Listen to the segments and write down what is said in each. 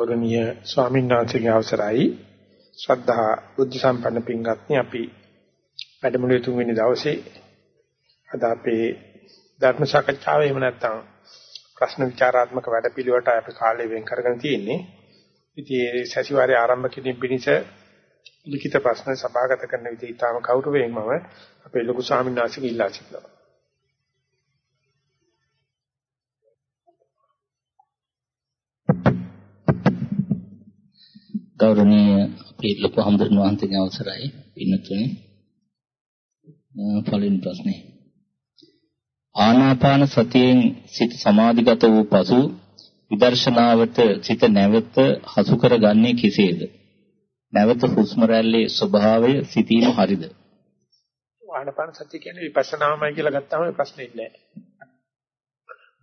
ගෞරවනීය ස්වාමීන් වහන්සේගේ අවසරයි ශ්‍රද්ධා බුද්ධ සම්පන්න පින්වත්නි අපි වැඩමුළුවේ තුන්වෙනි දවසේ අද අපේ ධර්ම සාකච්ඡාව එහෙම නැත්නම් ප්‍රශ්න විචාරාත්මක වැඩපිළිවෙලට අපි කාලය වෙන් කරගෙන තියෙන්නේ. ඉතින් ඒ සැසිවාරයේ ආරම්භ කිරීම පිණිස ලිඛිත ප්‍රශ්න සභාගත කරන විදිහ ඊටම කෞතුකයෙන් මම අපේ ලොකු ස්වාමීන් වහන්සේගෙන් ඉල්ලා සිටිනවා. ගෞරවනීය අපේ ලොකු හඳුන් වහන්සේගේ අවසරයි. පින්නතුනි පළවෙනි ප්‍රශ්නේ. ආනාපාන සතියෙන් සිත සමාධිගත වූ පසු විදර්ශනාවට සිත නැවත හසු කරගන්නේ කෙසේද? නැවත හුස්ම රැල්ලේ ස්වභාවය සිතීම හරිද? ආනාපාන සතිය කියන්නේ විපස්සනාමයි කියලා ගත්තාම ප්‍රශ්නේ නැහැ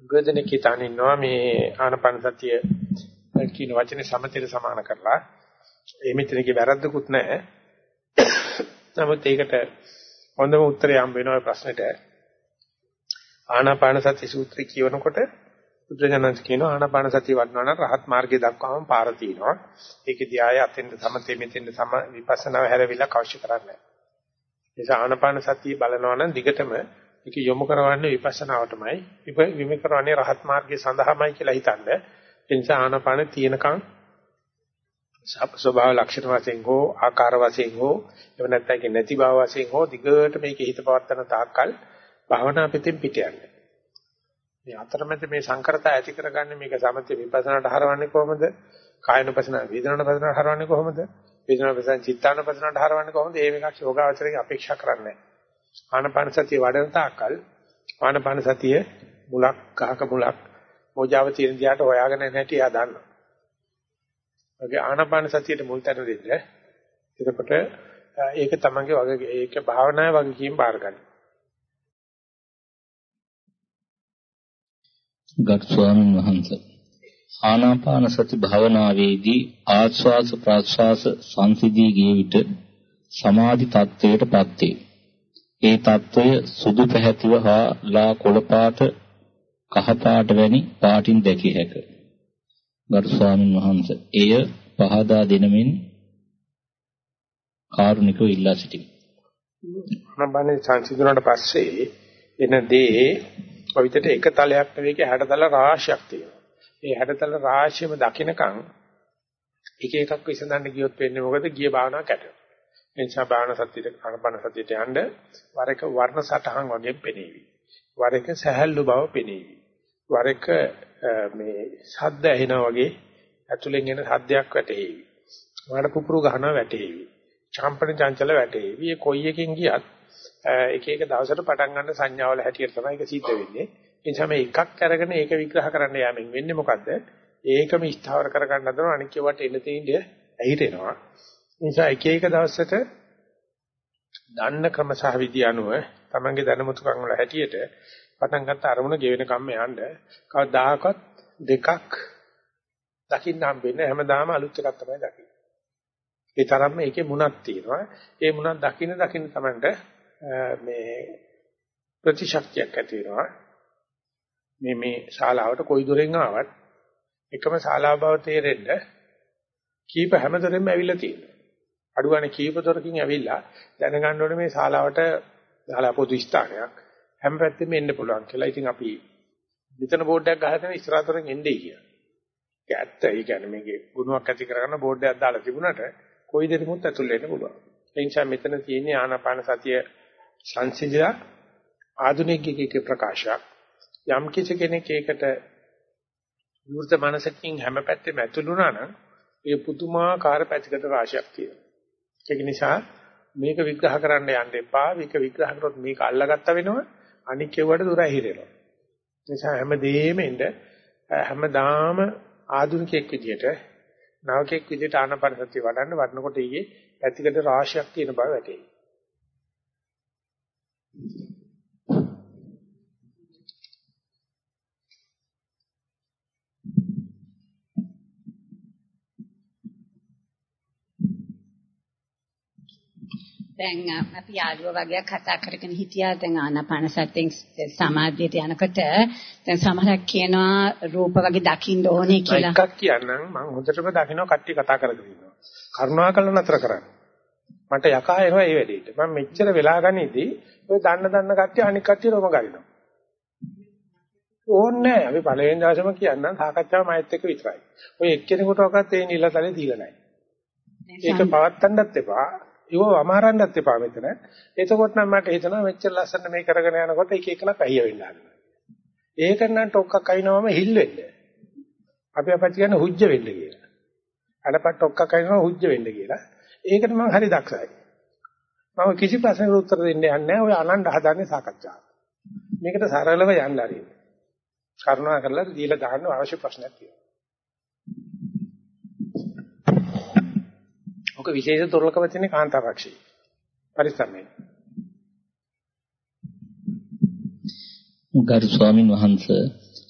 ගොඩනෙක් හිතාන ඉන්නවා මේ ආනාපාන සතිය කියන වචනේ සමතේට සමාන කරලා. ඒ මෙතනකේ වැරද්දකුත් නැහැ. නමුත් ඒකට හොඳම උත්තරය හම්බ වෙනවා ප්‍රශ්නෙට. ආනාපාන සති සූත්‍රය කියවනකොට බුදුජානක කියනවා ආනාපාන සතිය වඩනවා නම් රහත් මාර්ගය දක්වාම පාර තියෙනවා. ඒකෙදී ආය අතෙන්ද සමතේ මෙතෙන්ද සම විපස්සනාව හැරවිලා අවශ්‍ය කරන්නේ. ඒ නිසා ආනාපාන සතිය බලනවා නම් දිගටම ඒක යොමු කරවන්නේ විපස්සනාවටමයි. විම කරවන්නේ රහත් මාර්ගය සඳහාමයි කියලා හිතන්නේ. ඒ නිසා ආනාපාන තියෙනකන් ස්වභාව ලක්ෂණ වශයෙන් හෝ ආකාර වශයෙන් හෝ එහෙම නැත්නම් ඒක නැති බව වශයෙන් හෝ දිගට මේක හිත පවත්තන තාක්කල් භාවනා පිටින් පිට යන්නේ. මේ අතරමැද මේ සංකරතා ඇති කරගන්නේ මේක සමථ විපස්සනාට හරවන්නේ කොහොමද? කායනුපසන වේදනානුපසනට හරවන්නේ කොහොමද? වේදනානුපසන චිත්තානුපසනට හරවන්නේ කොහොමද? ඒ මේකක් යෝගාවචරයේ අපේක්ෂා කරන්නේ. ආනපාන සතිය වඩන තාක්කල් ආනපාන සතිය මුලක් ගහක මුලක් මොජාව තියෙන දිහාට හොයාගෙන නැටි එයා දන්නවා. වගේ ආනාපාන සතියට මුල් තැන දෙන්න. එතකොට ඒක තමන්ගේ වගේ ඒක භාවනාවේ වගකීම් බාර ගන්න. ගත් ස්වාමීන් වහන්සේ ආනාපාන සති භාවනාවේදී ආස්වාස ප්‍රාස්වාස සංසිදී ගිය විට සමාධි තත්ත්වයටපත් වේ. ඒ තත්ත්වය සුදු පැහැතිව හා ලා කොළ පාට කහ පාට වැනි පාටින් දැකිය හැකිය. ගරු ස්වාමින් වහන්සේ එය පහදා දෙනමින් කාරුණිකව ඉල්ලා සිටිමි. මනබනේ සංසිඳුණාට පස්සේ එන දේ කොවිතට එක තලයක් නෙවෙයි 60 තල රාශියක් තියෙනවා. ඒ 60 තල රාශියම දකිනකන් එක එකක් විසඳන්න ගියොත් වෙන්නේ මොකද? ගිය භාවනාව කැටෙනවා. ඒ නිසා භාවනා සතියට කනපන සතියට යන්න වර එක වර්ණ සටහන් වගේ පෙනේවි. වර එක සහැල්ලු බව පෙනේවි. වර එක මේ ශබ්ද ඇහෙනා වගේ ඇතුලෙන් එන ශබ්දයක් වැටේවි. වඩ පුපුරු ගහනවා වැටේවි. චම්පන චංචල වැටේවි. මේ කොයි එකකින් ගියත් එක එක දවසට පටන් ගන්න සංඥාවල හැටියට තමයි ඒක සිද්ධ වෙන්නේ. ඒ නිසා මේ එකක් අරගෙන ඒක විග්‍රහ කරන්න යෑමෙන් වෙන්නේ මොකද්ද? ඒකම ස්ථාවර කරගන්න හදනවා අනික් ඒවාට එන තේින්ද ඇහිරෙනවා. ඒ නිසා එක එක දවසට දන්න ක්‍රම සහ විදි අනුව තමන්ගේ දැනුමුතුකම් වල හැටියට පටන් ගත්ත අරමුණ ගෙවෙන කම්ම යන්න කවදාකවත් දෙකක් දකින්න හම්බෙන්නේ හැමදාම අලුත් එකක් තමයි දකින්නේ. ඒ තරම්ම ඒකේ මුණක් තියෙනවා. ඒ මුණක් දකින්න දකින්න තමන්ට මේ ප්‍රතිශක්තියක් ඇති වෙනවා. මේ මේ ශාලාවට කොයි දොරෙන් ආවත් එකම ශාලාව බව තේරෙන්න කීප හැම දොරෙන්ම ඇවිල්ලා තියෙනවා. අඩුවනේ කීප දොරකින් ඇවිල්ලා දැනගන්න ඕනේ මේ ශාලාවට ශාලා පොදු ස්ථානයක්. හැම පැත්තෙම එන්න පුළුවන් කියලා. ඉතින් අපි මෙතන බෝඩ් එකක් ගහලා තියෙන ඉස්සරහතරෙන් එන්නේ කියලා. ඒක ඇත්ත. ඒ කියන්නේ මේකේ ගුණයක් ඇති කරගන්න බෝඩ් එකක් දාලා තිබුණාට කොයි දෙයකටත් ඇතුල් වෙන්න පුළුවන්. ඒ නිසා මෙතන තියෙන්නේ ආනාපාන සතිය සංසිඳලා ආධුනිකයෙකුගේ ප්‍රකාශයක්. යම් කිසි කෙනෙක් ඒකට විවෘත මනසකින් හැම පැත්තෙම ඇතුල් වුණා නම් ඒ පුදුමාකාර පැතිකඩ රාශියක් තියෙනවා. ඒක නිසා මේක විග්‍රහ කරන්න යන්න එපා. මේක විග්‍රහ කරොත් මේක අල්ලගත්ත වෙනවා. අනික් කෙවට දුර ඇහිරෙනවා. නිසා හැමදේම ඉඳ හැමදාම ආධුනිකයෙක් විදියට නවකෙක් විදියට ආනපන සතිය වඩන්න වඩනකොට ඊයේ පැතිකඩ රාශියක් තියෙන බව වැටේ. දැන් අපි යාළුවෝ වගේ කතා කරගෙන හිටියා දැන් ආනාපාන සතියෙන් සමාධියට යනකොට දැන් සමහරක් කියනවා රූප වගේ දකින්න ඕනේ කියලා. එකක් කියන්නම් මම හොඳටම දකින්න කට්ටිය කතා කරගෙන ඉන්නවා. කරුණාකරලා නතර කරන්න. මට යකා එනවා ඒ වැඩේට. මම මෙච්චර වෙලා ගනිද්දී ඔය දන්න දන්න කට්ටිය අනික් කට්ටිය රොම ගන්නවා. ඕන්නේ අපි පළවෙනි දවසේම කියන්නම් සාකච්ඡාව මයිත් එක්ක විතරයි. ඔය එක්කෙනෙකුටවත් ඒ නිලතලේ දීලා නැහැ. ඒක පවත්තන්නත් එපා. ඒව වමාරන්නත් එපා මෙතන. එතකොට නම් මට හිතෙනවා මෙච්චර ලස්සන මේ කරගෙන යනකොට එක එකලා පැහිය වෙන්න ආනවා. ඒක නම් ටොක්කක් අයිනවම හිල් වෙන්න. අපි අපච්චි කියන්නේ හුජ්ජ වෙන්න කියලා. අඩපත් ටොක්කක් අයිනවම හුජ්ජ වෙන්න කියලා. ඒකට මම හරි දක්ෂයි. මම කිසි ප්‍රශ්නකට උත්තර දෙන්න යන්නේ නැහැ. ඔය අනන්ත හදන්නේ සාකච්ඡාව. මේකට සරලව යන්න ආරින්න. කරුණා කරලා දීලා දාන්න අවශ්‍ය ප්‍රශ්නයක් තියෙනවා. ඔක විශේෂ තොරලකම තියෙන කාන්තාරක්ෂි. පරිස්සමෙන්. ගරු ස්වාමින් වහන්සේ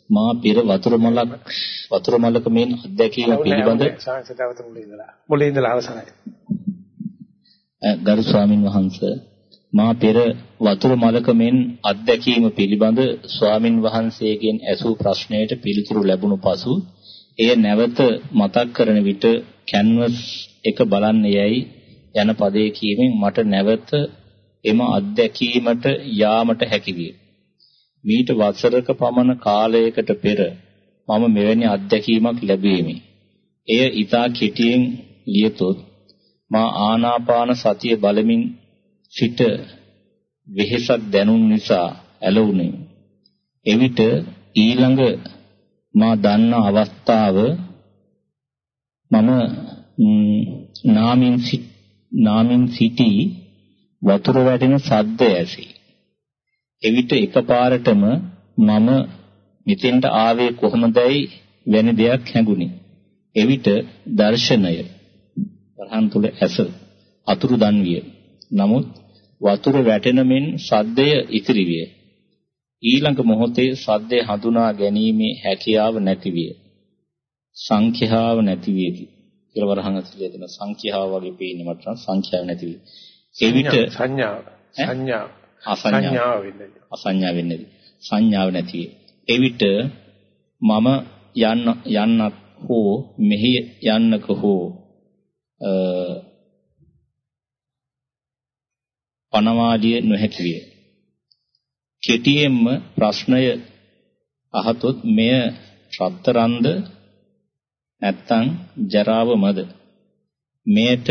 මා පෙර වතුර මලක් වතුර මලක මෙන් අත්දැකීම පිළිබඳ සාංශදාවත මුලින් ඉඳලා මුලින් ඉඳලා අවසනයි. ගරු ස්වාමින් වහන්සේ මා පෙර වතුර මලක මෙන් අත්දැකීම පිළිබඳ ස්වාමින් වහන්සේගෙන් ඇසූ ප්‍රශ්නයට පිළිතුරු ලැබුණු පසු එය නැවත මතක් කරන විට කැන්වස් එක බලන්න යයි යන පදේ කීමෙන් මට නැවත එම අත්දැකීමට යාමට හැකි විය. මීට වසරක පමණ කාලයකට පෙර මම මෙවැනි අත්දැකීමක් ලැබීමි. එය ඊතා කෙටියෙන් ලියතොත් මා ආනාපාන සතිය බලමින් සිට වෙහෙසක් දැනුන නිසා ඇලුනේ. එවිට ඊළඟ මා දන්න අවස්ථාව මම නාමින් නාමින් සිටි වතුර වැටෙන සද්ද ඇසි. එවිට එකපාරටම මම මෙතෙන්ට ආවේ කොහොමදයි වැනි දෙයක් හැඟුණි. එවිට දර්ශනය වරහන් තුල ඇස අතුරු දන් විය. නමුත් වතුර වැටෙන මෙන් සද්දය ඉතිරි විය. ඊළඟ මොහොතේ සද්දය හඳුනා ගැනීමේ හැකියාව නැති විය. සංඛ්‍යාව නැති වියකි. කියලා වරහන් ඇතුලේ තියෙන සංඛ්‍යාව වගේ පේන්නේ මට සංඛ්‍යාව නැති විය. එවිට සංඥාව සංඥාව අසංඥාව වෙන්නේ. අසංඥා වෙන්නේ. සංඥාව නැති. එවිට මම යන්න යන්නත් හෝ මෙහි යන්නක හෝ පනවාදිය නොහැකි විය. කෙටියෙන්ම ප්‍රශ්නය අහතොත් මෙය රත්තරන්ද නැත්තම් ජරාවමද මෙයට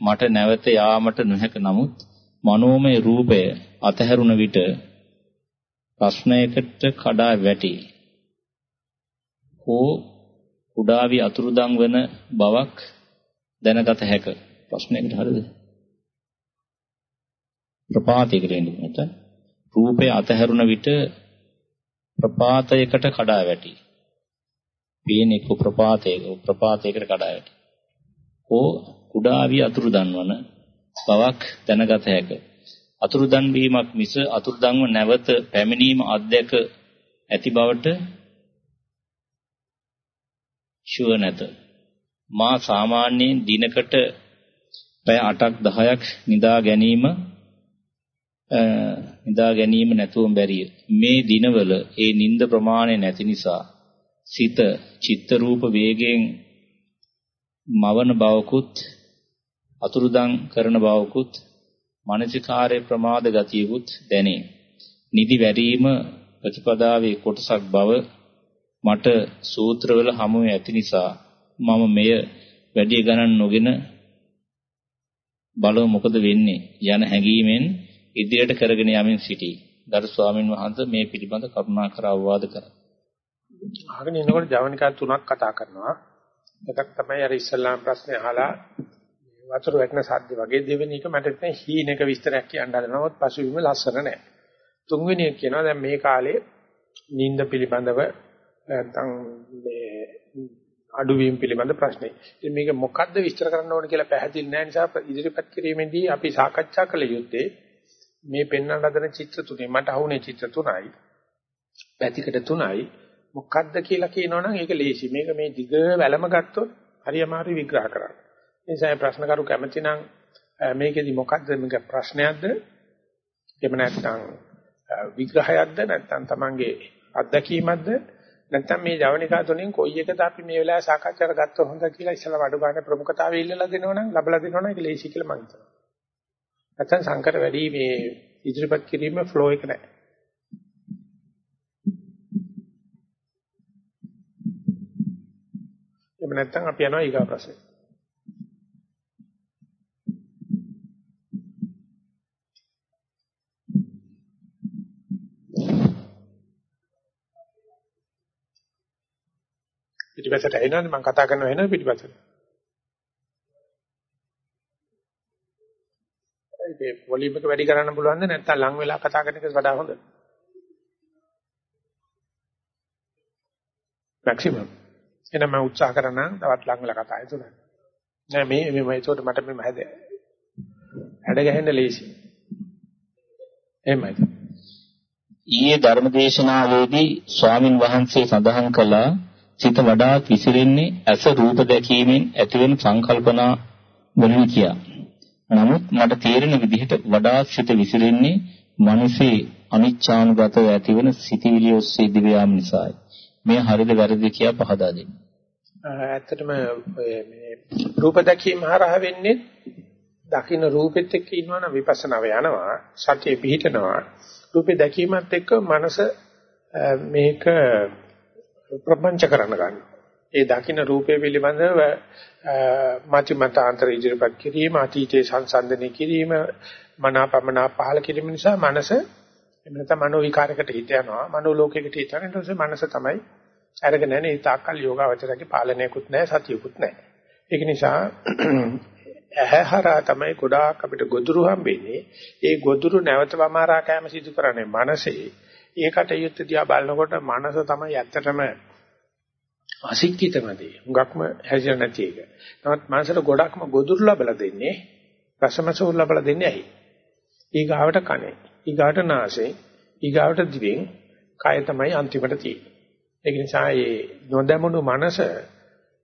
මට නැවත යාමට නොහැක නමුත් මනෝමය රූපය අතහැරුණ විට ප්‍රශ්නයකට කඩා වැටි හෝ කුඩාවි අතුරුදන් වන බවක් දැනගත හැක. ප්‍රශ්නයකට හරිද? ප්‍රපාතයකට එන්නේ නැත රූපය අතහැරුණ විට ප්‍රපාතයකට කඩා වැටි. පේන එක්ක ප්‍රපාතයක ප්‍රපාතයකට කඩා වැටි. හෝ කුඩාවි අතුරුදන් වන බවක් දැනගත හැකිය අතුරුදන් වීමක් මිස අතුරුදන්ව නැවත පැමිණීම අධ්‍යක ඇති බවට ෂුවර් නැත. මා සාමාන්‍යයෙන් දිනකට පැය 8ක් 10ක් නිදා ගැනීම නිදා ගැනීම නැතුවම බැරිය. මේ දිනවල ඒ නිින්ද ප්‍රමාණය නැති නිසා සිත චිත්ත රූප වේගයෙන් මවන බවකුත් අතුරුදන් කරන බවකුත් මානසිකාර්ය ප්‍රමාද ගතියකුත් දැනේ. නිදි වැරීම ප්‍රතිපදාවේ කොටසක් බව මට සූත්‍රවල හමු ඇති නිසා මම මෙය වැඩි ගණන් නොගෙන බලව මොකද වෙන්නේ යන හැඟීමෙන් ඉදිරියට කරගෙන යමින් සිටී. ගරු ස්වාමින් වහන්සේ මේ පිළිබඳ කරුණාකර අවවාද කරා. අහගෙන ඉන්නකොට ජවනිකා තුනක් කතා කරනවා. එකක් තමයි අර ඉස්ලාම් ප්‍රශ්නේ අහලා වතුර වැටෙන සද්ද වගේ දෙවෙනි එක මට දැන් හීනක විස්තරයක් කියන්න හදනවත් පසුබිම ලස්සන නැහැ. තුන්වෙනි එක කියනවා දැන් මේ කාලේ නිින්ද පිළිබඳව නැත්නම් මේ අඩුවීම් පිළිබඳ ප්‍රශ්නේ. ඉතින් මේක මොකද්ද විස්තර කරන්න ඕන කියලා පැහැදිලි නැහැ නිසා ඉදිරිපත් කිරීමේදී අපි සාකච්ඡා කළ යුත්තේ මේ පෙන්වන්න හදන චිත්‍ර තුනේ මට අහුනේ චිත්‍ර තුනයි පැතිකඩ තුනයි මොකද්ද කියලා කියනවනම් ඒක ලේසි මේක මේ දිග වැලම ගත්තොත් හරි අමාරු විග්‍රහ කරන්න. ඒ නිසා ප්‍රශ්න කරු කැමති නම් මේකෙදි මොකද්ද මේක ප්‍රශ්නයක්ද? එහෙම නැත්නම් විග්‍රහයක්ද නැත්නම් Tamange අත්දැකීමක්ද? නැත්නම් මේ ජවනිකා තුනෙන් කොයි එකද අපි මේ වෙලාවේ සාකච්ඡා කරගත්තොත් හොඳ කියලා ඉස්සලා වඩු ගන්න ප්‍රමුඛතාවය ඉල්ලලා දෙනවනම් ලබලා දෙනවනම් ඒක ලේසි කියලා මම හිතනවා. නැත්නම් සංකර වැඩි මේ ඉදිරිපත් කිරීම ෆ්ලෝ එක නැහැ. එහෙම නැත්නම් අපි යනවා ඊගා ප්‍රශ්නේ. පිටිපස්සට එනවද මම කතා කරනව එනවද පිටිපස්සට? ඒ වොලියුම් එක වැඩි කරන්න පුළුවන්ද නැත්නම් ලං වෙලා කතා කරන එකද වඩා හොඳ? මැක්සිමම්. එහෙනම් මම උත්සාහ කරනවා තවත් ලං වෙලා කතා කරන්න. නෑ මේ මේ ඒකට මට මේ හැද හැඩ ගැහෙන්න ලේසි. එහෙමයි. ඊයේ ධර්මදේශනාවේදී ස්වාමින් වහන්සේ සඳහන් කළා සිත වඩාත් විසිරෙන්නේ ඇස රූප දැකීමෙන් ඇතිවන සංකල්පනා වලින් කියා. නමුත් මට තේරෙන විදිහට වඩාත් සිත විසිරෙන්නේ මනසේ අනිච්ඡානුගතව ඇතිවන සිතිවිලි ඔස්සේ දිව යාම නිසායි. මේ හරිද වැරදිද කියා පහදා දෙන්න. ඇත්තටම මේ රූප දැකීම හරහා වෙන්නේ දකින්න රූපෙත් එක්ක ඉන්නවනම් විපස්සනාව යනවා සතිය පිහිටනවා රූපේ දැකීමත් එක්ක මනස මේක ප්‍රපංච කරන්න ගන්නවා. ඒ දකින්න රූපය පිළිබඳව මතිමතාන්තර ඉදිරිපත් කිරීම, අතීතයේ සංසන්දනය කිරීම, මනාපමනා පහල කිරීම නිසා මනස එහෙම නැත්නම් මනෝ විකාරයකට හිත යනවා. මනෝ ලෝකයකට හිත යන ඊට පස්සේ මනස තමයි අරගෙන යන්නේ. ඒ තාක්කල් යෝගාවචරයේ පාලනයකුත් නැහැ, සතියකුත් නැහැ. ඒක නිසා ඇහැහරා තමයි ගොඩාක් අපිට ගොදුරු හම්බෙන්නේ. ඒ ගොදුරු නැවත වමාරා කැම සිදු කරන්නේ මනසේ. ඒකට යුත් දිහා බලනකොට මනස තමයි ඇත්තටම අසික්කිතමදී. හුඟක්ම හැසිර නැති එක. නමුත් මනසට ගොඩක්ම ගොදුරු ලබලා දෙන්නේ රසමසෝල් ලබලා දෙන්නේ ඇයි? ඊගාවට කනේ, ඊගාවට නාසයෙන්, ඊගාවට දිවෙන් කය තමයි අන්තිමට තියෙන්නේ. ඒක නිසා මේ නොදැමුණු මනස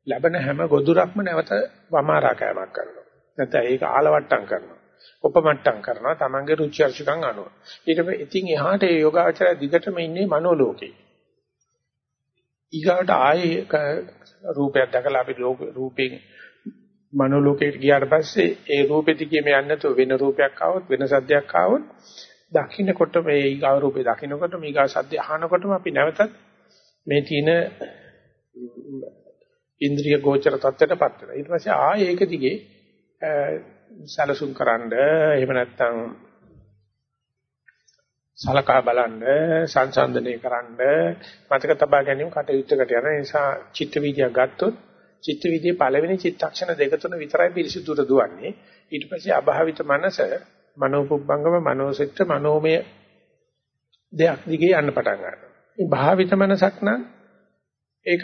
ලැබෙන හැම ගොදුරක්ම නැවත වමාරා කෑමක් කරනවා. නැත්නම් ඒක ආලවට්ටම් කරනවා. උපමට්ටම් කරනවා තමන්ගේ රුචි අරුචිකම් අනුව. ඊට පස්සේ ඉතින් එහාට ඒ යෝගාචරය දිගටම ඉන්නේ මනෝලෝකේ. ඊගාට ආයේ රූපයක් දැකලා අපි රූපෙන් මනෝලෝකයට ගියාට පස්සේ ඒ රූපෙ දිගේ මේ යන්නේ නැතුව වෙන රූපයක් ආවොත් වෙන සද්දයක් ආවොත් දකින්නකොට මේ ඊගාව රූපේ දකින්නකොට මේ ඊගාව සද්ද අහනකොටම අපි නැවතත් මේ තියෙන ඉන්ද්‍රිය ගෝචර තත්ත්වයටපත් වෙනවා. ඊට පස්සේ ආයේ ඒක දිගේ සැලසුම් කරන්න එහෙම නැත්නම් සලකා බලන්න සංසන්දනය කරන්න මතක තබා ගැනීම කටයුත්තකට යන නිසා චිත්ත විද්‍යාව ගත්තොත් චිත්ත විද්‍යාවේ පළවෙනි චිත්තක්ෂණ දෙක තුන විතරයි පිරිසිදුට දුවන්නේ ඊට පස්සේ අභාවිත මනස මනෝපුබ්බංගම මනෝසිට මනෝමය දෙයක් දිගේ යන්න පටන් ගන්නවා මේ භාවිත මනසක් නම් ඒක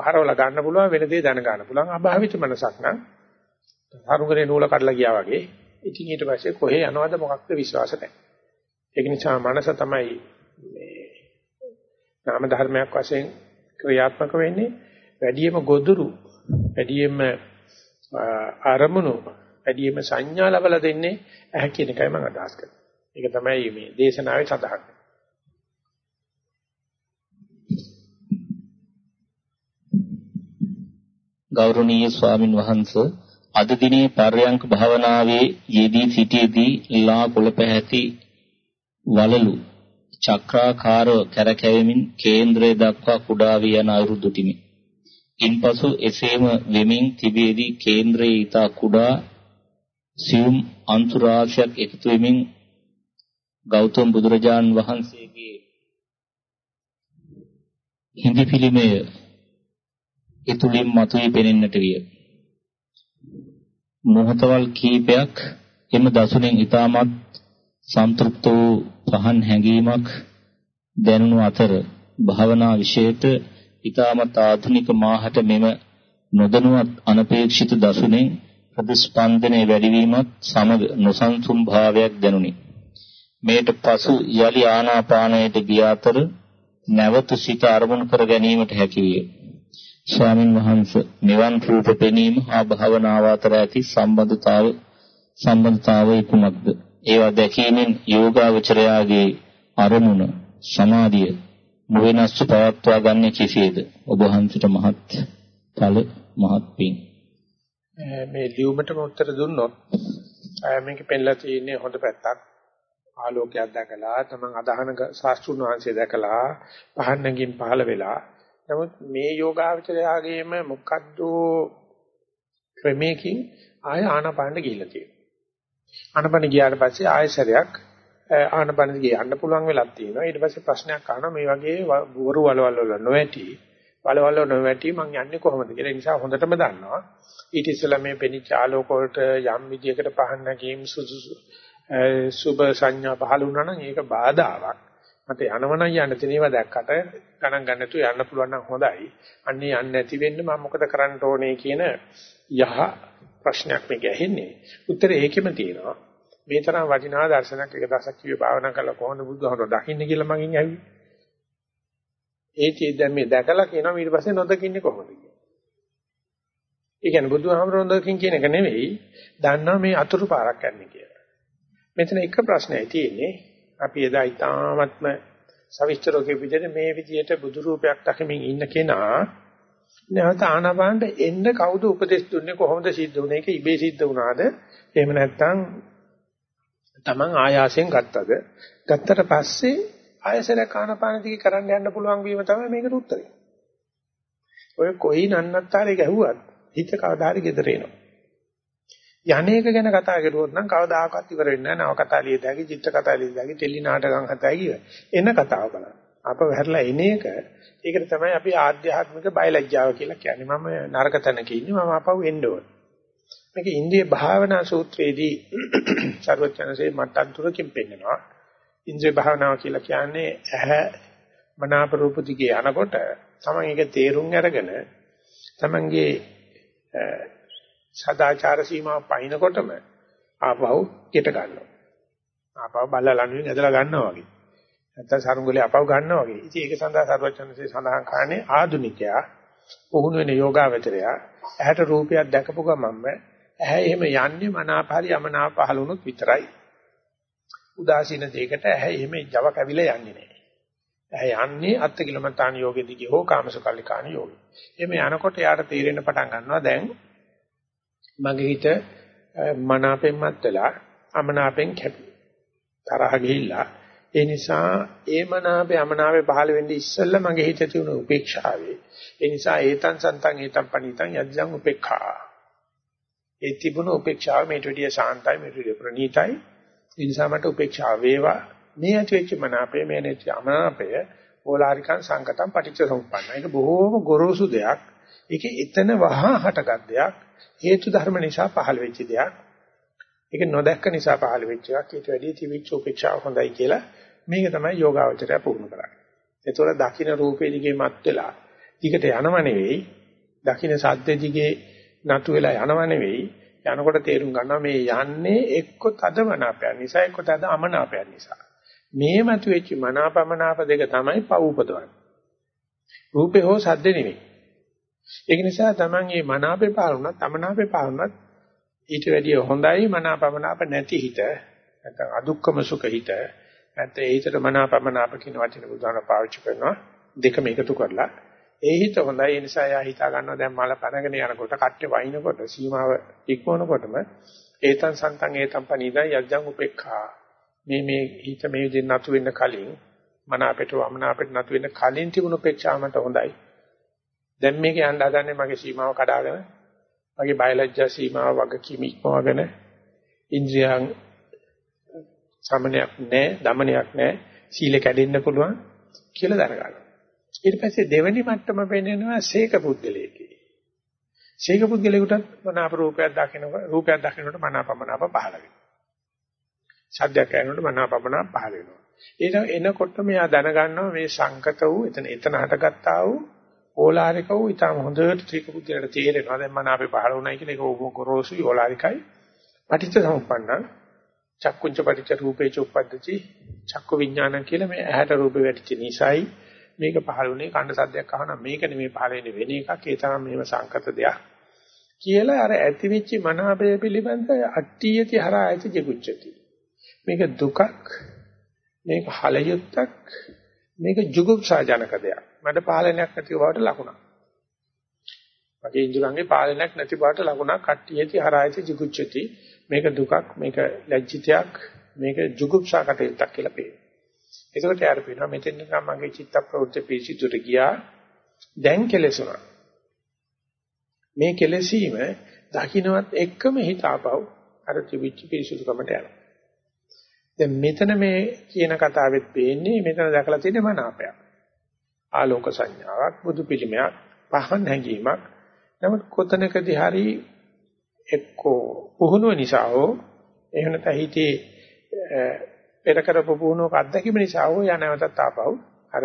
හරවලා ගන්න පුළුවන් වෙන දේ දැන ගන්න පුළුවන් අභාවිත මනසක් නම් හරුගනේ නූල කඩලා ගියා වගේ. ඉතින් ඊට පස්සේ කොහේ යනවද මොකක්ද විශ්වාස නැහැ. ඒක නිසා මනස තමයි මේ නාම ධර්මයක් වශයෙන් ක්‍රියාත්මක වෙන්නේ වැඩියෙන්ම ගොදුරු වැඩියෙන්ම ආරමුණු වැඩියෙන්ම සංඥා ලබලා දෙන්නේ ඇහැ කියන එකයි මම අදහස් කරන්නේ. ඒක තමයි මේ දේශනාවේ සඳහන්. ගෞරවනීය ස්වාමින් වහන්සේ අද දිනේ පර්යංක භාවනාවේ යෙදී සිටියේදී ලා කුල පැහැති වලලු චක්‍රාකාරව කැරකැවෙමින් කේන්ද්‍රය දක්වා කුඩා වී යන අයුරු දුටිමි. ඉන්පසු එසේම වෙමින් තිබෙදී කේන්ද්‍රයේ ඊට කුඩා සියුම් අන්තුරාශයක් එකතු වෙමින් ගෞතම බුදුරජාන් වහන්සේගේ හිඳි පිළිමය එතුලින් මතුවී පෙනෙන්නට විය. මොහතවල් කීපයක් එම දසුනෙන් ඊටමත් සන්තුෂ්ත වූ පහන් හැඟීමක් දැනුණු අතර භාවනා විශේෂයට ඊටමත් ආධුනික මාහට මෙම නොදැනුවත් අනපේක්ෂිත දසුනෙන් ප්‍රතිස්පන්දනයේ වැඩිවීමත් සමග නොසන්සුන් භාවයක් දැනුනි. මේට පසු යලි ආනාපානයට ගිය අතර නැවත සිත අරමුණු කර ගැනීමට හැකි විය. ස්වාමින් වහන්සේ නිවන් රූප පෙනීම හා භාවනාව අතර ඇති සම්බන්ධතාවය සම්බන්ධතාවය කුමක්ද? ඒවා දැකීමෙන් යෝගාවචරයාගේ අරමුණ සමාධිය නොවෙනස්ව පවත්වා ගන්නේ කෙසේද? ඔබ වහන්සේට මහත් ඵල මහත් පිං. මේ ලියුමටම උත්තර දුන්නොත් මේක පෙන්ලා තියෙන්නේ හොඳ පැත්තක්. ආලෝකයක් දැකලා තමන් අදහන ශාස්ත්‍රුන් වහන්සේ දැකලා පහන්නකින් පහළ වෙලා නමුත් මේ යෝගාවචරයාගේම මොකද්ද ක්‍රමයකින් ආය ආනපානට ගිහිල්ලා තියෙනවා. ආනපාන ගියාට පස්සේ ආයසරයක් ආනපාන දිගේ යන්න පුළුවන් වෙලක් තියෙනවා. ඊට පස්සේ ප්‍රශ්නයක් අහනවා මේ වගේ වරු වලවල් වල නොවැටි වලවල් වල නොවැටි මං යන්නේ කොහොමද කියලා. ඒ නිසා හොඳටම දන්නවා. ඊට ඉස්සෙල්ලා මේ පෙනිච්ච ආලෝක වලට යම් විදියකට පහන් නැගීම් සුසුසු සුබ සංඥා පහළ වුණා නම් ඒක බාධාවක්. මට යනවනම් යන්න තියෙනවා දැක්කට ගණන් ගන්න නැතුව යන්න පුළුවන් නම් හොඳයි. අන්නේ යන්නේ නැති වෙන්න මම මොකද කරන්න ඕනේ කියන යහ ප්‍රශ්නයක් මේක ඇහෙන්නේ. උත්තරේ ඒකෙම තියෙනවා. මේ තරම් වටිනා දර්ශනයක් එක දවසක් කිව්වේ භාවනා කරලා කොහොමද බුදුහමර දකින්න කියලා මගෙන් ඇහුවේ. ඒකේ දැන් මේ දැකලා කියනවා ඊට පස්සේ නොදකින්නේ කොහොමද කියලා. ඒ කියන්නේ බුදුහමර නොදකින් කියන එක නෙවෙයි, දන්නවා මේ අතුරු පාරක් යන්නේ කියලා. මෙතන එක ප්‍රශ්නයයි තියෙන්නේ. අපි එදා ඊටාත්ම සවිස්තරෝගේ විදිහට මේ විදිහට බුදු රූපයක් දකිමින් ඉන්න කෙනා නැවත ආනාපානට එන්න කවුද උපදෙස් දුන්නේ කොහොමද සිද්ධ වුනේ ඒක ඉබේ සිද්ධ වුණාද එහෙම නැත්නම් Taman ආයාසයෙන් ගත්තද ගත්තට පස්සේ ආයසර කානපාන දිගේ කරන්න යන්න පුළුවන් වීම තමයි මේකට උත්තරේ. ඔය කොයි නන්නත්තරේ ගැහුවත් හිත කවදා හරි gedere එනවා. යන්නේක ගැන කතා කරුවොත් නම් කවදාකවත් ඉවර වෙන්නේ නැහැ. නව කතා ලියද හැකි, චිත්ත කතා ලියද හැකි, ටෙලි නාටකම් හතයි කිය. එන කතාව බලන්න. අප වැරලා එන එක ඒකට තමයි අපි ආධ්‍යාත්මික බයලජ්ජාව කියලා කියන්නේ. මම නරක තැනක ඉන්නේ මම අපව එන්න ඕනේ. මේක ඉන්දිය භාවනා සූත්‍රයේදී සර්වඥාන්සේ මට්ටන්තුරකින් පෙන්නනවා. ඉන්ද්‍රිය භාවනාව කියලා කියන්නේ ඇහැ මනාප රූප දිගේ යනකොට තමන් ඒක තේරුම් අරගෙන තමන්ගේ සදාචාර සීමාව පයින්නකොටම ආපහු ගෙට ගන්නවා. ආපහු බල්ලලණුවෙන් ඇදලා ගන්නවා වගේ. නැත්තම් සරුංගලේ ආපහු ගන්නවා වගේ. ඉතින් ඒක සඳහා සර්වඥාන්සේ සඳහන් කරන්නේ ආදුනිකයා පුහුණු වෙන යෝගාවචරයා ඇහැට රූපයක් දැකපු ගමන්ම ඇහැ එහෙම යන්නේ මනාපහරි යමනාප පහළ වුණොත් විතරයි. උදාසීන දෙයකට ඇහැ එහෙම Java කැවිලා යන්නේ නැහැ. ඇහැ යන්නේ අත්තිකිලමතාන යෝගෙදිගේ හෝ කාමසකල්ලිකාන යෝගෙ. එහෙම යනකොට යාට තීරෙන්න පටන් ගන්නවා දැන් මගේ හිත මනාපෙන්මත් වෙලා අමනාපෙන් කැපි. තරහ ගිහිල්ලා ඒ නිසා ඒ මනාපේ අමනාපේ පහළ වෙන්නේ ඉස්සෙල්ලා මගේ හිතේ තියෙන උපේක්ෂාවේ. ඒ නිසා ඒතං සන්තං ඒතං පනිතං යද්දං උපේක්ඛා. ඒ තිබුණු උපේක්ෂාව මේට වැඩිය සාන්තයි මේට වැඩිය ප්‍රණීතයි. ඒ නිසා මට උපේක්ෂාව වේවා. මේ ඇතිවෙච්ච මනාපය මේ නැති අමනාපය ඕලාරිකං සංකතං පටිච්ච සමුප්පන්න. ඒක බොහෝම ගොරෝසු දෙයක්. ඒකේ එතන වහා හටගත් දෙයක්. හේතු ධර්ම නිසා පහළ වෙච්ච දෙයක්. ඒක නොදැක්ක නිසා පහළ වෙච්ච එකක්. ඊට වැඩිය තිබිච්ච උපේක්ෂාව හොඳයි කියලා මේක තමයි යෝගාවචරය පුහුණු කරන්නේ. ඒතොර දකින්න රූපේ දිගේ මත් වෙලා දිගට යනව නෙවෙයි. දකින්න සද්ද දිගේ නතු වෙලා යනව නෙවෙයි යනකොට තේරුම් ගන්නවා මේ යන්නේ එක්ක තදමනාපයන් නිසා එක්ක තද අමනාපයන් නිසා මේ මතුවෙච්ච මනාපමනාප දෙක තමයි පව උපදවන්නේ රූපේ හෝ සද්ද නෙවෙයි ඒක නිසා Taman මේ මනාපේ පාරුණත් අමනාපේ පාරුණත් ඊට වැඩිය හොඳයි මනාපමනාප නැති හිත නැත්නම් අදුක්කම සුඛ හිත නැත්නම් ඒ හිතට මනාපමනාප කියන වචන බුදුහාම පාවිච්චි කරනවා. දෙකම එකතු කරලා. ඒ හිත හොඳයි ඒ නිසා එයා හිතා ගන්නවා දැන් මල පැනගෙන යනකොට කට්ටේ වයින්කොට සීමාව ඉක්මවනකොටම ඒතන් සන්තන් ඒතන් පනිදා යජ්ජං උපේක්ඛා. මේ මේ හිත මේ විදිහට නතු වෙන්න කලින් මන අපිට වමන අපිට නතු වෙන්න කලින් තිබුණු උපේක්ෂාවට හොඳයි. දැන් මේක යන්න හදන්නේ මගේ සීමාව කඩාගෙන මගේ බයලජ්ජා සීමාව වගකීම ඉක්මවගෙන ඉන්ද්‍රියන් සමනයක් නැහැ දමනයක් නැහැ සීල කැඩෙන්න පුළුවන් කියලා දැනගන්න ඊට පස්සේ දෙවෙනි මට්ටම පෙන්වනවා සීක පුද්ගලයෙකි. සීක පුද්ගලයෙකුට මනාප රූපයක් දකින්නකොට රූපයක් දකින්නකොට මනාපමනාප පහළ වෙනවා. සද්දයක් ඇහෙනකොට මනාපමනාප පහළ වෙනවා. ඒක එනකොට මෙයා දැනගන්නවා මේ සංකත වූ එතන එතන හටගත්තා වූ ඕලාරික වූ ඊටම හොඳට ත්‍රික පුද්ගලයට තේරෙනවා දැන් මනාපේ පහළ වුණයි කියලා ඒක ඕම ගොරෝසුයි ඕලාරිකයි. පටිච්ච සමුප්පන්න චක්කුංච පටිච්ච රූපේ චුප්පද්දති චක්කු විඥාන කියලා මේ ඇහැට රූපේ වැටිච්ච නිසායි මේක පහළ වුණේ කණ්ඩ සද්දයක් අහනවා මේක නෙමෙයි පහළ වෙන්නේ වෙන එකක් ඒ තරම් මේව සංකත දෙයක් කියලා අර ඇතිවිච්ච මනාපය පිළිබඳ අට්ඨියති හරායති ජිගුච්ඡති. මේක දුකක් මේක හලයුත්තක් මේක ජුගුප්සා ජනක දෙයක්. මඩ පාලනයක් නැතිව බවට ලකුණක්. මගේ ඉන්ද්‍රයන්ගේ පාලනයක් නැති බවට ලකුණක් කට්ටියති හරායති ජිගුච්ඡති. මේක දුකක් මේක ලැජ්ජිතයක් මේක ජුගුප්සා කටයුත්තක් කියලා පේනවා. ඒකට යාර පේනවා මෙතෙන් නිකන් මගේ චිත්ත ප්‍රවෘත්ති පිසිදුට ගියා. දැන් කෙලෙසුණා. මේ කෙලෙසීම දකින්නවත් එක්කම හිත ආපහු අර තිබිච්ච පිරිසුදුකමට යනවා. දැන් මෙතන මේ කියන කතාවෙත් පේන්නේ මෙතන දැකලා තියෙන මනාපයක්. ආලෝක සංඥාවක්, බුදු පිළිමයක්, පහන් හැඟීමක්. නමුත් කොතනකදී හරි එක්කෝ පුහුණුව නිසා හෝ එහෙම නැත්නම් හිතේ පෙර කරපු පුහුණුවක අත්දැකීම නිසා හෝ යනවතත් ආපහු අර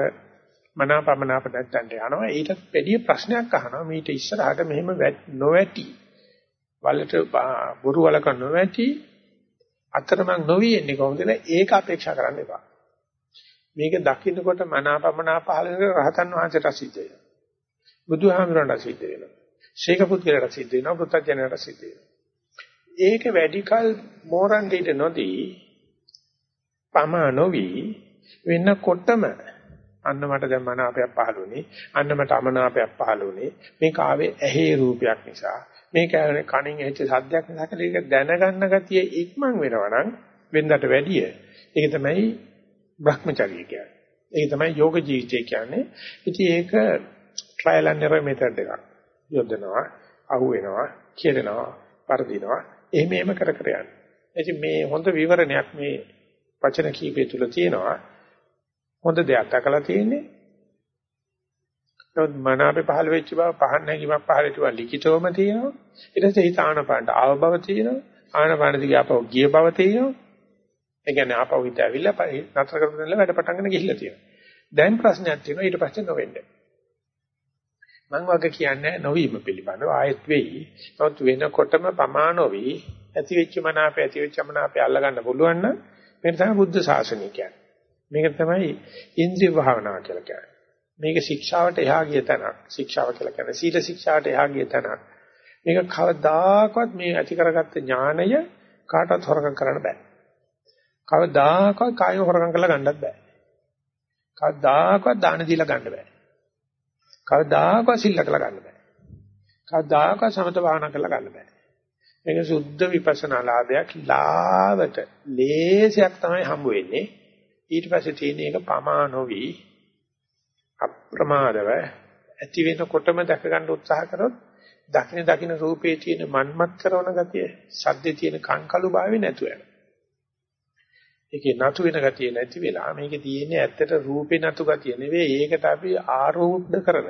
මනාපමනාප නැත්තන්ට යනවා. ඊටත් වැඩි ප්‍රශ්නයක් අහනවා. මීට ඉස්සරහට මෙහෙම නොවැටි. වලට බොරු වලක නොවැටි අතරමං නොවි එන්නේ කොහොමද ඒක අපේක්ෂා කරන්න එපා. මේක දකින්නකොට මනාපමනාප පහළ වෙන රහතන් වහන්සේට සිද්ධ වෙනවා. බුදුහාමුදුරන්ට සිද්ධ වෙනවා. ශේක පුද්ගලයාට සිද්ධ වෙනවා පුත්තජනයට සිද්ධ වෙනවා. ඒක වැඩිකල් මෝරන් දෙයට නොදී පමා නොවි වෙනකොටම අන්න මට දැන් මනාපයක් පහළුනේ අන්න මට අමනාපයක් පහළුනේ මේක ආවේ ඇහි රූපයක් නිසා. මේක කණින් ඇහිච්ච සද්දයක් නිසා. කියලා ඒක දැනගන්න ගතිය ඉක්මන් වෙනවා නම් වෙනදට වැඩිය. ඒක තමයි Brahmacharya කියන්නේ. ඒක තමයි යෝග ජීවිතය කියන්නේ. ඉතින් ඒක ට්‍රයිල් ඇන්ඩ් එරර් මෙතඩ් එකක්. යොදනවා අහු වෙනවා කියනවා පරදිනවා එහෙම එහෙම කර කර යනවා ඉතින් මේ හොඳ විවරණයක් මේ වචන කීපය තුල තියෙනවා හොඳ දෙයක් දැකලා තියෙන්නේ. නමුත් මන අපේ පහළ වෙච්ච බව පහන් නැගීමක් පහළ වෙච්ච බව ලිඛිතවම තියෙනවා. ඊට පස්සේ හිත ආනපානට ආව බව තියෙනවා. ආනපාන දිගේ ආපහු ගිය බව තියෙනවා. ඒ කියන්නේ ආපහු හිත ඇවිල්ලා නතර කරගෙන වැඩ පටන් ගන්න ගිහිල්ලා තියෙනවා. දැන් ප්‍රශ්නයක් තියෙනවා ඊට පස්සේ නොවෙන්නේ. මම වගේ කියන්නේ නොවීම පිළිබඳව ආයෙත් වෙයි. නමුත් වෙනකොටම ප්‍රමාණෝවි ඇති වෙච්ච මනාපය ඇති වෙච්ච මනාපය අල්ලගන්න පුළුවන් නම් මේක තමයි බුද්ධ ශාසනය කියන්නේ. මේක තමයි ඉන්ද්‍රිය භාවනාව කියලා කියන්නේ. මේක ශික්ෂාවට එහා ගිය තැනක්. ශික්ෂාව කියලා කියන්නේ සීල ශික්ෂාවට එහා ගිය තැනක්. මේක කවදාකවත් මේ ඇති කරගත්ත ඥානය කාටවත් හොරකම් කරන්න බෑ. කවදාකවත් කාය හොරකම් කරලා ගන්නත් බෑ. කවදාකවත් දාන දීලා ගන්න බෑ. කවදාකවත් සිල් ලකලා ගන්න බෑ. කවදාකවත් සමත භාවනා කරලා ගන්න බෑ. මේක සුද්ධ විපස්සනා ලාභයක් ලාවට ලේසියක් තමයි හම්බ වෙන්නේ. ඊට පස්සේ තියෙන එක පමා නොවි අප්‍රමාදව ඇති වෙනකොටම දැක ගන්න උත්සාහ කරොත් දකින දකින රූපේ තියෙන මන්මත් කරන ගතිය, සද්දේ තියෙන කංකලු භාවය නැතු වෙනවා. ඒකේ නතු වෙන ගතිය නැති වෙලා මේකේ තියෙන්නේ ඇත්තට රූපේ නතු ගතිය නෙවෙයි. ඒකට අපි ආරෝප්ඩ කරන.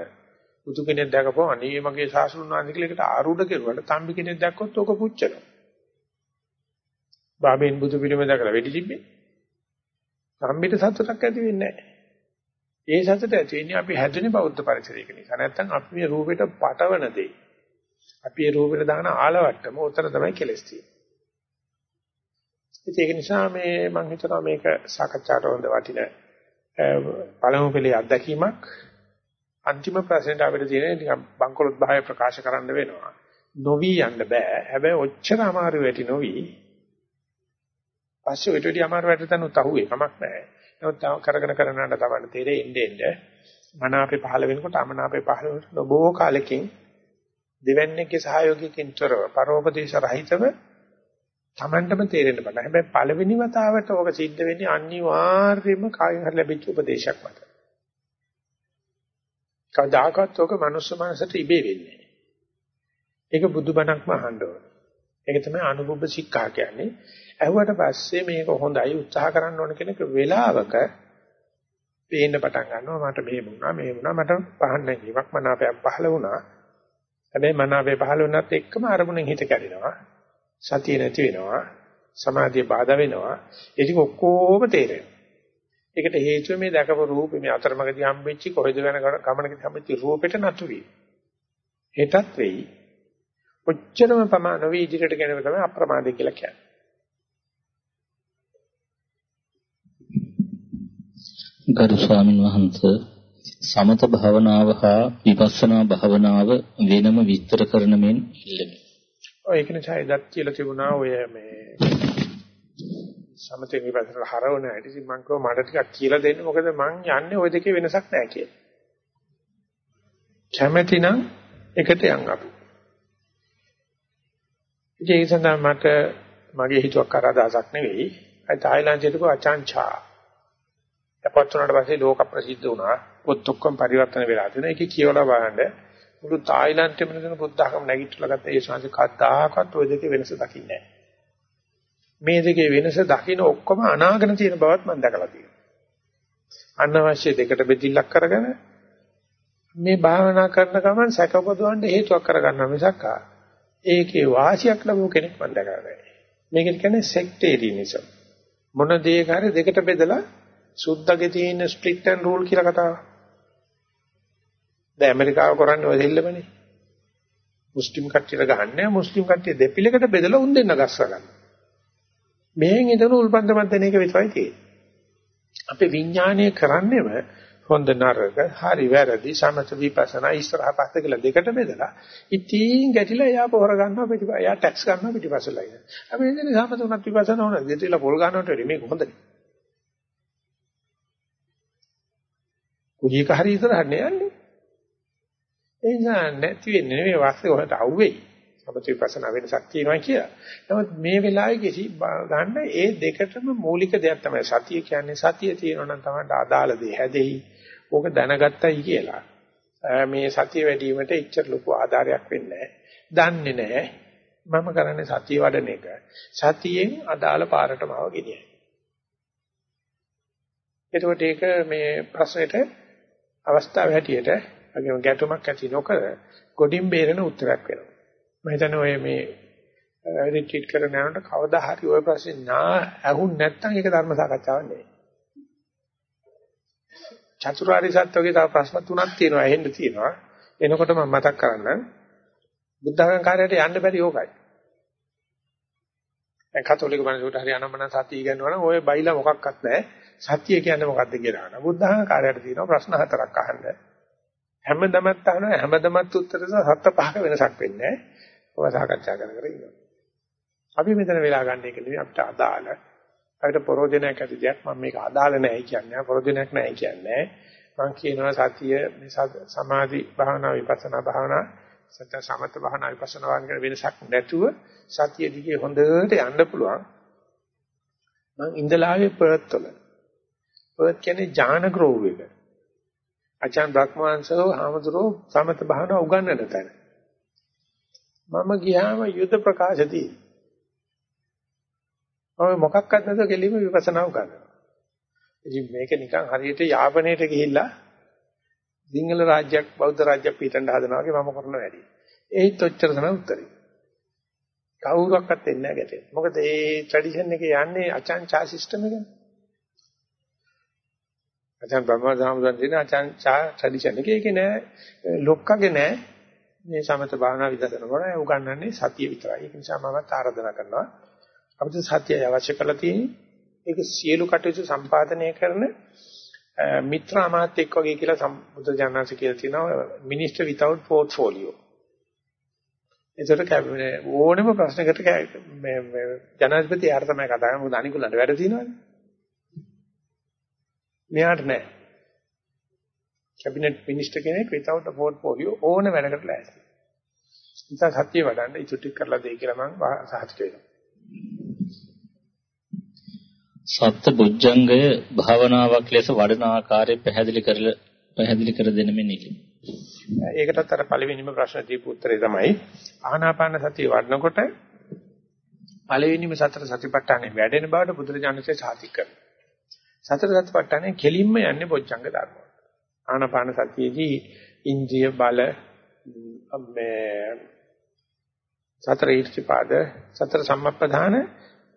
බුදු කෙනෙක් දැකපුවා අනේ මගේ සාසුන් වහන්සේ කියලා එකට ආරූඪ කෙරුවට තම්බි කෙනෙක් දැක්කොත් ඕක පුච්චනවා. බාබෙන් බුදු පිළිම දැකලා වෙඩි තිබ්බේ. සම්මිත සතුටක් ඇති වෙන්නේ නැහැ. ඒ සතුට ඇති වෙන්නේ අපි හැදුනේ බෞද්ධ පරිසරයක නිසා. නැත්තම් අපි මේ රූපෙට පටවන දෙයි. අපි මේ රූපෙට දාන ආලවට්ටම උතර තමයි කෙලස් තියෙන්නේ. ඒක නිසා මේ මම හිතනවා මේක සාකච්ඡාට හොඳ වටින පළමු පෙළේ අත්දැකීමක්. අන්තිම ප්‍රශ්නෙට අපිට තියෙන නිකන් බංකොලොත් භාවය ප්‍රකාශ කරන්න වෙනවා. නොවි යන්න බෑ. හැබැයි ඔච්චර අමාරු වෙටි නොවි පස්සේ ඔය ටෙඩි අමාරු වැඩටන උතහුවේ කමක් නැහැ. නමුත් තව කරගෙන කරනකට තමයි තේරෙන්නේ එන්නේ එන්නේ මන අපේ පහළ වෙනකොට අමන අපේ පහළ වෙනකොට බොහෝ කාලෙකින් දෙවන්නේගේ සහයෝගයකින් තොරව පරෝපදේශ රහිතව Tamanටම තේරෙන්න බෑ. හැබැයි පළවෙනි වතාවට ඕක සිද්ධ වෙන්නේ අනිවාර්යයෙන්ම කායෙන් හරි ලැබිච්ච උපදේශයක් මත. කවදාකවත් ඕක මනුස්ස මනසට ඉබේ වෙන්නේ නැහැ. ඒක බුදුබණක්ම අහන්න ඕනේ. ඒක තමයි අනුභව ශික්ෂා කියන්නේ. ඇහුවට පස්සේ මේක හොඳයි උත්සාහ කරන්න ඕන කෙනෙක් වෙලාවක පේන්න පටන් ගන්නවා මට මෙහෙම වුණා මෙහෙම වුණා මට පහන් නැගීමක් මනාපයක් පහළ වුණා හැබැයි මනාපය පහළ වුණත් එක්කම අරමුණෙන් හිත කැඩෙනවා සතිය නැති වෙනවා සමාධිය බාධා වෙනවා. ඒ ටික ඔක්කොම තේරෙනවා. ඒකට හේතුව මේ දැකපු රූපේ මේ අතරමඟදී හම්බෙච්ච කොහෙද යන ගමනකදී හම්බෙච්ච රූපෙට නතු වී හෙටත් වෙයි. ඔච්චරම ප්‍රමාණ නොවි ඉදිරියට ගෙනව තමයි අප්‍රමාදය කියලා කියන්නේ. ගරු ස්වාමින් වහන්සේ සමත භාවනාව හා විපස්සනා භාවනාව වෙනම විස්තර කරන මෙන් ඉල්ලමි. ඔය ඒක නිසා එදත් කියලා තිබුණා ඔය මේ සමතේ විපස්සනා හරවන හැටි ඉතින් මම කිව්වා මට ටිකක් කියලා දෙන්න මොකද මං යන්නේ ওই දෙකේ වෙනසක් නැහැ කියලා. කැමැතිනම් එකට යන් අපි. ඉතින් ඒ සඳහා මට මගේ හිතුවක් කර අදහසක් නෙවෙයි. අය තායිලන්තයට ගෝ අචාන්චා. අපත් උනාට පස්සේ ලෝක ප්‍රසිද්ධ වුණා. පොත් ඔක්කොම පරිවර්තන වෙලා තියෙනවා. ඒකේ කියවලා බලන්න මුළු තායිලන්තෙම නේද බුද්ධ ධර්ම නැගිටලා ගත්ත ඒ ශාන්ති කද්දාකත් ওই දෙකේ වෙනස දකින්නේ නැහැ. මේ දෙකේ වෙනස දකින්න ඔක්කොම අනාගෙන තියෙන බවත් මම දැකලා තියෙනවා. අනවශ්‍ය දෙකට බෙදිල්ලක් කරගෙන මේ භාවනා කරන ගමන් සැකපොදවන්න හේතුවක් කරගන්න මිසක් ඒකේ වාසියක් ලැබුව කෙනෙක් මම දැකලා නැහැ. මේකට කියන්නේ සෙක්ටේරියනිසම්. මොන දෙයක හරි දෙකට බෙදලා සුද්ධගේ තියෙන ස්ප්ලිට් ඇන්ඩ් රූල් කියලා කතාව. දැන් ඇමරිකාව කරන්නේ ඔය දෙල්ලමනේ. මුස්ලිම් කට්ටියට ගහන්නේ මුස්ලිම් කට්ටිය දෙපිලකට බෙදලා උන් දෙන්න ගස්සා ගන්න. මෙහෙන් ඉදන උල්පන්දමත් දෙන එක විතරයි තියෙන්නේ. අපේ විඥානය කරන්නේම හොඳ නරක හරි වැරදි සමත විපස්සනා ඉස්සරහ පස්ස කියලා දෙකට බෙදලා ඉතින් ගැටිලා එයා පොර ගන්නවා පිටිපස්ස එයා ටැක්ස් ගන්නවා පිටිපස්සලා ඉන්න. අපි ඉන්නේ සමත උනත් විපස්සනා උනත් දෙතිලා පොල් ගන්නවට වැඩි මේක හොඳයි. කුජීක හරි ඉස්සරහට යන්නේ. ඒ නිසා නැති වෙන්නේ නෙවෙයි වාස්තේ ඔයාලට අවුෙයි. සමථ විපස්සනා වෙනසක් තියෙනවා කියලා. නමුත් මේ වෙලාවේ කිසි ගන්න ඒ දෙකටම මූලික දෙයක් තමයි සතිය කියන්නේ සතිය තියෙනවා නම් තමයි අදාළ දේ හැදෙයි. ඕක දැනගත්තයි කියලා. මේ සතිය වැඩි වීමට ඉච්චර ලොකු ආධාරයක් වෙන්නේ දන්නේ නැහැ. මම කරන්නේ සතිය වඩන එක. සතියෙන් අදාළ පාරටම ආව ගෙනියයි. එතකොට ඒක මේ ප්‍රශ්නෙට අවස්ථාව හැටියට වගේම ගැටුමක් ඇති නොකර ගොඩින් බේරෙන උත්තරයක් වෙනවා. මම හිතන්නේ ඔය මේ රිට්‍රීට් කරන යනකොට කවදා හරි ওই ප්‍රශ්නේ නා ඇහුන් නැත්නම් ඒක ධර්ම සාකච්ඡාවක් නෙවෙයි. චතුරාර්ය සත්‍යයේ තව ප්‍රශ්න තුනක් තියෙනවා එහෙන්න තියෙනවා. එනකොට මම මතක් කරන්නම් බුද්ධඝම කාර්යයට යන්න බැරි ඕකයි. දැන් කතෝලික මනසට හරි අනම්මන සතිය ඉගෙනනවා නම් ඔය බයිලා මොකක්වත් නැහැ. සත්‍ය කියන්නේ මොකක්ද කියලා අහනවා. බුද්ධඝම කාර්යයට තියෙනවා ප්‍රශ්න හතරක් අහන්න. හැමදමත් අහනවා හැමදමත් උත්තරේ සත්‍ය පහක වෙනසක් වෙන්නේ නැහැ. ඔය සාකච්ඡා කර කර ඉන්නවා. අපි මෙතන වෙලා ගන්න එක නෙවෙයි අපිට අදාළ. අපිට ප්‍රෝජනයක් ඇති දෙයක් මම මේක අදාළ නැහැ කියන්නේ. ප්‍රෝජනයක් නැහැ කියන්නේ. මම කියනවා සතිය මේ සමාධි භාවනා විපස්සනා භාවනා සත්‍ය සමත භාවනා විපස්සනා වගේ වෙනසක් නැතුව සතිය දිගේ හොඳට යන්න පුළුවන්. මම ඉඳලාවේ පර්ත් වල. පර්ත් කියන්නේ ඥාන ග්‍රෝව් එක. අචාන් බ්‍රහ්මවංශෝ හාමුදුරුවෝ සමත භාවනා උගන්වන්න තැන. මම ගියාම යුද ප්‍රකාශදී. මම මොකක්වත් නැතුව කෙලිම විපස්සනා උගන්වනවා. ඉතින් මේක නිකන් හරියට යාපනයට ගිහිල්ලා සිංහල රාජ්‍යයක් බෞද්ධ රාජ්‍යයක් පිටන්න හදනවා වගේ මම කරන වැඩි. ඒත් ඔච්චර තමයි උත්තරේ. කවුරක්වත් එන්නේ නැහැ ගැටේ. මොකද ඒ ට්‍රැඩිෂන් එකේ යන්නේ අචාන්චා සිස්ටම් එකනේ. අචාන් බ්‍රහ්මදාමයන් දින අචාන්චා ට්‍රැඩිෂන් එකේ ඒකේ නෑ ලොක්කගේ නෑ මේ සමත භාවනා විදර්ශන කරන උගන්වන්නේ සතිය විතරයි. ඒක නිසා මම ආරාධනා කරනවා අපිට සතියයි අවශ්‍ය කරලා තියෙන්නේ. ඒක සියලු කටයුතු සම්පාදනය කරන මිත්‍ර අමාත්‍යෙක් වගේ කියලා සම්බුද්ධ ජානනාංශ කියලා තියෙනවා මිනිස්ටර් විතවුට් පෝර්ට්ෆෝලියෝ. ඒකට ඕනෙම ප්‍රශ්නකට මේ ජනාධිපති යාර තමයි කතා කරන්නේ මොකද අනිකුලන්ට වැඩ තියෙනවනේ. මෙයාට නෑ. කැබිනට් මිනිස්ටර් කෙනෙක් without a portfolio ඕන වැඩකට ලෑස්ති. ඉතින් සත්‍ය වඩන්න ඉතුරු ටික කරලා දෙයි කියලා මම සාහිත වෙනවා. සත්‍ය බුද්ධංගය භාවනාවක් ලෙස වඩන ආකාරය පැහැදිලි කරලා පැහැදිලි කර දෙන්න මෙන්න. ඒකටත් අර පළවෙනිම ප්‍රශ්න දීපු උත්තරේ තමයි ආනාපාන සතිය වඩනකොට පළවෙනිම සතර සතිපට්ඨානේ වැඩෙන බවට බුදුරජාණන්සේ සාතික කරනවා. සතර සතිපට්ඨානේ කෙලින්ම යන්නේ බොජ්ජංග ධර්ම. ආනාපාන සතියේදී ඉන්ද්‍රිය බල මේ සතර ඊර්තිපාද සතර සම්මප්පදාන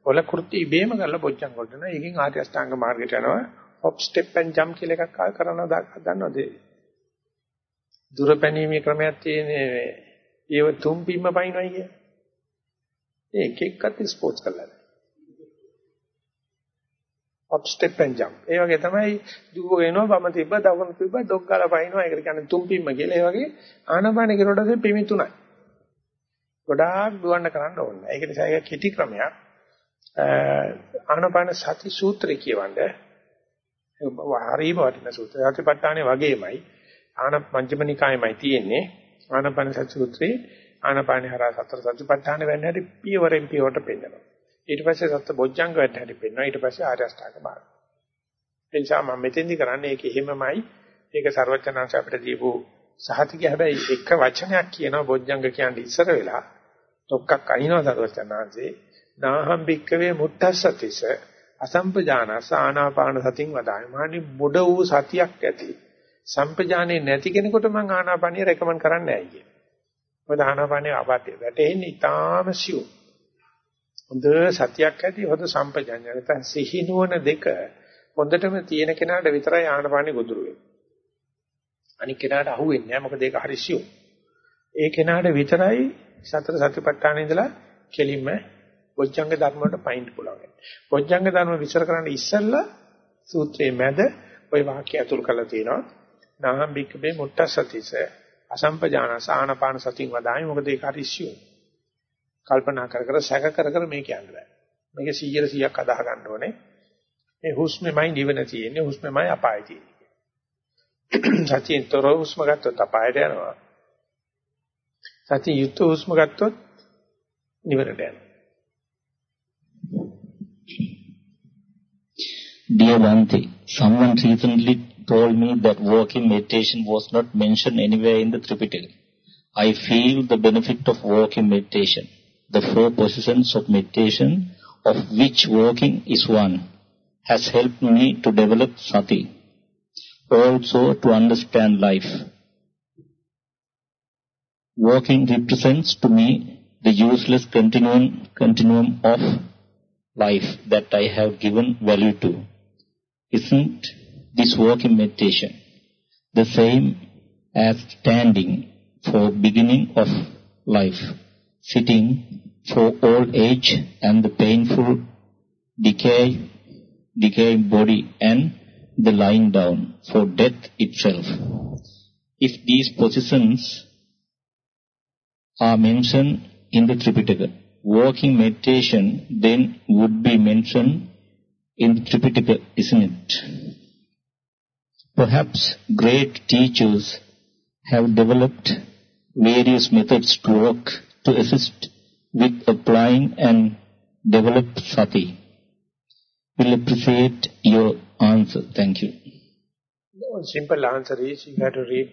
වල කෘත්‍ය ඉබේම කරලා බොජ්ජංග වලට යනවා. ඒකෙන් ආර්ය අෂ්ටාංග මාර්ගයට යනවා. හොප් ස්ටෙප් ඇන් ජම්ප් කියලා එකක් කරනවා දන්නවද? දුර පැනීමේ ක්‍රමයක් තියෙන්නේ ඒව තුම් පිම්ම පයින්වයි කිය. ඒක එක්කත් ස්පෝර්ට්ස් කරලා. Hop step and jump. ඒ වගේ තමයි දුව වෙනවා වම තිබ්බ දකුණු තිබ්බ ඩොග් ගාලා පයින්නවා. ඒකට කියන්නේ තුම්පින්ම කියලා. ඒ වගේ ආනපාන කිරුවටදී පිමි තුනයි. ගොඩාක් දුවන්න කරන්න ඕනේ. ඒක නිසා ඒක කිටි ක්‍රමයක්. ආනපාන සති සූත්‍රය කියවන්නේ හරිම වටින සූත්‍රය. සතිපට්ඨානේ වගේමයි ආන මජ්ක්‍ධිම නිකායේමයි තියෙන්නේ. ආනපාන සති සූත්‍රේ ආනපාන හරහා සතර සතිපට්ඨාන වෙන්න හැටි පියවරෙන් පියවරට පෙන්නනවා. ඊට පස්සේ සත්ත බොජ්ජංග වලට හැරිපෙන්නවා. ඊට පස්සේ ආර්ය අෂ්ටාංග මාර්ගය. එනිසා මම මෙතෙන්දි කරන්නේ ඒක එහෙමමයි. ඒක ਸਰවඥාංශ අපිට දීපු සහතිකය හැබැයි එක වචනයක් කියනවා බොජ්ජංග කියන්නේ ඉස්සර වෙලා තොක්කක් අහිනවා සර්වඥාන්සේ නාහම් භික්කවේ මුත්තස්සතිස අසම්පජානස ආනාපාන සතින් වදායි මානි මොඩ වූ සතියක් ඇති සම්පජානේ නැති කෙනෙකුට මම ආනාපානිය රෙකමන්ඩ් කරන්නේ නැහැ කියන්නේ. මොකද ආනාපානිය අපාතේ වැටෙන්නේ ඊටාම සියුම්. හොඳ සතියක් ඇති හොඳ සම්පජාඤ්ඤය නැත්නම් සිහිනුවන දෙක හොඳටම තියෙන කෙනාට විතරයි ආනාපානිය ගොදුරු වෙන්නේ. අනික් කෙනාට අහුවෙන්නේ නැහැ මොකද ඒක හරි සියුම්. ඒ කෙනාට විතරයි සතර සතිපට්ඨාන ඉඳලා කෙලින්ම බොජ්ජංග ධර්ම වලට පයින්ට් පුළුවන්. බොජ්ජංග ධර්ම විස්තර කරන්න ඉස්සෙල්ලා සූත්‍රයේ මැද ওই වාක්‍ය ඇතුල් කරලා තියෙනවා. නාහම් බික්කබේ මුට්ටසතිස අසම්පජානස ආනපාන සතින් වදායි මොකද ඒක හරි ඉස්සියු. කල්පනා කර කර සැක කර කර මේක යන්න බෑ. මේක 100 100ක් අදාහ ගන්න ඕනේ. මේ හුස්මෙමයි නිවන තියෙන්නේ හුස්මෙමයි අපාය තියෙන්නේ. සතියෙන් තොර හුස්ම ගත්තොත් අපායට යනවා. සතිය යුත් හුස්ම ගත්තොත් නිවනට යනවා. Dear Bhante, someone recently told me that walking meditation was not mentioned anywhere in the Tripitaka. I feel the benefit of walking meditation. The four positions of meditation, of which walking is one, has helped me to develop sati, also to understand life. Walking represents to me the useless continuum, continuum of life that I have given value to. Isn't this walking meditation the same as standing for beginning of life, sitting for old age and the painful decay, decaying body and the lying down for death itself. If these positions are mentioned in the Tripitaka, walking meditation then would be mentioned in the Tripitaka, isn't it? Perhaps great teachers have developed various methods to work to assist with applying and develop sati. We'll appreciate your answer. Thank you. The simple answer is you have to read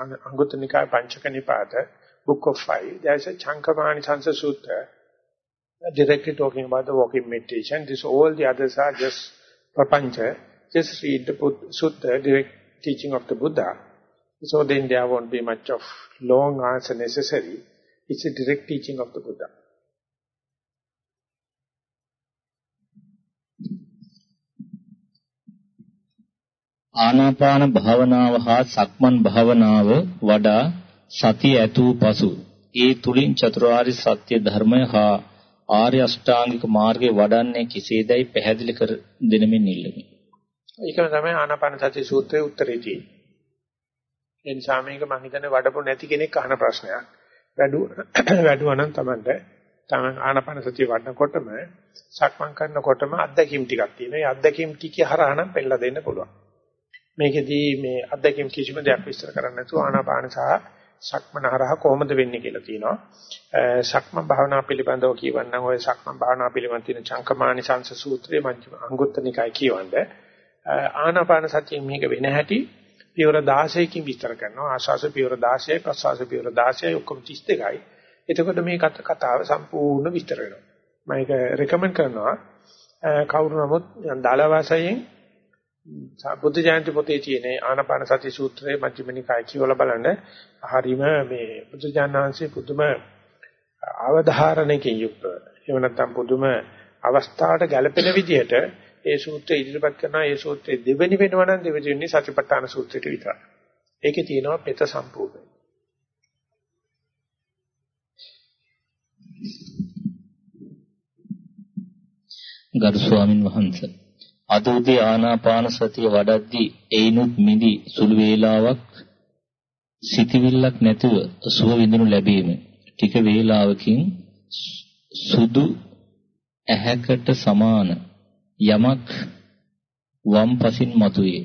Anguttara Nikaya Panchaka book of five. There is a Chankamani Sansa Sutta directly talking about the walking meditation. This all the others are just prapancha. Just read the sutta, direct teaching of the Buddha. So then there won't be much of long answer necessary. It's a direct teaching of the Buddha. ආනාපාන භාවනාව හා සක්මන් භාවනාව වඩා සතිය ඇතු පසු ඒ තුලින් චතුරාර්ය සත්‍ය ධර්මය හා ආර්ය අෂ්ටාංගික මාර්ගය වඩන්නේ කෙසේදයි පැහැදිලි කර දෙනමින් ඉල්ලමි. ඒකම තමයි ආනාපාන සති සූත්‍රයේ උත්තරේ තියෙන්නේ. ඒ නිසා මේක මම හිතන්නේ වඩපො නැති කෙනෙක් අහන ප්‍රශ්නයක්. වැඩු වැඩුවා නම් Tamanට තමන් ආනාපාන සතිය වඩනකොටම සක්මන් කරනකොටම අත්දැකීම් ටිකක් තියෙනවා. ඒ අත්දැකීම් ටික හරහා නම් පෙන්නලා දෙන්න පුළුවන්. මේකෙදී මේ අත්දැකීම් කිසිම දෙයක් විස්තර කරන්න නැතුව ආනාපාන සහ සක්මන හරහා කොහොමද වෙන්නේ කියලා තියෙනවා. සක්මන් භාවනා පිළිබඳව කියවන්නම් ඔය සක්මන් භාවනා පිළිබඳ තියෙන චංකමානි සංස සූත්‍රයේ මං අංගුත්තනිකයි කියවන්නේ. ආනාපාන සතියෙන් මේක වෙන හැටි පියවර 16කින් විස්තර කරනවා. ආශාස පියවර 16යි ප්‍රසවාස පියවර 16යි ඔක්කොම 32යි. එතකොට මේ කතාව සම්පූර්ණ විස්තර වෙනවා. මම ඒක රෙකමන්ඩ් කරනවා. කවුරු නමුත් දාල වාසයෙන් බුද්ධ ජයන්ති පොතේ තියෙන ආනාපාන සති සූත්‍රයේ මජ්ක්‍ධිම නිකාය කියවලා බලන්න හරීම මේ බුද්ධ ඥානංශේ පුදුම අවධාරණයකින් යුක්තව එහෙම නැත්නම් පුදුම අවස්ථාවට ගැලපෙන විදිහට ඒ සූත්‍රය ඉදිරිපත් කරනවා ඒ සූත්‍රයේ දෙවෙනි වෙනවා නම් දෙවෙනි වෙන්නේ සතිපට්ඨාන සූත්‍රයට විතරයි. ඒකේ තියෙනවා පෙත සම්පූර්ණයි. ගරු ස්වාමින් වහන්සේ අද උදේ ආනාපාන සතිය වඩද්දී එයිනුත් මිදි සුළු වේලාවක් සිතවිල්ලක් නැතුව සුව විඳිනු ලැබීම ටික වේලාවකින් සුදු ඇහැකට සමාන යමක් වම් පසින් මතුවේ.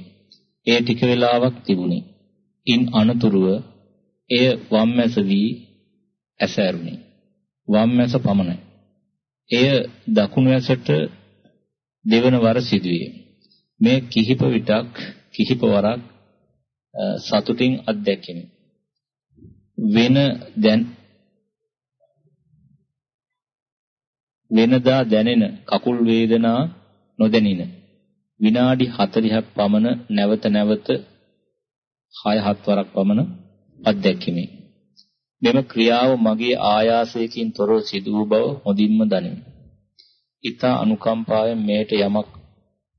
එය ටික වේලාවක් තිබුණි. ඉන් අනතුරුව එය වම් මැස වී ඇසෑරුණි. වම් මැස පමණයි. එය දකුණු ඇසට දෙවන වර සිදුවේ. මේ කිහිප විටක් කිහිප වරක් සතුටින් අත්දැකීමි. වෙන දැන් වෙනදා දැනෙන කකුල් වේදනා නොදැනින විනාඩි 40ක් පමණ නැවත නැවත 6-7 වරක් පමණ අත්දැකීමි. මෙම ක්‍රියාව මගේ ආයාසයකින් තොරව සිදු වූ බව හොඳින්ම දනිමි. ඊතා අනුකම්පාවෙන් මේට යමක්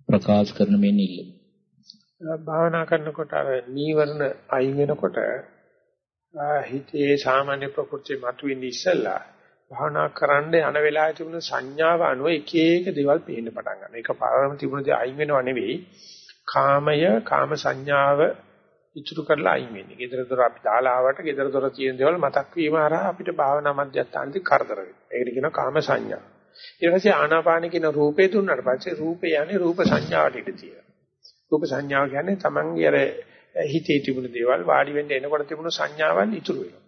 ප්‍රකාශ කරන මෙන් ඉල්ලමි. භාවනා කරනකොට අර නීවරණ අයින් වෙනකොට හිතේ සාමාන්‍ය ප්‍රകൃතිය මතුවෙන්නේ ඉස්සෙල්ලා භාවනා කරන්න යන වෙලාවේ තිබුණ සංඥාව අනුව එක එක දේවල් පේන්න පටන් ගන්නවා. ඒක පාරම තිබුණ දේ අයින් වෙනව නෙවෙයි. කාමය, කාම සංඥාව ඉතුරු කරලා අයින් වෙන්නේ. gedara dora අපි දාලා ආවට gedara dora තියෙන දේවල් මතක් වීම හරහා අපිට භාවනා මධ්‍යස්ථානදී කරදර වෙනවා. ඒකට කියනවා කාම සංඥා. ඊට පස්සේ ආනාපාන කියන රූපේ දුන්නාට පස්සේ රූපේ යන්නේ රූප සංඥාවට ඉඳ තියෙනවා. රූප සංඥාව කියන්නේ Tamange අර හිතේ තිබුණු දේවල් වාඩි වෙන්න එනකොට තිබුණු සංඥාවන් ඉතුරු වෙනවා.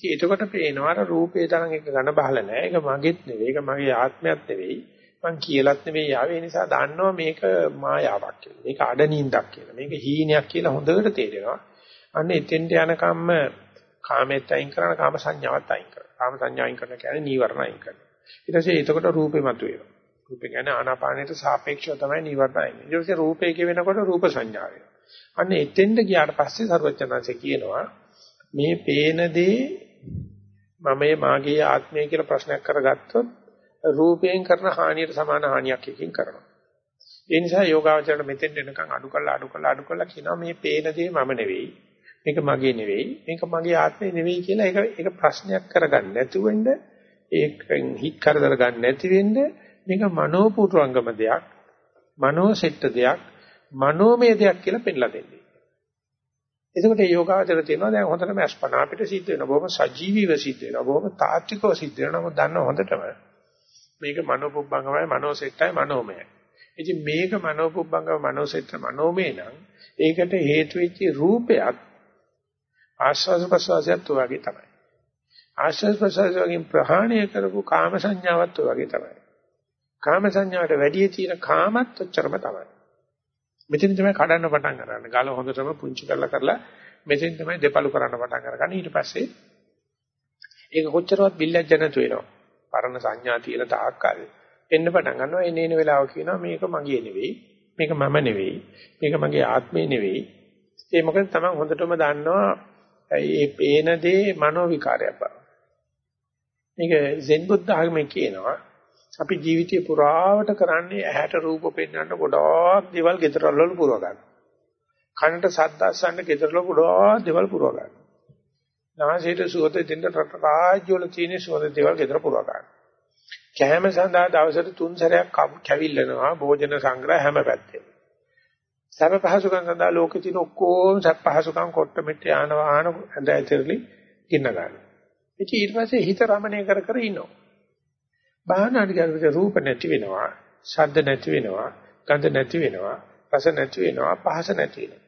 ඉතින් එතකොට පේනවා අර රූපේ තරම් එක ඝන බහල නැහැ. ඒක මගේත් නෙවෙයි. ඒක මගේ ආත්මයක් නෙවෙයි. මං කියලත් නෙවෙයි ආවේ. ඒ නිසා දන්නවා මේක මායාවක් කියලා. මේක අඩනින්දක් කියලා. මේක හීනයක් කියලා හොඳට තේරෙනවා. අන්න එතෙන්ට යනකම්ම කාමෙත් අයින් කරන කාම සංඥාවත් අයින් කරනවා. කාම සංඥා අයින් කරන කියන්නේ නීවරණ අයින් කරනවා. ඊට පස්සේ එතකොට රූපේ මතුවෙනවා. රූපේ කියන්නේ ආනාපානයට සාපේක්ෂව තමයි නීවරණ අයින්. ඊට පස්සේ රූපේ කියවෙනකොට රූප සංඥා වෙනවා. අන්න එතෙන්ට ගියාට පස්සේ සර්වඥාන්සේ කියනවා මේ පේන දේ මමයේ මාගේ ආත්මය කියලා ප්‍රශ්නයක් කරගත්තොත් රූපයෙන් කරන හානියට සමාන හානියක් එකකින් කරනවා. ඒ නිසා යෝගාවචරණ මෙතෙන් එනකන් අඩු කළා අඩු කළා අඩු කළා කියනවා මේ පේන දේ මම නෙවෙයි. මේක මගේ නෙවෙයි. මේක මගේ ආත්මය නෙවෙයි කියලා ඒක ඒක ප්‍රශ්නයක් කරගන්න නැතුව වෙන්න ඒකෙන් හිත් කරදර ගන්න නැති වෙන්න මේක මනෝපූර්වංගම දෙයක්. මනෝසෙට්ට දෙයක්. මනෝමය දෙයක් කියලා පෙන්ලා දෙන්නේ. එතකොට මේ යෝගාවචර තියෙනවා දැන් හොඳටම අස්පනා අපිට සිද්ධ වෙනවා. බොහොම සජීවීව සිද්ධ වෙනවා. බොහොම තාත්විකව සිද්ධ වෙනවා. මොකද දන්නව හොඳටම. මේක මනෝපුබ්බංගමයි මනෝසෙට්ටයි මනෝමයයි. ඉතින් මේක මනෝපුබ්බංගම මනෝසෙට්ට මනෝමය නම් ඒකට හේතු වෙච්ච රූපයක් ආස්වාද ප්‍රසවාසයත් වගේ තමයි. ආස්වාද ප්‍රසවාසයෙන් ප්‍රහාණය කරපු කාම සංඥාවත් වගේ තමයි. කාම සංඥාවට වැඩි තියෙන කාමත් ඔච්චරම තමයි. මෙතන තමයි කඩන්න පටන් ගන්න. ගල හොඳටම පුංචි කරලා කරලා මෙතෙන් තමයි දෙපළු කරන්න පටන් අරගන්න. ඊට පස්සේ ඒක කොච්චරවත් බිල්ලක් දැනතු වෙනවා. පරණ සංඥා තියෙන තාක්කල් එන්න පටන් ගන්නවා. එන එන වෙලාව කියනවා මේක මගේ නෙවෙයි. මේක මම නෙවෙයි. මේක මගේ ආත්මේ නෙවෙයි. ඒ මොකද තමයි හොඳටම දන්නවා මේ පේන දේ මනෝ විකාරයක් බව. මේක සෙන් බුද්ධ ආගමේ කියනවා අපි ජීවිතේ පුරාවට කරන්නේ ඇහැට රූප පෙන්වන්න ගොඩාක් දේවල් ගෙදරවල වල පුරව ගන්න. කනට ශබ්ද අසන්න ගෙදරවල ගොඩාක් දේවල් පුරව ගන්න. නාසයට සුවඳ දෙන්න රට රාජ්‍ය වල තියෙන සුවඳ දේවල් ගෙදර පුරව ගන්න. කැම සඳහා දවසට තුන් සැරයක් කැවිල්ලනවා භෝජන සංග්‍රහ හැම පැත්තෙම. සැප පහසුකම් සඳහා ලෝකේ තියෙන ඔක්කොම සැප පහසුකම් කොට්ට මෙට්ට යාන වාහන ඇඳ ඇතිරලි ගින්න ගන්න. ඉතින් ඊට පස්සේ හිත රමණය කර කර ඉන්නවා. බාහනාට ගියාට රූප නැති වෙනවා, ශබ්ද නැති වෙනවා, ගන්ධ නැති වෙනවා, රස නැති වෙනවා, පහස නැති වෙනවා.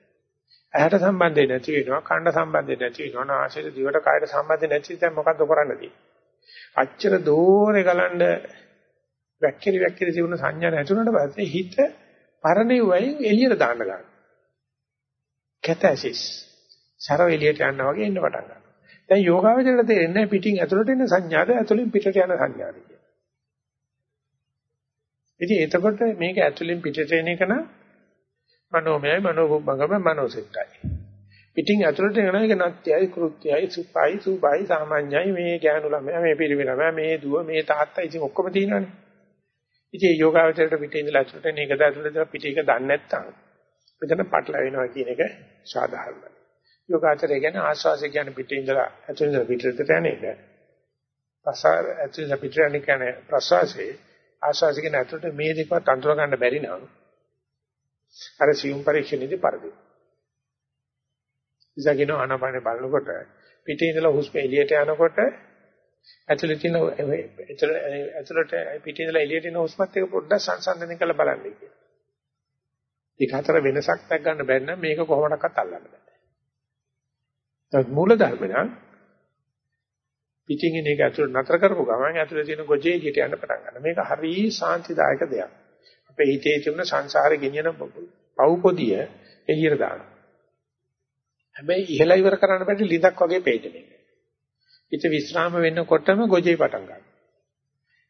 ඇහැට සම්බන්ධය නැති වෙනවා, කණ්ඩ සම්බන්ධය නැති වෙනවා, නාසයට දිවට කායට සම්බන්ධය නැති දැන් මොකද්ද කරන්නදී? අච්චර දෝරේ ගලන්න වැක්කිරි වැක්කිරි තිබුණ සංඥා නැතුණට පස්සේ හිත පරණෙවයින් එළියට දාන්න ගන්නවා. කැතැසිස්. සරව එළියට යනවා වගේ එන්න පටන් ගන්නවා. දැන් යෝගාවචරයට තේරෙන්නේ පිටින් ඇතුළට එන සංඥාද ඇතුළෙන් පිටට යන සංඥාද කියලා. ඉතින් එතකොට මේක ඇතුලෙන් පිටට එන එක නම් මනෝමයයි මනෝභංගම මනෝසෙට්ටයි. පිටින් ඇතුලට එන එක නැත්‍යයි කෘත්‍යයි සුපයි සුබයි සාමාන්‍යයි මේ ඥානු ළමයා මේ පිළිවෙලම මේ දුව මේ තාත්තා ඉතින් ඔක්කොම තියෙනවානේ. ඉතින් යෝගාවචරයට පිටින් ඉඳලා ඇතුලට එන එකද ඇතුලට පිට එක දන්නේ නැත්නම් මෙතන පටල වෙනවා කියන එක සාධාරණයි. යෝගාචරය කියන්නේ ආස්වාසය කියන්නේ පිටින් ඉඳලා ඇතුලට පිටට යන එක. ප්‍රසාර ඇතුලට පිටට යන කියන්නේ ප්‍රසවාසයේ ආශාසික නැතුට මේ දෙකවත් අඳුර ගන්න බැරි නම් අර සියුම් පරීක්ෂණයේදී පරදි. ඉතින් ආනාපානේ බලනකොට පිටේ ඉඳලා හුස්ම එළියට යනකොට ඇතුළේ තියෙන ඇතුළට පිටේ ඉඳලා එළියට එන හුස්මත් එක පොඩ්ඩක් සංසන්දනය කරලා බලන්න කියලා. ඒක අතර වෙනසක් දැක් ගන්න බැන්න මේක කොහොමඩක්වත් අල්ලන්න බෑ. ඒත් මූල ධර්ම නම් පිටින් එන එක ඇතුළට නතර කරපු ගමන් ඇතුළේ තියෙන ගොජේ එළියට යන්න පටන් ගන්නවා. මේක හරිය සාන්තිදායක දෙයක්. අපේ හිතේ තිබුණ සංසාරේ ගෙනියන පව් පොදිය එළියට දානවා. හැබැයි ඉහළ ඉවර කරන්න බැරි ලිඳක් වගේ පේන මේක. හිත විස්්‍රාම වෙන්නකොටම ගොජේ පටන් ගන්නවා.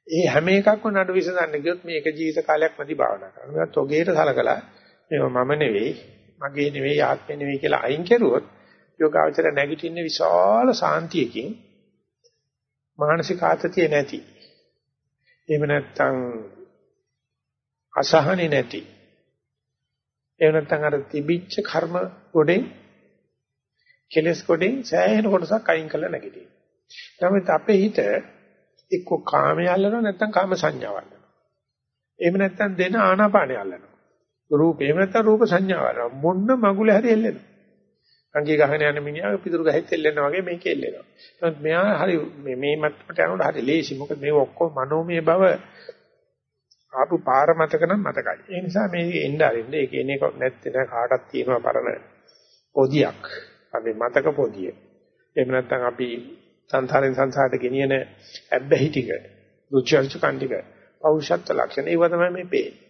ඒ හැම එකක්ම නඩු විසඳන්න ගියොත් මේක ජීවිත කාලයක් නැති භාවනා කරනවා. මේක තොගේට සලකලා මේව මම නෙවෙයි, මගේ නෙවෙයි, ආත්මෙ නෙවෙයි කියලා අයින් කරුවොත් යෝගාවචර නැගිටින්නේ විශාල සාන්තියකින් මානසික ආතතිය නැති. එහෙම නැත්නම් අසහනෙ නැති. එහෙම නැත්නම් අර තිබිච්ච කර්ම ගොඩෙන් කෙලස් ගොඩෙන් සෑහෙන කොටසක් අයින් කරලා නැගිටිනවා. නමුත් අපේ හිත එක්ක කාමයේ අල්ලනවා නැත්නම් කාම සංඥාව අල්ලනවා. එහෙම නැත්නම් දෙන ආනාපානය අල්ලනවා. රූප එහෙම නැත්නම් රූප සංඥාව අල්ලනවා. මොන්න මගුල හරි එල්ලෙනවා. අංගී ගහන යන මිනිහා පිටුරු ගහෙත් එල්ලෙනවා වගේ මේක එල්ලෙනවා. නමුත් මෙයා හරි මේ මේ මට්ටමට යනකොට හරි ලේසි. මොකද මේ ඔක්කොම මනෝමය බව ආපු පාර මතක නම් මතකයි. ඒ නිසා මේ එන්න අරින්න ඒක එන්නේ නැත්තේ නෑ කාටවත් තියෙනවා පරණ පොදියක්. අපි මතක පොදිය. එහෙම නැත්නම් අපි සංසාරෙන් සංසාරට ගෙනියන ඇබ්බැහි ටික, රුචර්ච කණ්ඩික, පෞරුෂත්ව ලක්ෂණ ඒව තමයි මේ පේන්නේ.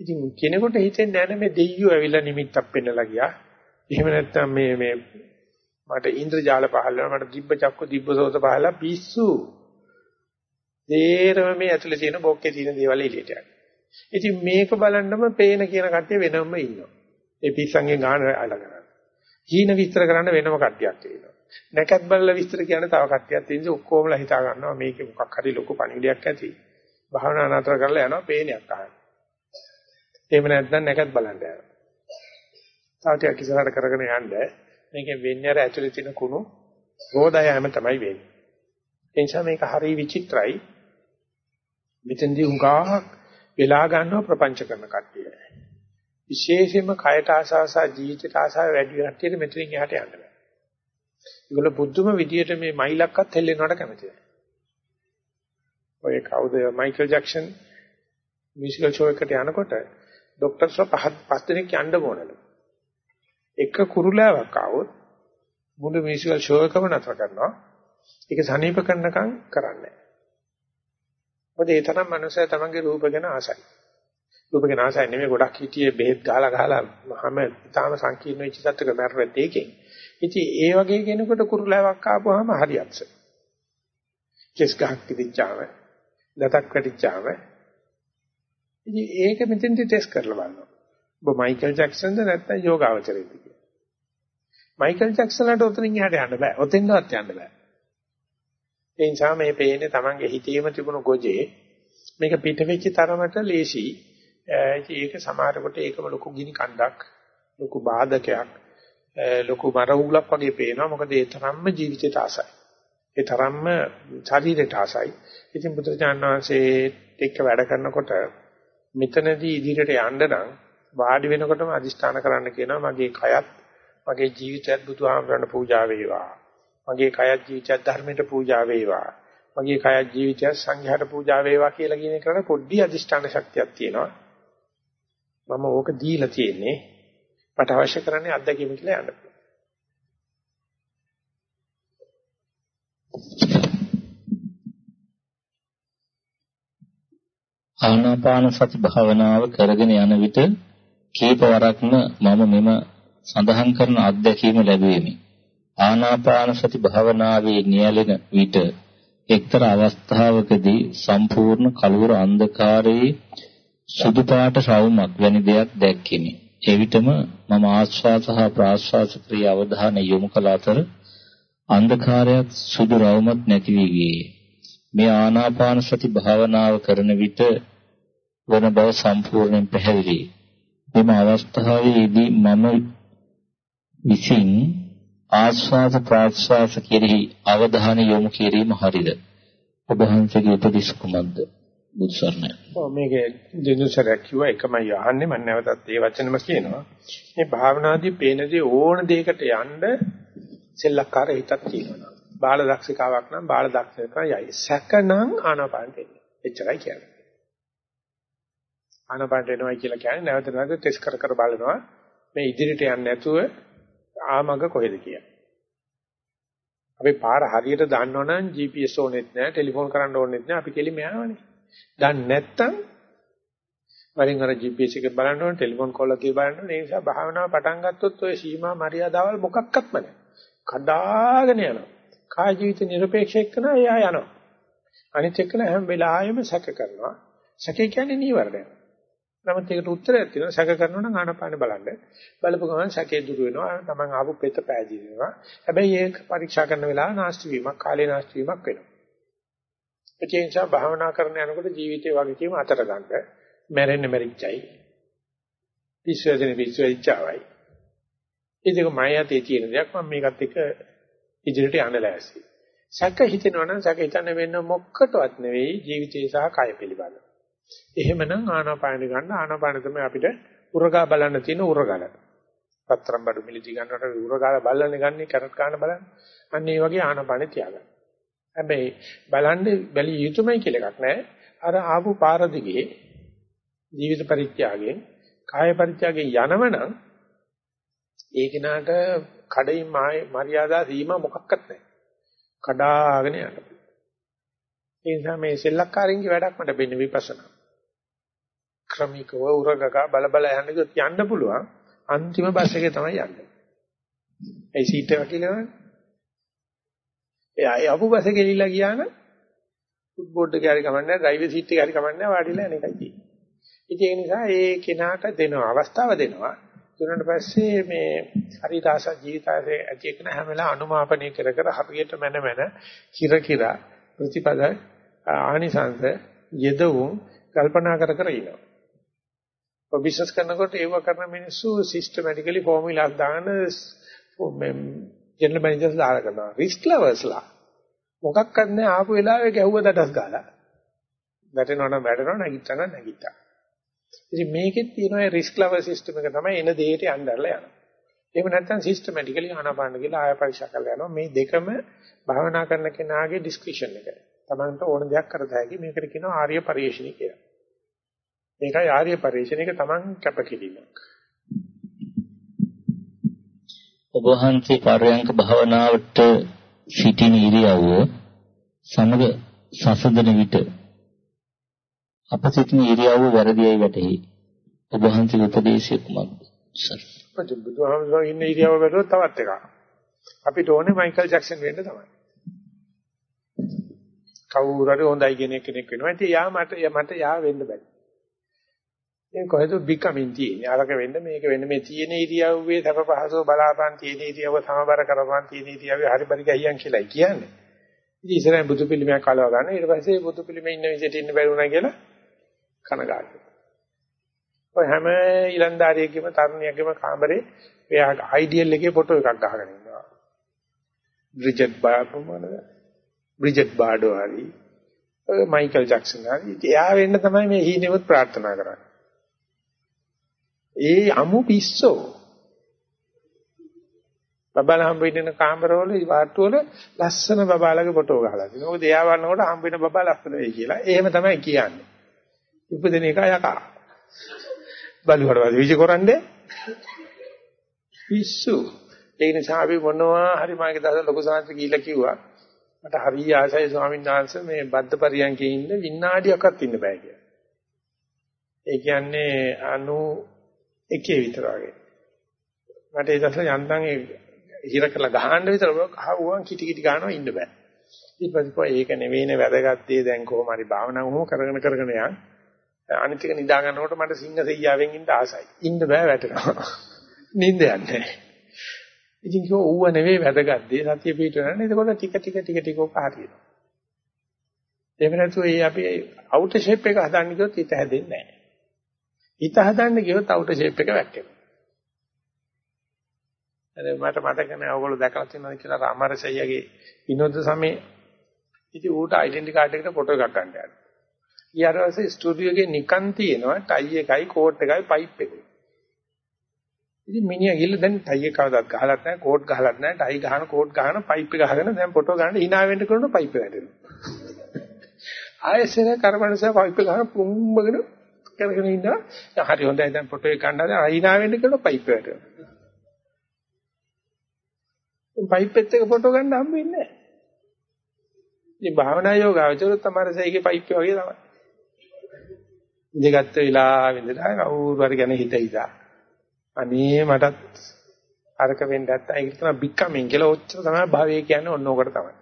ඉතින් කෙනෙකුට හිතෙන්නේ නැහැ මේ දෙයියෝ ඇවිල්ලා නිමිත්තක් පෙන්නලා ගියා. එහෙම නැත්නම් මේ මේ මට ඉන්ද්‍රජාල පහළ වෙනවා මට දිබ්බ චක්ක දිබ්බ සෝත පහළලා පිස්සු. දේරම මේ ඇතුලේ තියෙන බොක්කේ තියෙන දේවල් එළියට යනවා. ඉතින් මේක බලන්නම පේන කියන කට්ටිය වෙනම ඉන්නවා. ඒ පිස්සන්ගේ ගාන අලගන. හීන විස්තර කරන්න වෙනම කට්ටියක් ඉන්නවා. නැකත් බලලා විස්තර කියන තව කට්ටියක් තියෙනවා ඔක්කොමලා හිතා ගන්නවා මේකේ මොකක් හරි ලොකු පණිවිඩයක් ඇති. භාවනා නතර කරලා යනවා පේනයක් අහන්න. එහෙම නැත්නම් නැකත් බලන්න යනවා. තව ටිකක් ඉස්සරහට කරගෙන යන්න මේකෙන් වෙන්නේ අර ඇතුලේ තියෙන කුණු රෝදයම තමයි වෙන්නේ. ඒ නිසා මේක හරි විචිත්‍රයි. මෙතෙන්දී උඟාක් වෙලා ගන්නව ප්‍රපංච කරන කට්ටිය. විශේෂයෙන්ම කයට ආසාසා ජීවිතයට ආසාව වැඩි කට්ටියට මෙතනින් එහාට යන්න බෑ. ඒගොල්ලෝ බුද්ධම විදියට මේ මයිලක්වත් හෙල්ලෙනවට කැමති නැහැ. ඔය කවුද මයිකල් ජැක්සන් මියුසිකල් ෂෝ එකට යනකොට ડોක්ටර්ස්ලා පහ පස් දෙනෙක් යන්න ඕනලු. එක කුරුලාවක් ආවොත් මුළු මියුසිකල් ෂෝ එකම නතර කරනවා. ඒක සනීප කරනකම් කරන්නේ නැහැ. මොකද ඒ තරම් මනුස්සය තමන්ගේ රූප ගැන ආසයි. රූප ගැන ආසයි නෙමෙයි ගොඩක් හිටියේ බෙහෙත් ගහලා ගහලා මහම ඊටාම සංකීර්ණ වෙච්ච සත්‍යක මැරෙත් ඒකෙන්. ඉතින් ඒ වගේ කෙනෙකුට කුරුලාවක් ආපුවාම හරි අක්ෂ. කෙස් ගහක් තිබිච්චාම, දතක් වැටිච්චාම ඉතින් ඒක මෙතෙන්දි ටෙස්ට් කරලා බලනවා. ඔබ මයිකල් ජැක්සන්ද නැත්නම් යෝගාවචරයේද කියලා. මයිකල් ජැක්සන්ලට උතනින් එහාට යන්න බෑ. ඔතෙන්වත් යන්න බෑ. ඒ නිසා මේ පේන්නේ Tamange හිතේම තිබුණු ගොජේ මේක පිටවෙච්ච තරමට ලේසි. ඒක සමහරකට ඒකම ලොකු ගිනි කණ්ඩක්, ලොකු බාධකයක්. ලොකු මර උගලක් වගේ පේනවා. මොකද ඒ තරම්ම ජීවිතයට ආසයි. ඒ තරම්ම ශරීරයට ආසයි. ඉතින් බුදුරජාණන් වහන්සේ එක්ක වැඩ කරනකොට මෙතනදී ඉදිරියට යන්න නම් වාඩි වෙනකොටම අදිස්ථාන කරන්න කියනවා මගේ කයත් මගේ ජීවිතයත් බුදුහාමරණ පූජා වේවා. මගේ කයත් ජීවිතයත් ධර්මයට පූජා වේවා. මගේ කයත් ජීවිතයත් සංඝයාට පූජා වේවා කියලා කියන කරන පොඩි අදිස්ථාන ශක්තියක් තියෙනවා. මම ඕක දීලා තියෙන්නේ මට අවශ්‍ය කරන්නේ අත්දැකීම කියලා යන්න පුළුවන්. ආනාපාන සති භාවනාව කරගෙන යන විට කීපවරක්ම මම මෙම සඳහන් කරන අත්දැකීම ලැබුවෙමි. ආනාපාන සති භාවනාවේ නියැලෙන විට එක්තරා අවස්ථාවකදී සම්පූර්ණ කළුවර අන්ධකාරයේ සුදු පාට රවුමක් වැනි දෙයක් දැක්කෙමි. එවිටම මම ආස්වාස හා ප්‍රාස්වාස ක්‍රියා අවධානය යොමු කළ අතර අන්ධකාරයක් සුදු රවුමක් නැති වී ගියේ. මේ ආනාපාන සති භාවනාව කරන විට වන බව සම්පූර්ණයෙන් පැහැදිලි. මෙම අවස්ථාවේදී මම විසින් ආස්වාද ප්‍රාස්වාස කෙරෙහි අවධානය යොමු කිරීම හරිද? ඔබ වහන්සේගේ උපදෙස් කුමක්ද? බුදු සරණයි. ඔව් මේකේ දෙනුසරක් කිව්වා එකමයි අහන්නේ මම නැවතත් ඒ වචනම කියනවා. මේ භාවනාදී පේන දේ ඕන දෙයකට යන්න සෙල්ලක්කාර හිතක් තියෙනවා. බාල දක්ෂිකාවක් නම් බාල දක්ෂිකා යයි. සැකනම් ආනාපානට එන්නේ. එච්චරයි කියන්නේ. ආනාපානට එනවා කියලා කියන්නේ නැවත නැවත ටෙස්ට් කර කර බලනවා. මේ ඉදිරියට යන්නේ නැතුව ආමග කොහෙද කියන්නේ. අපි පාර හරියට දන්නවනම් GPS ඕනෙත් නැහැ, ටෙලිෆෝන් කරන්න ඕනෙත් නැහැ. අපි කෙලිම යනවනේ. දන්නේ නැත්තම් වරින් වර GPS එක බලන්න ඕනේ, ටෙලිෆෝන් කෝල් එකේ බලන්න ඕනේ. ඒ නිසා භාවනාව පටන් ගත්තොත් ඔය සීමා මරියාදාවල් මොකක්වත්ම නැහැ. කඩාගෙන යනවා. කාය ජීවිත নিরপেক্ষ එක්කන එයා යනවා. අනිත් එක්කන හැම වෙලාවෙම සැක කරනවා. සැකේ කියන්නේ නීවරණය. නමුත් ඒකට උත්තරයක් තියෙනවා සැක කරනවා නම් ආනපාන බලන්න. බලපු ගමන් සැකේ දුර වෙනවා. තමන් ආපු පෙත පෑදී වෙනවා. හැබැයි ඒක පරීක්ෂා කරන වෙලාව නාස්ති වීමක්, කාලේ නාස්ති වීමක් වෙනවා. ඒ නිසා භාවනා කරන යනකොට ජීවිතේ වගකීම අතර ගන්න. මැරෙන්න මැරිච්චයි. පිස්සුවෙන් පිස්සුවෙච්චවයි. ඒක මම යතේ තියෙන දෙයක් මම මේකත් එක්ක ඉදිරියට යන්න ලෑස්ති. සැක හිතෙනවා නම් සැක හිතන්න වෙන්න මොකටවත් නෙවෙයි ජීවිතය සහ කය පිළිබඳ. එහෙමනම් ආනාපාන ගන්න ආනාපාන තමයි අපිට උරගා බලන්න තියෙන උරගල. පත්‍රම් බඩු මිලිදි ගන්නකොට උරගාල බලන්නේ ගන්නේ කරත් ගන්න බලන්න. අන්න ඒ වගේ ආනාපානෙ තියාගන්න. හැබැයි බලන්න බැලිය යුතුමයි කියලා එකක් නැහැ. අර ආපු පාර දිගේ ජීවිත පරිත්‍යාගයෙන් කාය පරිත්‍යාගයෙන් යනවනම් ඒ කෙනාට කඩින් මර්යාදා සීමා මොකක්වත් නැහැ. කඩාගෙන යනවා. ඒ නිසා මේ සෙල්ලක්කාරින්ගේ වැඩක් මට වෙන්නේ විපස්සනා. ක්‍රමිකව උරගක බල බල යන්න ගියොත් යන්න පුළුවන්. අන්තිම බස් එකේ තමයි යන්නේ. ඒ සීට් එක කියලා එයා යපු බස් එකේ ගිහිල්ලා ගියා නම් ෆුට්බෝඩ් එකේ හරි කමන්නේ ඩ්‍රයිවර් සීට් එකේ හරි කමන්නේ වාඩිලා යන එකයි තියෙන්නේ. ඉතින් ඒ නිසා ඒ කෙනාට දෙනවා අවස්ථාව දෙනවා. දුන්නාට පස්සේ මේ හරිදාස ජීවිතයේ ඇති එකන හැම වෙලාව අනුමාපනය කර කර හරියට මන මන කිර කිර ප්‍රතිපද ආනිසංස යෙදවුම් කල්පනා කර කර ඉනවා. ඔය බිස්නස් කරනකොට ඒව කරන මිනිස්සු සිස්ටමැටිකලි ෆෝමියුලාස් දාන ජෙනරල් මැනේජර්ස් දාලා කරනවා. රිස්ක් ලවර්ස්ලා මොකක්වත් නැහැ ආපු වෙලාවේ ගැහුව දඩස් ගාලා. වැටෙනවා නම් වැටෙනවා නැගිට්ටා නම් නැගිට්ටා. ඉතින් මේකෙත් තියෙන ඔය රිස්ක් ලවර් සිස්ටම් එක තමයි එන දෙයට යnderලා යනවා. එහෙම නැත්නම් සිස්ටමැටිකලි ආනාපාන කියලා ආය පරීක්ෂා කරලා යනවා. මේ දෙකම භාවනා කරන කෙනාගේ ඩිස්ක්‍රිප්ෂන් එක. Tamanට ඕන දෙයක් කරත හැකි මේකට කියනවා ආර්ය පරිශ්‍රණි කියලා. මේකයි ආර්ය පරිශ්‍රණික Taman කැපකිරීමක්. ඔබ වහන්සේ පරයන්ක භාවනාවට සිටින ඉරියව්ව සමග සසදන විට අප සිටින ඉරියව්ව වැරදියයි වැටහි. ඔබ වහන්සේ උපදේශය කුමක්ද? සර්. බුදුහාමුදුරුවෝ ඉන්න ඉරියව්ව වැටුවොත් තවත් එකක්. අපිට ඕනේ මයිකල් ජැක්සන් වෙන්න තමයි. කවුරු හරි හොඳයි කියන කෙනෙක් වෙනවා. ඉතින් යා මට මට යා වෙන්න බෑ. මේ කොහෙද becoming තියෙන්නේ? අරක වෙන්න මේක වෙන්න මේ තියෙන ඉරියව්වේ තප පහසෝ බලාපන් තියෙන ඉරියව්ව සමබර කරපන් තියෙන ඉරියව්වේ හරි පරි ගහියන් කියලායි කියන්නේ. ඉතින් ඉස්සරහින් බුදු පිළිමයක් කලව ගන්න. ඊට පස්සේ බුදු පිළිමේ ඉන්න විදිහට ඉන්න බැරි වුණා කියලා කනගාටුයි. ඔය හැම ඊලන්දාරියෙක්ගේම තරුණියකගේම කාමරේ එයා අයිඩියල් එකේ ෆොටෝ එකක් ගහගෙන ඉන්නවා. බ්‍රිජට් බාඩෝ මොනද? බ්‍රිජට් බාඩෝ හරි මයිකල් ජැක්සන් හරි එයා වෙන්න තමයි මේ හීනෙවත් ප්‍රාර්ථනා කරන්නේ. ඒ අමු පිස්සෝ බබාලා හම්බ වෙන කාමරවල වාට්ටුවල ලස්සන බබාලගේ ෆොටෝ ගහලා තියෙනවා. මොකද එයා වන්නකොට හම්බ වෙන බබා ලස්සන වෙයි කියලා. එහෙම තමයි කියන්නේ. උපදින එක යකා. බලුවට වාද විජ කරන්නේ පිස්සු. ඒ නිසා අපි මොනවා හරි මාගේ දවස් ලොකු සාන්ත ගිහිල්ලා කිව්වා. මට හරි ආසයි ස්වාමීන් වහන්සේ මේ බද්ද පරියන්කේ ඉන්න විනාඩියක්වත් ඉන්න බෑ කියලා. ඒ කියන්නේ අනු එකේ විතර වගේ. මට ඒ දවස් යන්තම් ඒ හිර කරලා ගහන්න විතර ගහුවන් කිටි කිටි ගන්නවා ඉන්න බෑ. ඊට පස්සේ ඒක නෙවෙයිනේ වැදගත් දේ දැන් කොහොම හරි භාවනාව කොහොම කරගෙන කරගෙන යන්. අනිත් එක නිදා ගන්නකොට මට සිංහ සෙයියාවෙන් ඉන්න ආසයි. ඉන්න බෑ වැටෙනවා. නිින්ද යන්නේ. ඉතින් කිව්ව ඌව නෙවෙයි වැදගත් දේ සතිය පිටවන්න. එතකොට ටික ටික ටික ටික ඔක හරියනවා. එහෙම නැතු ඒ අපි අවුටර් ෂේප් එක හදන්න ගියොත් හිත හැදෙන්නේ නැහැ. හිත හදන්න ගියොත් අවුටර් ෂේප් එක වැක්කෙනවා. අර මට මතක නැහැ ඔයගොල්ලෝ දැකලා තියෙනවද කියලා අමරසయ్యගේ විනෝද සමේ ඉතින් ඌට ඩෙන්ටි කාඩ් එකට ෆොටෝ එකක් ගන්න යනවා. ඊට පස්සේ ස්ටුඩියෝ එකේ නිකන් තියෙනවා ටයි එකයි කෝට් එකයි පයිප් එකයි. ඉතින් මිනිහා ගිහලා දැන් ටයි එක කවදාවත් ගහලත් නැහැ කෝට් ගහලත් නැහැ ටයි ගහන කෝට් ගහන පයිප් එක ගහගෙන දැන් ෆොටෝ ගන්න hina වෙන්න කරන පයිප් එක වැටෙනවා. ආයෙසෙන කරමනස පයිප් එක ගහන පුම්බගෙන කරගෙන ඉන්නවා. හරි හොඳයි දැන් ෆොටෝ එක ගන්න හදන hina වෙන්න කරන පයිප් එක වැටෙනවා. පයිප් එකත් එක ෆොටෝ ගන්න හම්බෙන්නේ නැහැ. ඉතින් භාවනා යෝගාවචර තමයි සයිගේ පයිප් එක වගේ තමයි. ඉඳගත්ත වෙලාවෙ ඉඳලා කවුරු හරි ගැන හිත හිතා. අනේ මටත් අරක වෙන්න නැත්නම් ඒක තමයි becoming කියලා ඔච්චර තමයි භාවය කියන්නේ ඔන්න ඕකට තමයි.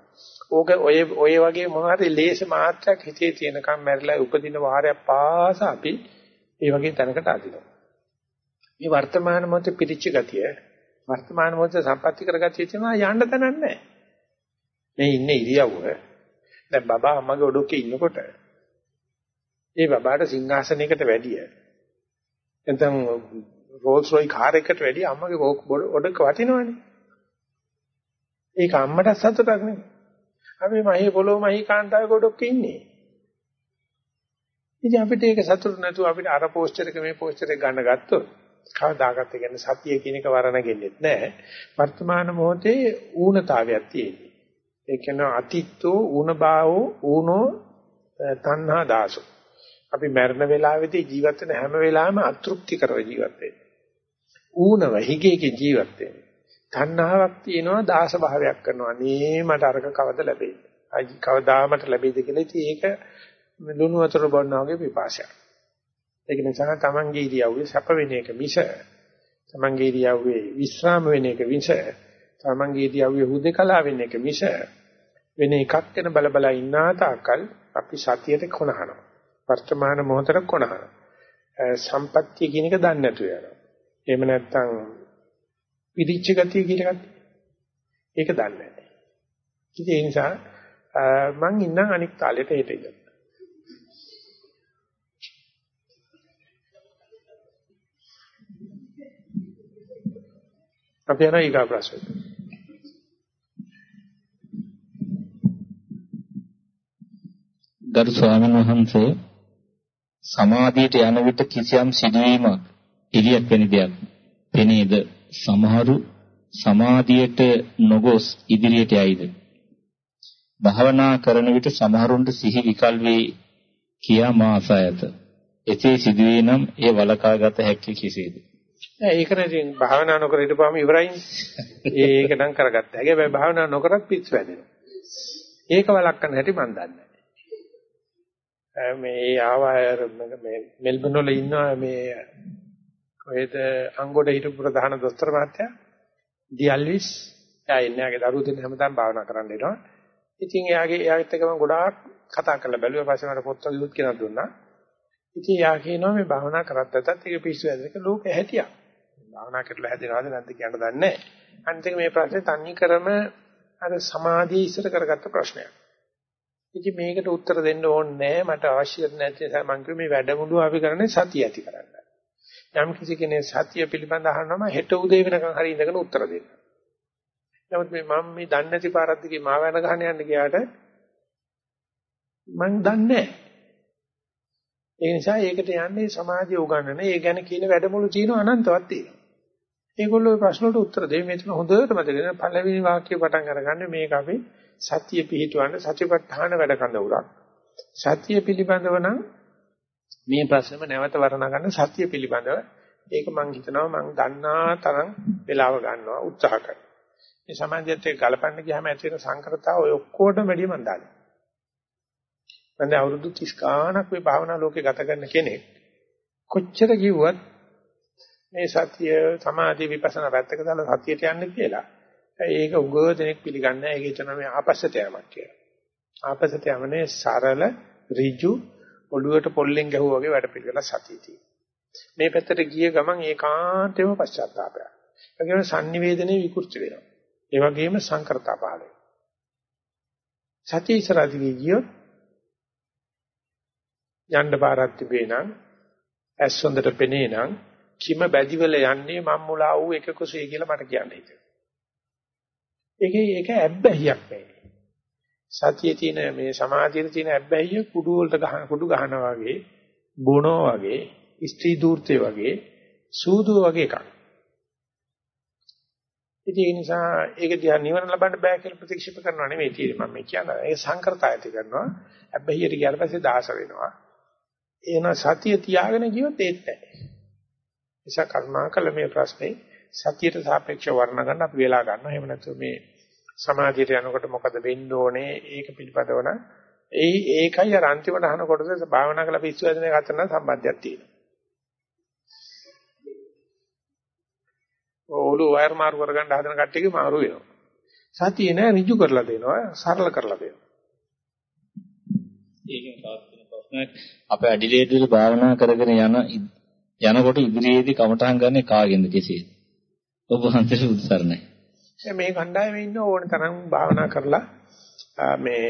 ඕක ඔය ඔය වගේ මොන හරි ලේස මාත්‍රයක් හිතේ තියෙනකම් මැරිලා උපදින වාරයක් පාස අපි ඒ වගේ තැනකට අදිනවා. මේ වර්තමාන මොහොතේ පිටිච්ච ගතිය වර්තමාන මොහොතේ සම්පත්‍ති කරගatiya තියෙනවා යන්න තැනක් නැහැ. මේ ඉන්නේ ඉරියව්ව. දැන් බබා අම්මගේ ඔඩොක්කේ ඉන්නකොට ඒ බබාට සිංහාසනයකට වැඩිය. එතන රෝල්ස් රොයි කාර් එකකට වැඩිය අම්මගේ ඔඩොක්ක වටිනවනේ. ඒක අම්මට සතුටක් නෙමෙයි. අපි මහේ පොළොව මහේ කාන්තාවේ ඔඩොක්කේ ඉන්නේ. ඉතින් අපිට ඒක සතුට නැතුව අපිට අර පෝස්ටර් එක මේ පෝස්ටර් එක ගන්න ගත්තොත් කවදාකත් කියන්නේ සතිය කියන එක වරණගෙන්නේ නැහැ. වර්තමාන මොහොතේ ඌනතාවයක් තියෙනවා. ඒ කියන්නේ අතිත්තෝ ඌනභාවෝ ඌනෝ තණ්හා දාසෝ. අපි මරණ වේලාවේදී ජීවත් වෙන හැම වෙලාවෙම අතෘප්ති කරව ජීවත් වෙන්නේ. ඌනව හිගේක ජීවත් වෙන්නේ. තණ්හාවක් තියෙනවා දාස භාවයක් කරනවා. නේ මට අරක කවද ලැබෙන්නේ. අයි කවදා මට ලැබෙයිද කියලා ඉතින් ඒක ලුණු වතුර බොන්නා වගේ පිපාසයක්. ඒක නිසා තමන්ගේ ඉරියව්වේ සැප වෙන එක මිස තමන්ගේ ඉරියව්වේ විස්්‍රාම වෙන එක මිස තමන්ගේ ඉරියව්වේ හුදේකලා වෙන එක මිස වෙන එකක් ගැන බල බල ඉන්නා තාකල් අපි සතියට කොනහනවා වර්තමාන මොහොතට කොනහනවා සම්පත්‍ය කියන එක දන්නේ නැතු වෙනවා එහෙම නැත්නම් විදිච්ච ගතිය කියන එකත් ඒක දන්නේ නැහැ. ඉතින් ඒ නිසා මං ඉන්නම් අනික් තාලෙට හෙට ඉඳලා. අපි යනවා ඊගා ප්‍රශ්නෙට. ගරු ස්වාමීන් වහන්සේ සමාධියට යන විට කිසියම් සිදුවීමක් එළියක් වෙන දෙයක් පෙනේද? සමහරු සමාධියට නොගොස් ඉදිරියට යයිද භාවනා කරන විට සමහරුන්ට සිහි විකල් වේ කියා මා අසයත එසේ සිදුවේ නම් ඒ වලකාගත හැකි කෙසේද ඒක නැතිනම් භාවනා නොකර හිටපුවාම ඉවරයිනේ. ඒක නම් කරගත්තා. හැබැයි භාවනා නොකරත් පිස්සු වැදෙනවා. ඒක වළක්වන්න හැටි මන් දන්නේ නැහැ. මේ ආවායර මේ මෙල්බන් වල ඉන්නවා මේ කොහෙද අංගොඩ හිටපු ප්‍රධාන දොස්තර මහත්තයා ඩියල්විස් එයා ඉන්නේ ආගේ දරුවෝ දෙන්න හැමදාම භාවනා කරන්න එනවා. ඉතින් එයාගේ එයාත් එක්ක මම ගොඩාක් කතා කරලා බැලුවා. පස්සේ මට පොත් වගේ උත් කියලා දුන්නා. ඉතින් යා කියනවා මේ භාවනා කරත් නැතත් ඒක පිස්සු වැදෙනක ලෝකෙ හැටියක්. භාවනා කරලා හැදෙනවද නැද්ද කියන්න දන්නේ නැහැ. අනිත් මේ ප්‍රශ්නේ තන්නේ කරම අර සමාධිය ඉස්සර කරගත්ත ප්‍රශ්නයක්. ඉතින් මේකට උත්තර දෙන්න ඕනේ නැහැ. මට අවශ්‍ය නැති නිසා මම කිව්වේ මේ වැඩමුළුව අපි කරන්නේ සතිය ඇති කරන්න. යම් කිසි කෙනෙක් සතිය පිළිබඳ අහනම හෙට උදේ වෙනකන් හරි ඉඳගෙන උත්තර දෙන්න. නමුත් මේ මම මේ දන්නේ නැති පාරක් දිගේ මාව යන ගහන යන්න ගියාට මම දන්නේ නැහැ. ඒ නිසා ඒකට යන්නේ සමාජය උගන්වන. ඒ ගැන කියන වැඩමුළු තියෙන අනන්තවත් තියෙනවා. ඒගොල්ලෝ ප්‍රශ්න වලට උත්තර දෙයි. මෙතන හොඳට මතක පළවෙනි වාක්‍යය පටන් අරගන්න මේක අපි සත්‍ය පිහිටවන්න සතිපට්ඨාන වැඩ කඳවුරක්. සත්‍ය පිළිබඳව නම් මේ ප්‍රශ්නෙම නැවත වර්ණනා ගන්න සත්‍ය පිළිබඳව ඒක මම හිතනවා මම දන්නා තරම් වෙලාව ගන්නවා උත්සාහ කරනවා. මේ සමාජයත් එක්ක ගලපන්න ගියාම ඇති වෙන සංකරතාව ඔය ඔක්කොටම වැඩිය මම දන්නවා. මම දැන් අවුරුදු 30 ගාණක් මේ භාවනා ලෝකේ ගත කරන කෙනෙක් කොච්චර කිව්වත් මේ සතිය සමාධි විපස්සනා පැත්තක දාලා සතියට යන්න කියලා ඒක උගව දෙනෙක් පිළිගන්නේ නැහැ ඒක හිතනවා මේ ආපස්සට යamak කියලා ආපස්සට යමනේ සරල ඍජු ඔළුවට පොල්ලෙන් ගැහුවා වගේ වැඩ පිළිවෙල සතිය තියෙනවා මේ පැත්තට ගිය ගමන් ඒකාන්තෙම පශ්චාත්තාපය ඒ කියන්නේ sannivedanaye විකෘති වෙනවා ඒ වගේම සංකරතා පහළ වෙනවා සතිය ඉස්සරහදී ගියොත් යන්න පාරක් තිබේ නම් ඇස් හොඳට පෙනේ නම් කිම බැදිවල යන්නේ මම් මුලා වූ එක කුසේ කියලා මට කියන්න හිතෙනවා. ඒකේ ඒක ඇබ්බැහියක් නෙවෙයි. සතියේ තියෙන මේ සමාධියේ තියෙන අබ්බැහිය කුඩු වලට ගහන කුඩු ගහනවා වගේ බොනෝ වගේ ස්ත්‍රී දූර්තේ වගේ සූදුව වගේ එකක්. ඉතින් ඒ නිසා ඒක දිහා නිවන ලබන්න බෑ කියලා ප්‍රතික්ෂේප කරනවා නෙමෙයි තියෙන්නේ මම මේ කියන්නේ. ඒ සංකෘතයති කරනවා. අබ්බැහියට ගියාට පස්සේ දාස වෙනවා. එන සතිය තියාගෙන ගියොත් ඒත් නැහැ. නිසා කර්මාකල මේ ප්‍රශ්නේ සතියට සාපේක්ෂව වර්ණ ගන්න අපි වෙලා ගන්නවා. එහෙම නැත්නම් මේ සමාධියට යනකොට මොකද වෙන්න ඕනේ? ඒක පිළිපදව නම් ඒ ඒකයි අර අන්තිමට අහන කොටස භාවනා කළ පිස්සු ඇදෙන එක අතර සම්බන්ධයක් තියෙනවා. ඔලු වයර් මාරු කරගන්න හදන කට්ටියගේ මාරු වෙනවා. සතිය නෑ ඍජු කරලා දෙනවා, සරල කරලා දෙනවා. ඒකෙන් තවත් වෙන ප්‍රශ්නයක් අපේ ඇඩිලේඩ් භාවනා කරගෙන යන යනකොට ඉදිරියේදී කමටහන් ගන්න කාගෙන්ද කෙසේද? ඔබ වහන්සේට උත්සරණයි. මේ කණ්ඩායමේ ඉන්න ඕන තරම් භාවනා කරලා මේ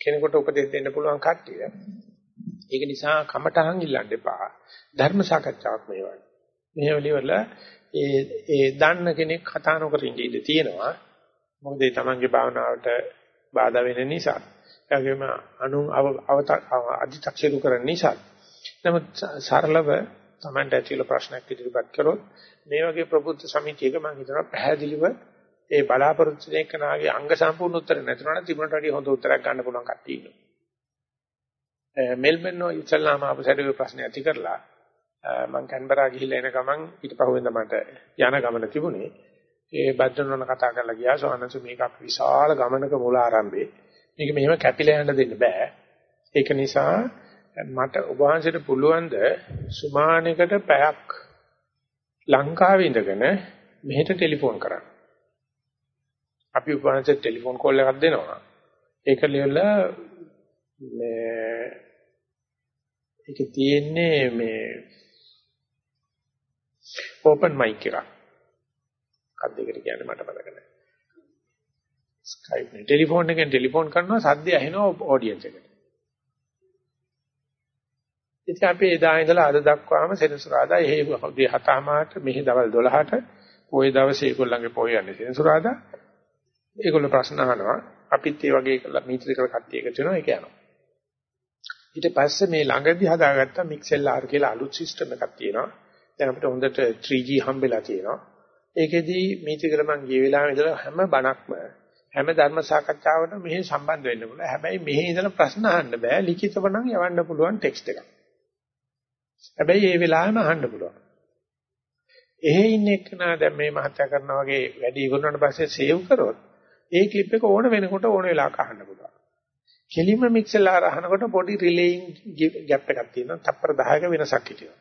කෙනෙකුට උපදෙස් දෙන්න පුළුවන් කට්ටිය. ඒක නිසා කමටහන් ඉල්ලන්න එපා. ධර්ම සාකච්ඡාවක් මේවා. මෙහෙවලිවල ඒ ඒ දන්න කෙනෙක් කතා නොකර ඉඳ ඉඳ තියෙනවා. මොකද ඒ තමන්ගේ භාවනාවට බාධා වෙන නිසා. ඒගොම අනු අධිතක්ෂේරු කරන නිසා. නමුත් සරලව තමන්ට ඇතිවල ප්‍රශ්නයක් ඉදිරිපත් කරොත් මේ වගේ ප්‍රබුද්ධ සමිතියක මම හිතනවා පැහැදිලිව ඒ බලාපොරොත්තු වෙන කෙනාගේ අංග සම්පූර්ණ උත්තර නැතුණා නම් තිබුණට වඩා හොඳ උත්තරයක් ගන්න පුළුවන් කට්ටිය ඉන්නවා. මෙල්බන් නෝ ඉස්සල්ලාම අපසඩේ ප්‍රශ්න ඇති කරලා මම කැන්බරා ගිහිල්ලා එන ගමන් ඊට පහුවෙන්ද මට යන ගමන තිබුණේ. ඒ බද්දනන කතා කරලා ගියා සෝනන්ස මේක අපි විශාල ගමනක මූල ආරම්භේ. මේක මෙහෙම කැපිලා යන්න දෙන්න බෑ. ඒක නිසා මට ඔබ වහන්සේට පුළුවන් ද සුමානයකට පැයක් ලංකාවේ ඉඳගෙන මෙහෙට ටෙලිෆෝන් කරන්න. අපි උපවාසයේ ටෙලිෆෝන් කෝල් එකක් දෙනවා. ඒක ලියලා මේ ඒක තියෙන්නේ මේ ඕපන් මයික් එකක්. කද්ද එකට කියන්නේ මට මතක නැහැ. Skype නේ ටෙලිෆෝන් එකෙන් ටෙලිෆෝන් කරනවා සද්ද ඇහෙනවා ඔඩියන්ස් එකට. ඉතින් අපි එදා ඉඳලා අද දක්වාම සෙනසුරාදා එහෙ උදේ 7:00ට මෙහි දවල් 12ට පොයේ දවසේ ඒගොල්ලන්ගේ පොය යන්නේ සෙනසුරාදා. ඒගොල්ලෝ ප්‍රශ්න අහනවා. අපිත් ඒ වගේ කළා මීටර කර කට්ටිය එකතු වෙනවා ඒක යනවා. ඊට පස්සේ මේ ළඟදී හදාගත්ත මික්සෙල් ආර් කියලා අලුත් සිස්ටම් එකක් තියෙනවා. දැන් අපිට හොඳට 3G හම්බෙලා තියෙනවා. ඒකෙදී මීටර මං ගිය වෙලාවෙ ඉඳලා හැම බණක්ම හැම ධර්ම සාකච්ඡාවකටම මෙහි සම්බන්ධ වෙන්න පුළුවන්. හැබැයි මෙහි ඉඳලා ප්‍රශ්න අහන්න බෑ. ලිඛිතව නම් යවන්න පුළුවන් ටෙක්ස්ට් එකක්. හැබැයි ඒ වෙලාවෙම අහන්න පුළුවන්. එහෙ ඉන්න එක්කනා දැන් මේ මහත්ය කරනා වගේ වැඩි ඉවරනට පස්සේ සේව් කරොත් ඒ ක්ලිප් එක ඕන වෙනකොට ඕන වෙලාවක අහන්න පුළුවන්. කෙලින්ම මික්සර් ආර අහනකොට පොඩි රිලේයින් ગેප් එකක් තියෙනවා. තප්පර 10ක වෙනසක් හිටිනවා.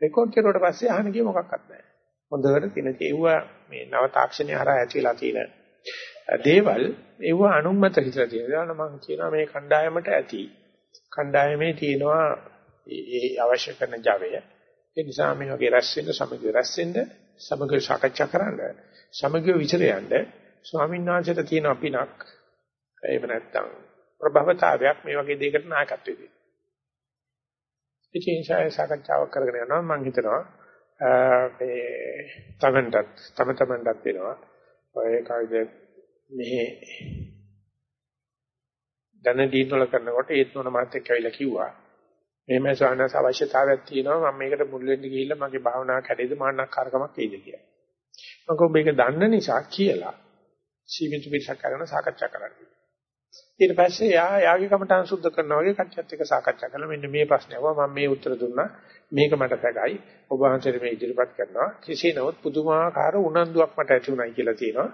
රෙකෝඩ් කරුවට පස්සේ අහන්න ගිය මොකක්වත් නැහැ. හොඳට තියෙන ඒවා මේ නව තාක්ෂණය හරහා ඇතිලා තියෙන දේවල් ඒව අනුමත හිතලා තියෙනවා. මම කියනවා මේ කණ්ඩායමට ඇති. කණ්ඩායමේ තියෙනවා ඒ අවශ්‍ය කරන Java. ඒ නිසා මේ වගේ රැස් වෙන්න සමගිය රැස් වෙන්න සමගිය සාකච්ඡා කරන්න සමගිය විචර යන්න ස්වාමීන් වහන්සේට තියෙන අපිනක්. එහෙම නැත්නම් ප්‍රභවතාවයක් මේ වගේ දෙයකට නායකත්වය දෙන්න. ඉතින් ඒ සාකච්ඡාවක් කරගෙන යනවා. මම හිතනවා මේ තමන්ටත් තම තමන්ටත් වෙනවා. ඔය කායිද මෙහි දැන දීනවල කරනකොට ඒත් මොන මාත් එක්ක ඇවිල්ලා කිව්වා. එහෙම සානස අවශ්‍යතාවයක් තියෙනවා. මම මේකට මුල් වෙන්න ගිහිල්ලා මගේ භාවනාව කැඩෙයිද මාන්නක්කාරකමක් එයිද කියලා. මම මේක දන්න නිසා කියලා. සීමිත පිටසක් කරගෙන සාකච්ඡා කරන්නේ. ඊට පස්සේ යා යාගේ කමටහන් සුද්ධ කරනවා වගේ කච්චත් එක්ක සාකච්ඡා කරලා මෙන්න මේ ප්‍රශ්නයව මම මේ උත්තර දුන්නා. මේක මට පැගයි ඔබ වහන්සේට මේ ඉදිරිපත් කරනවා. කෙසේ නමුත් පුදුමාකාර උනන්දුවක් මට ඇති වුණයි කියලා තියෙනවා.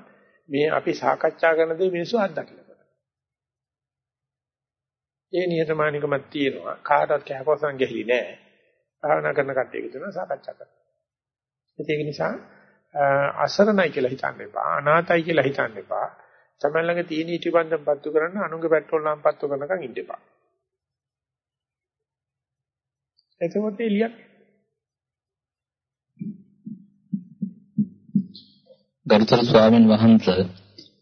මේ අපි සාකච්ඡා කරන දේ මිනිස්සු අත්දකින්න ඒ නිහතමානිකමක් තියෙනවා. කාටවත් කෑකොසන් ගහලි නෑ. භාවනා කරන කට්ටියක දෙන සාකච්ඡා කරනවා. ඒක නිසා අසරණයි කියලා හිතන්න එපා අනාතයි කියලා හිතන්න එපා තමයි ළඟ තියෙන ඊටිබන්ධම් පත්තු කරන්න අනුන්ගේ පෙට්‍රෝල් නම් පත්තු කරනකන් ඉන්න එපා. එතකොට එළියක් ගරුතර ස්වාමින් වහන්සේ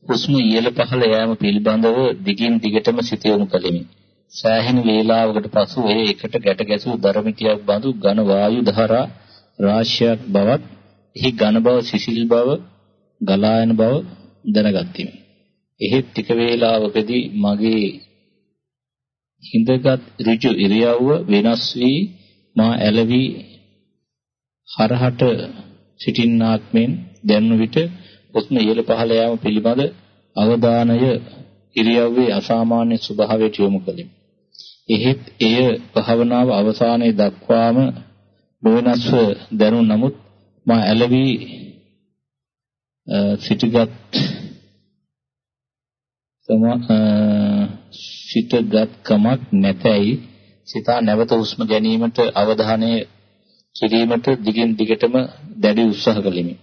හුස්ම ඉහළ පහළ යෑම පිළිබඳව දිගින් දිගටම සිත යොමු කළෙමි. සෑහෙන වේලාවකට පසු ඒ එකට ගැට ගැසූ ධර්මිතියක් බඳු ඝන වායු ධාරා රාශියක් බවත් එහි ඝන බව සිසිල් බව ගලා යන බව දැනගත්ෙමි. එහෙත් ටික වේලාවකදී මගේ හිඳගත් ඍජු ඉරියව්ව වෙනස් වී මා ඇලවි හරහට සිටින්නාක් මෙන් දැනුන විට උස්ම ඉහළ පහළ යාම පිළිබඳ අවධානය ඉරියව්වේ අසාමාන්‍ය ස්වභාවයට යොමු කළෙමි. එහෙත් එය භාවනාව අවසානයේ දක්වාම නොවෙනස්ව දැනුන නමුත් මා ඇලවි සිටගත් සම සිටගත් කමක් නැතයි සිතා නැවත හුස්ම ගැනීමට අවධානය කිරීමට දිගින් දිගටම දැඩි උත්සාහ කළෙමි.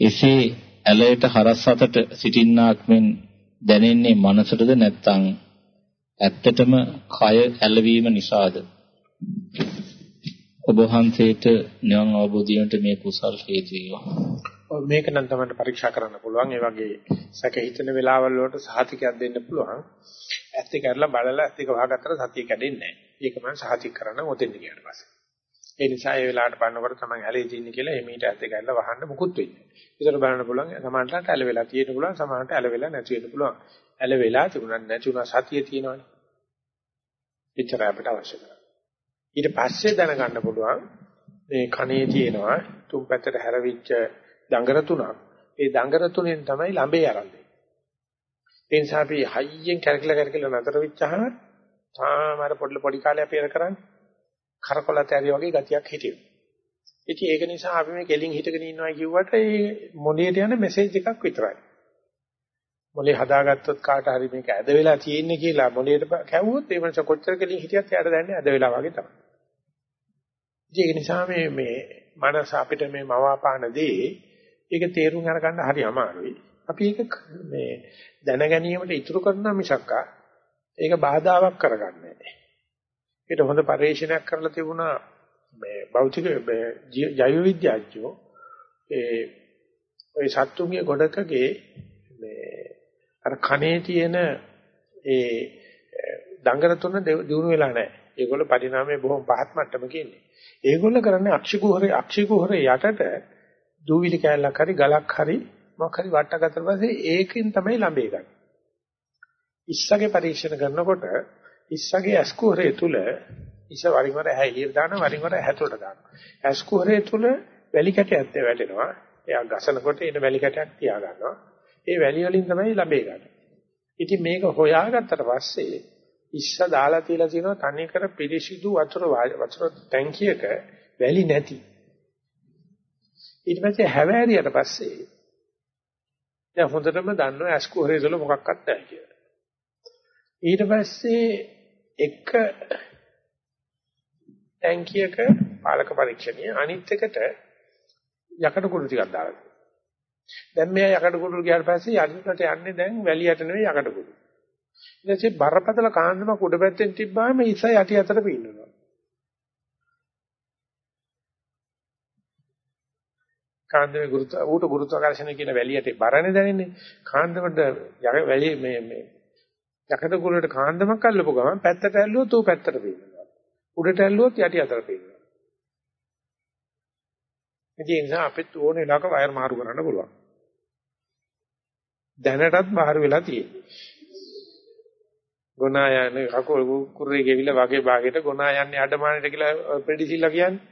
එසේ ඇලයට හරස් අතට සිටින්නාක් මෙන් දැනෙන්නේ මනසටද නැත්නම් ඇත්තටම කය ඇලවීම නිසාද? ඔබ වහන්සේට නිවන් අවබෝධයට මේ කුසල් හේතු වේවා. මේක නම් තමයි පරීක්ෂා කරන්න පුළුවන්. ඒ වගේ සැක හිතෙන වෙලාවල් වලට සහතිකයක් දෙන්න පුළුවන්. ඇත්ත කරලා බලලා ඇත්ත වහගත්තට සතිය කැඩෙන්නේ නැහැ. ඒක මම සහතික කරන්න ඔතෙන් ගියාට පස්සේ. ඒ නිසා ඒ වෙලාවට බලනකොට තමයි ඇලේ තියෙන්නේ කියලා එමීට ඇත්ත කරලා වහන්න මුකුත් වෙන්නේ නැහැ. ඒතර බලන්න පුළුවන් සමහරట్లాට ඇල වෙලා තියෙන්න පුළුවන් සමහරට ඇල වෙලා නැති වෙන්න පුළුවන්. ඇල වෙලා තිබුණා නැති වුණා සතිය තියෙනවනේ. එච්චරයි අපිට අවශ්‍ය කරන්නේ. ඊට පස්සේ දැනගන්න පුළුවන් මේ කනේ තියෙනවා තුන් පැත්තට හැරවිච්ච දඟර තුනක්. ඒ දඟර තුනෙන් තමයි ළඹේ ආරම්භය. ඒ නිසා අපි හයියෙන් කැරකිලා කැරකිලා නතර වෙච්චහම තාමර පොඩි පොඩි කාලේ අපි එර කරන්නේ. කරකොලත ඇරි වගේ ගතියක් හිටියු. ඉතින් ඒක නිසා අපි මේ කෙලින් හිටගෙන ඉන්නවා කිව්වට ඒ මොළයට යන මෙසේජ් එකක් විතරයි. මොලේ හදාගත්තොත් කාට හරි මේක ඇද වෙලා තියෙන්නේ කියලා මොලේට කැවුවොත් ඒ මනස කොච්චර කෙලින් හිටියත් එයාට දැනන්නේ ඇද වෙලා වගේ තමයි. ඒක නිසා මේ මේ මනස අපිට මේ මවාපාන දේ ඒක තේරුම් අරගන්න හරි අමාරුයි. අපි ඒක මේ දැන ගැනීමට ඉතුරු කරන මිසක්කා ඒක බාධාවක් කරගන්නේ නැහැ. ඒකට හොඳ පරිශීලනයක් කරලා තිබුණා මේ භෞතික ජෛව විද්‍යාඥයෝ ඒ ওই සත්තුන්ගේ ගොඩකගේ මේ අර කනේ තියෙන ඒ දඟර තුන දිනු වෙලා නැහැ. ඒගොල්ලෝ පරිණාමයේ බොහොම පහත් මට්ටමක ඉන්නේ. ඒගොල්ලෝ කරන්නේ අක්ෂිකුහරේ අක්ෂිකුහරේ යටට දූවිලි කෑල්ලක් හරි ගලක් හරි මොකක් හරි වට්ටගත්තට පස්සේ ඒකෙන් තමයි ලඹේ ගන්න. ඉස්සගේ පරීක්ෂණ කරනකොට ඉස්සගේ ඇස්කුහරේ තුල ඉස වරින් වර ඇහැලියට දාන වරින් වර ඇහැතුලට දානවා. ඇස්කුහරේ තුල වැලි කැටයක් වැටෙනවා. එයා ගසනකොට එන වැලි කැටයක් තියා ගන්නවා. ඒ වැලි වලින් තමයි ලැබේ ගන්න. ඉතින් මේක හොයාගත්තට පස්සේ ඉස්ස දාලා තියලා තියෙනවා තනි කර පිරිසිදු වතුර වතුර ටැංකියක වැලි නැති. ඊට පස්සේ හැවෑරියට පස්සේ දැන් හොඳටම දන්නවා ඇස්කුහරේ තුල මොකක්වත් නැහැ කියලා. ඊට පස්සේ එක ටැංකියක පාලක පරීක්ෂණය අනිත් එකට යකඩ කුඩු ටිකක් දාලා දැන් මෙයා යකඩ කුඩු ගියාට පස්සේ යටිපට යන්නේ දැන් වැලියට නෙවෙයි යකඩ කුඩු. ඊට පස්සේ බරපතල කාන්දමක් උඩ පැත්තෙන් තිබ්බාම ඉස යටි අතර පීනනවා. කාන්දමේ ගුරුත්ව ඌට ගුරුත්වාකර්ෂණය කියන වැලියට බරනේ දැනෙන්නේ. කාන්දමට වැලි මේ මේ යකඩ කුඩුවට කාන්දමක් අල්ලපු ගමන් පැත්තට ඇල්ලුවොත් ඌ පැත්තට පීනනවා. උඩට ඇල්ලුවොත් යටි අතර පීනනවා. ඒ නිසා අපිත් ඕන වෙලාවක වයර් මාරු කරන්න පුළුවන්. දැනටත් මාරු වෙලා තියෙන්නේ. ගොනා යන්නේ කකුල් කුරේ ගෙවිලා වගේ භාගයට ගොනා යන්නේ අඩමානෙට කියලා ප්‍රෙඩිසිල්ලා කියන්නේ.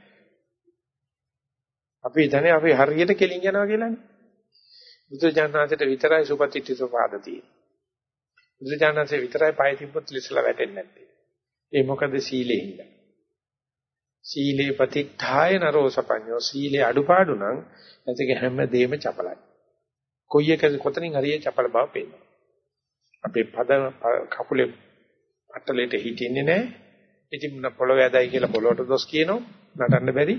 අපි හිතන්නේ අපි හරියට කෙලින් යනවා කියලානේ. බුදුජානනාථට විතරයි සුපතිත්ති සෝපාද තියෙන්නේ. බුදුජානනාථේ විතරයි පය තිබ්බොත් ලිසලා වැටෙන්නේ නැත්තේ. ඒ මොකද සීලේ හින්දා. සීලේ ප්‍රතිඨාය නරෝ සපඤ්ඤෝ සීලේ අඩුපාඩු නම් එතක හැම දෙයක්ම චපලයි. කොයි එක කොතනින් හරි චපල බව පේනවා. අපේ පද කකුලේ අටලෙට හිටින්නේ නැහැ. ඉතින් පොළොවේ ඇදයි කියලා පොළොවට දොස් කියනවා. නටන්න බැරි.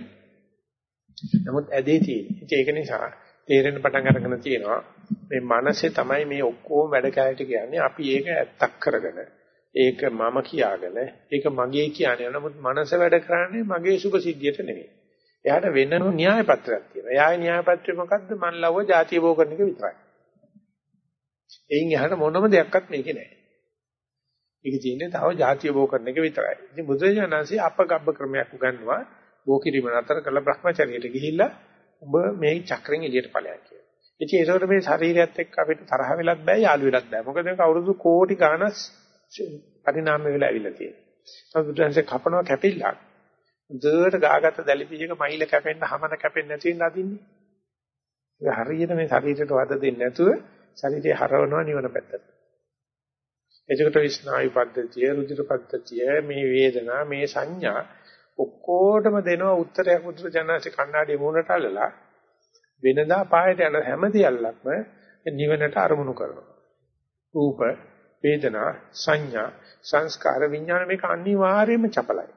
නමුත් ඇදේ තියෙන්නේ. ඒක නිසා තේරෙන පටන් අරගෙන තියෙනවා මේ මනසේ තමයි මේ ඔක්කොම වැඩ කැලට කියන්නේ අපි ඒක ඇත්තක් කරගෙන ඒක මම කියාගෙන ඒක මගේ කියන්නේ නමුත් මනස වැඩ කරන්නේ මගේ සුභ සිද්ධියට නෙමෙයි. එයාට වෙන න්‍යාය පත්‍රයක් තියෙනවා. එයාගේ න්‍යාය පත්‍රය මොකද්ද? මන් ලව්ව ಜಾතිය බෝ කරන එක විතරයි. එයින් එහාට මොනම දෙයක්වත් මේකේ නැහැ. ඒක තියෙන්නේ තව ಜಾතිය බෝ කරන එක විතරයි. ඉතින් බුදුරජාණන්සේ අපගබ්බ ක්‍රමයක් උගන්වනවා. බෝ කිරීම නතර කරලා Brahmacharyaට ගිහිල්ලා ඔබ මේ චක්‍රෙන් එළියට ඵලයක් කියලා. ඉතින් ඒකට මේ ශරීරයත් එක්ක අපිට තරහ වෙලත් බෑ යාළු වෙලත් බෑ. මොකද මේක අවුරුදු කෝටි ගාණක් පරිණාමය වෙලා ඇවිල්ලා තියෙනවා. බුදුන්සේ කපනවා කැපිල්ලක්. දෙයට ගාගත දැලිපියක මයිල කැපෙන්න හැමන කැපෙන්නේ නැති වෙන අදින්නේ. ඒක හරියට මේ ශරීරයට වද දෙන්නේ නැතුව ශරීරය හරවනවා නිවන පැත්තට. එතකොට විස්නායු පද්ධතිය, රුධිර පද්ධතිය, මේ වේදනා, මේ සංඥා ඔක්කොටම දෙනවා උත්තරයක් උත්තර ජනනාසි කණ්ණාඩිය මූණට අල්ලලා වෙනදා පායට යන හැම දියල්ලක්ම නිවනට අරමුණු කරනවා. රූප, වේදනා, සංඥා, සංස්කාර, විඥාන මේක අනිවාර්යයෙන්ම චපලයි.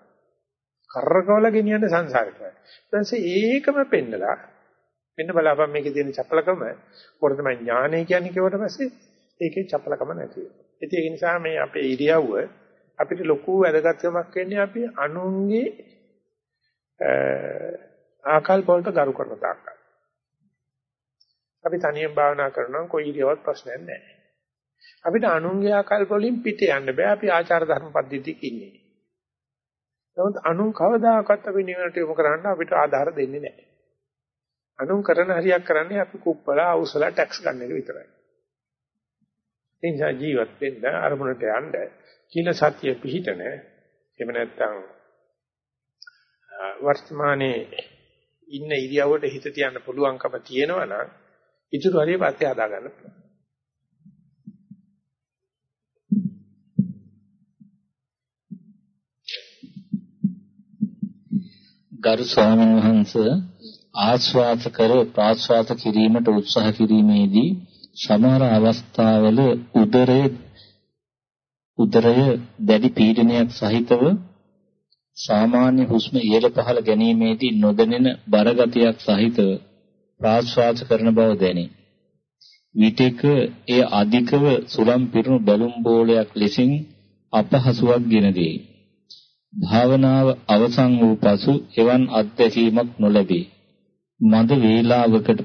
කරකවල ගෙනියන්නේ සංසාරයට. ඊපස්සේ ඒකම පෙන්නලා මෙන්න බලාපන් මේකේ තියෙන චපලකම පොර තමයි ඥානය කියන්නේ කියවට පස්සේ ඒකේ චපලකම නැති වෙනවා. ඒ නිසා මේ අපේ ඉරියව්ව අපිට ලොකු වැදගත්කමක් වෙන්නේ අපි අනුන්ගේ ආකල්ප වලට ගරු කරන තාක්කල්. අපි තනියෙන් භාවනා කරනවා කොයි ඉරියව්වත් ප්‍රශ්නයක් නැහැ. අපිට අනුන්ගේ ආකල්ප වලින් පිට යන්න බෑ අපි ආචාර ධර්ම පද්ධතියක ඉන්නේ. නමුත් අනුන් කවදාකවත් අපි නිවනට යොමු කරන්න අපිට ආධාර දෙන්නේ නැහැ. අනුන් කරන හරියක් කරන්නේ අපි කුප්පලා අවුසලා ටැක්ස් ගන්න එක විතරයි. එනිසා ජීවත් වෙන්න අරමුණට යන්න කියලා සත්‍ය පිහිටන එහෙම නැත්නම් වර්තමානයේ ඉන්න ඉරියව්වට හිත තියන්න පුළුවන්කම තියෙනවා නම් ඉතුරු හරිය පස්සේ හදා ගන්න පුළුවන්. ගරු ස්වාමීන් වහන්සේ ආස්වාද කර ප්‍රාස්වාද කිරීමට උත්සාහ කිරීමේදී සමහර අවස්ථාවල උදරයේ උදරය දැඩි පීඩනයක් සහිතව සාමාන්‍ය හුස්ම ඉහළ පහළ ගැනීමේදී නොදැනෙන බරගතියක් සහිතව ප්‍රාශ්වාස කරන බව දැනේ. විටක එය අධිකව සුලම් පිරුණු බැලුම් බෝලයක් ලෙසින් අපහසුයක් ගෙන දෙයි. භාවනාව අවසන් වූ පසු එවන් අත්දැකීමක් නොලැබේ. මද වේලාවකට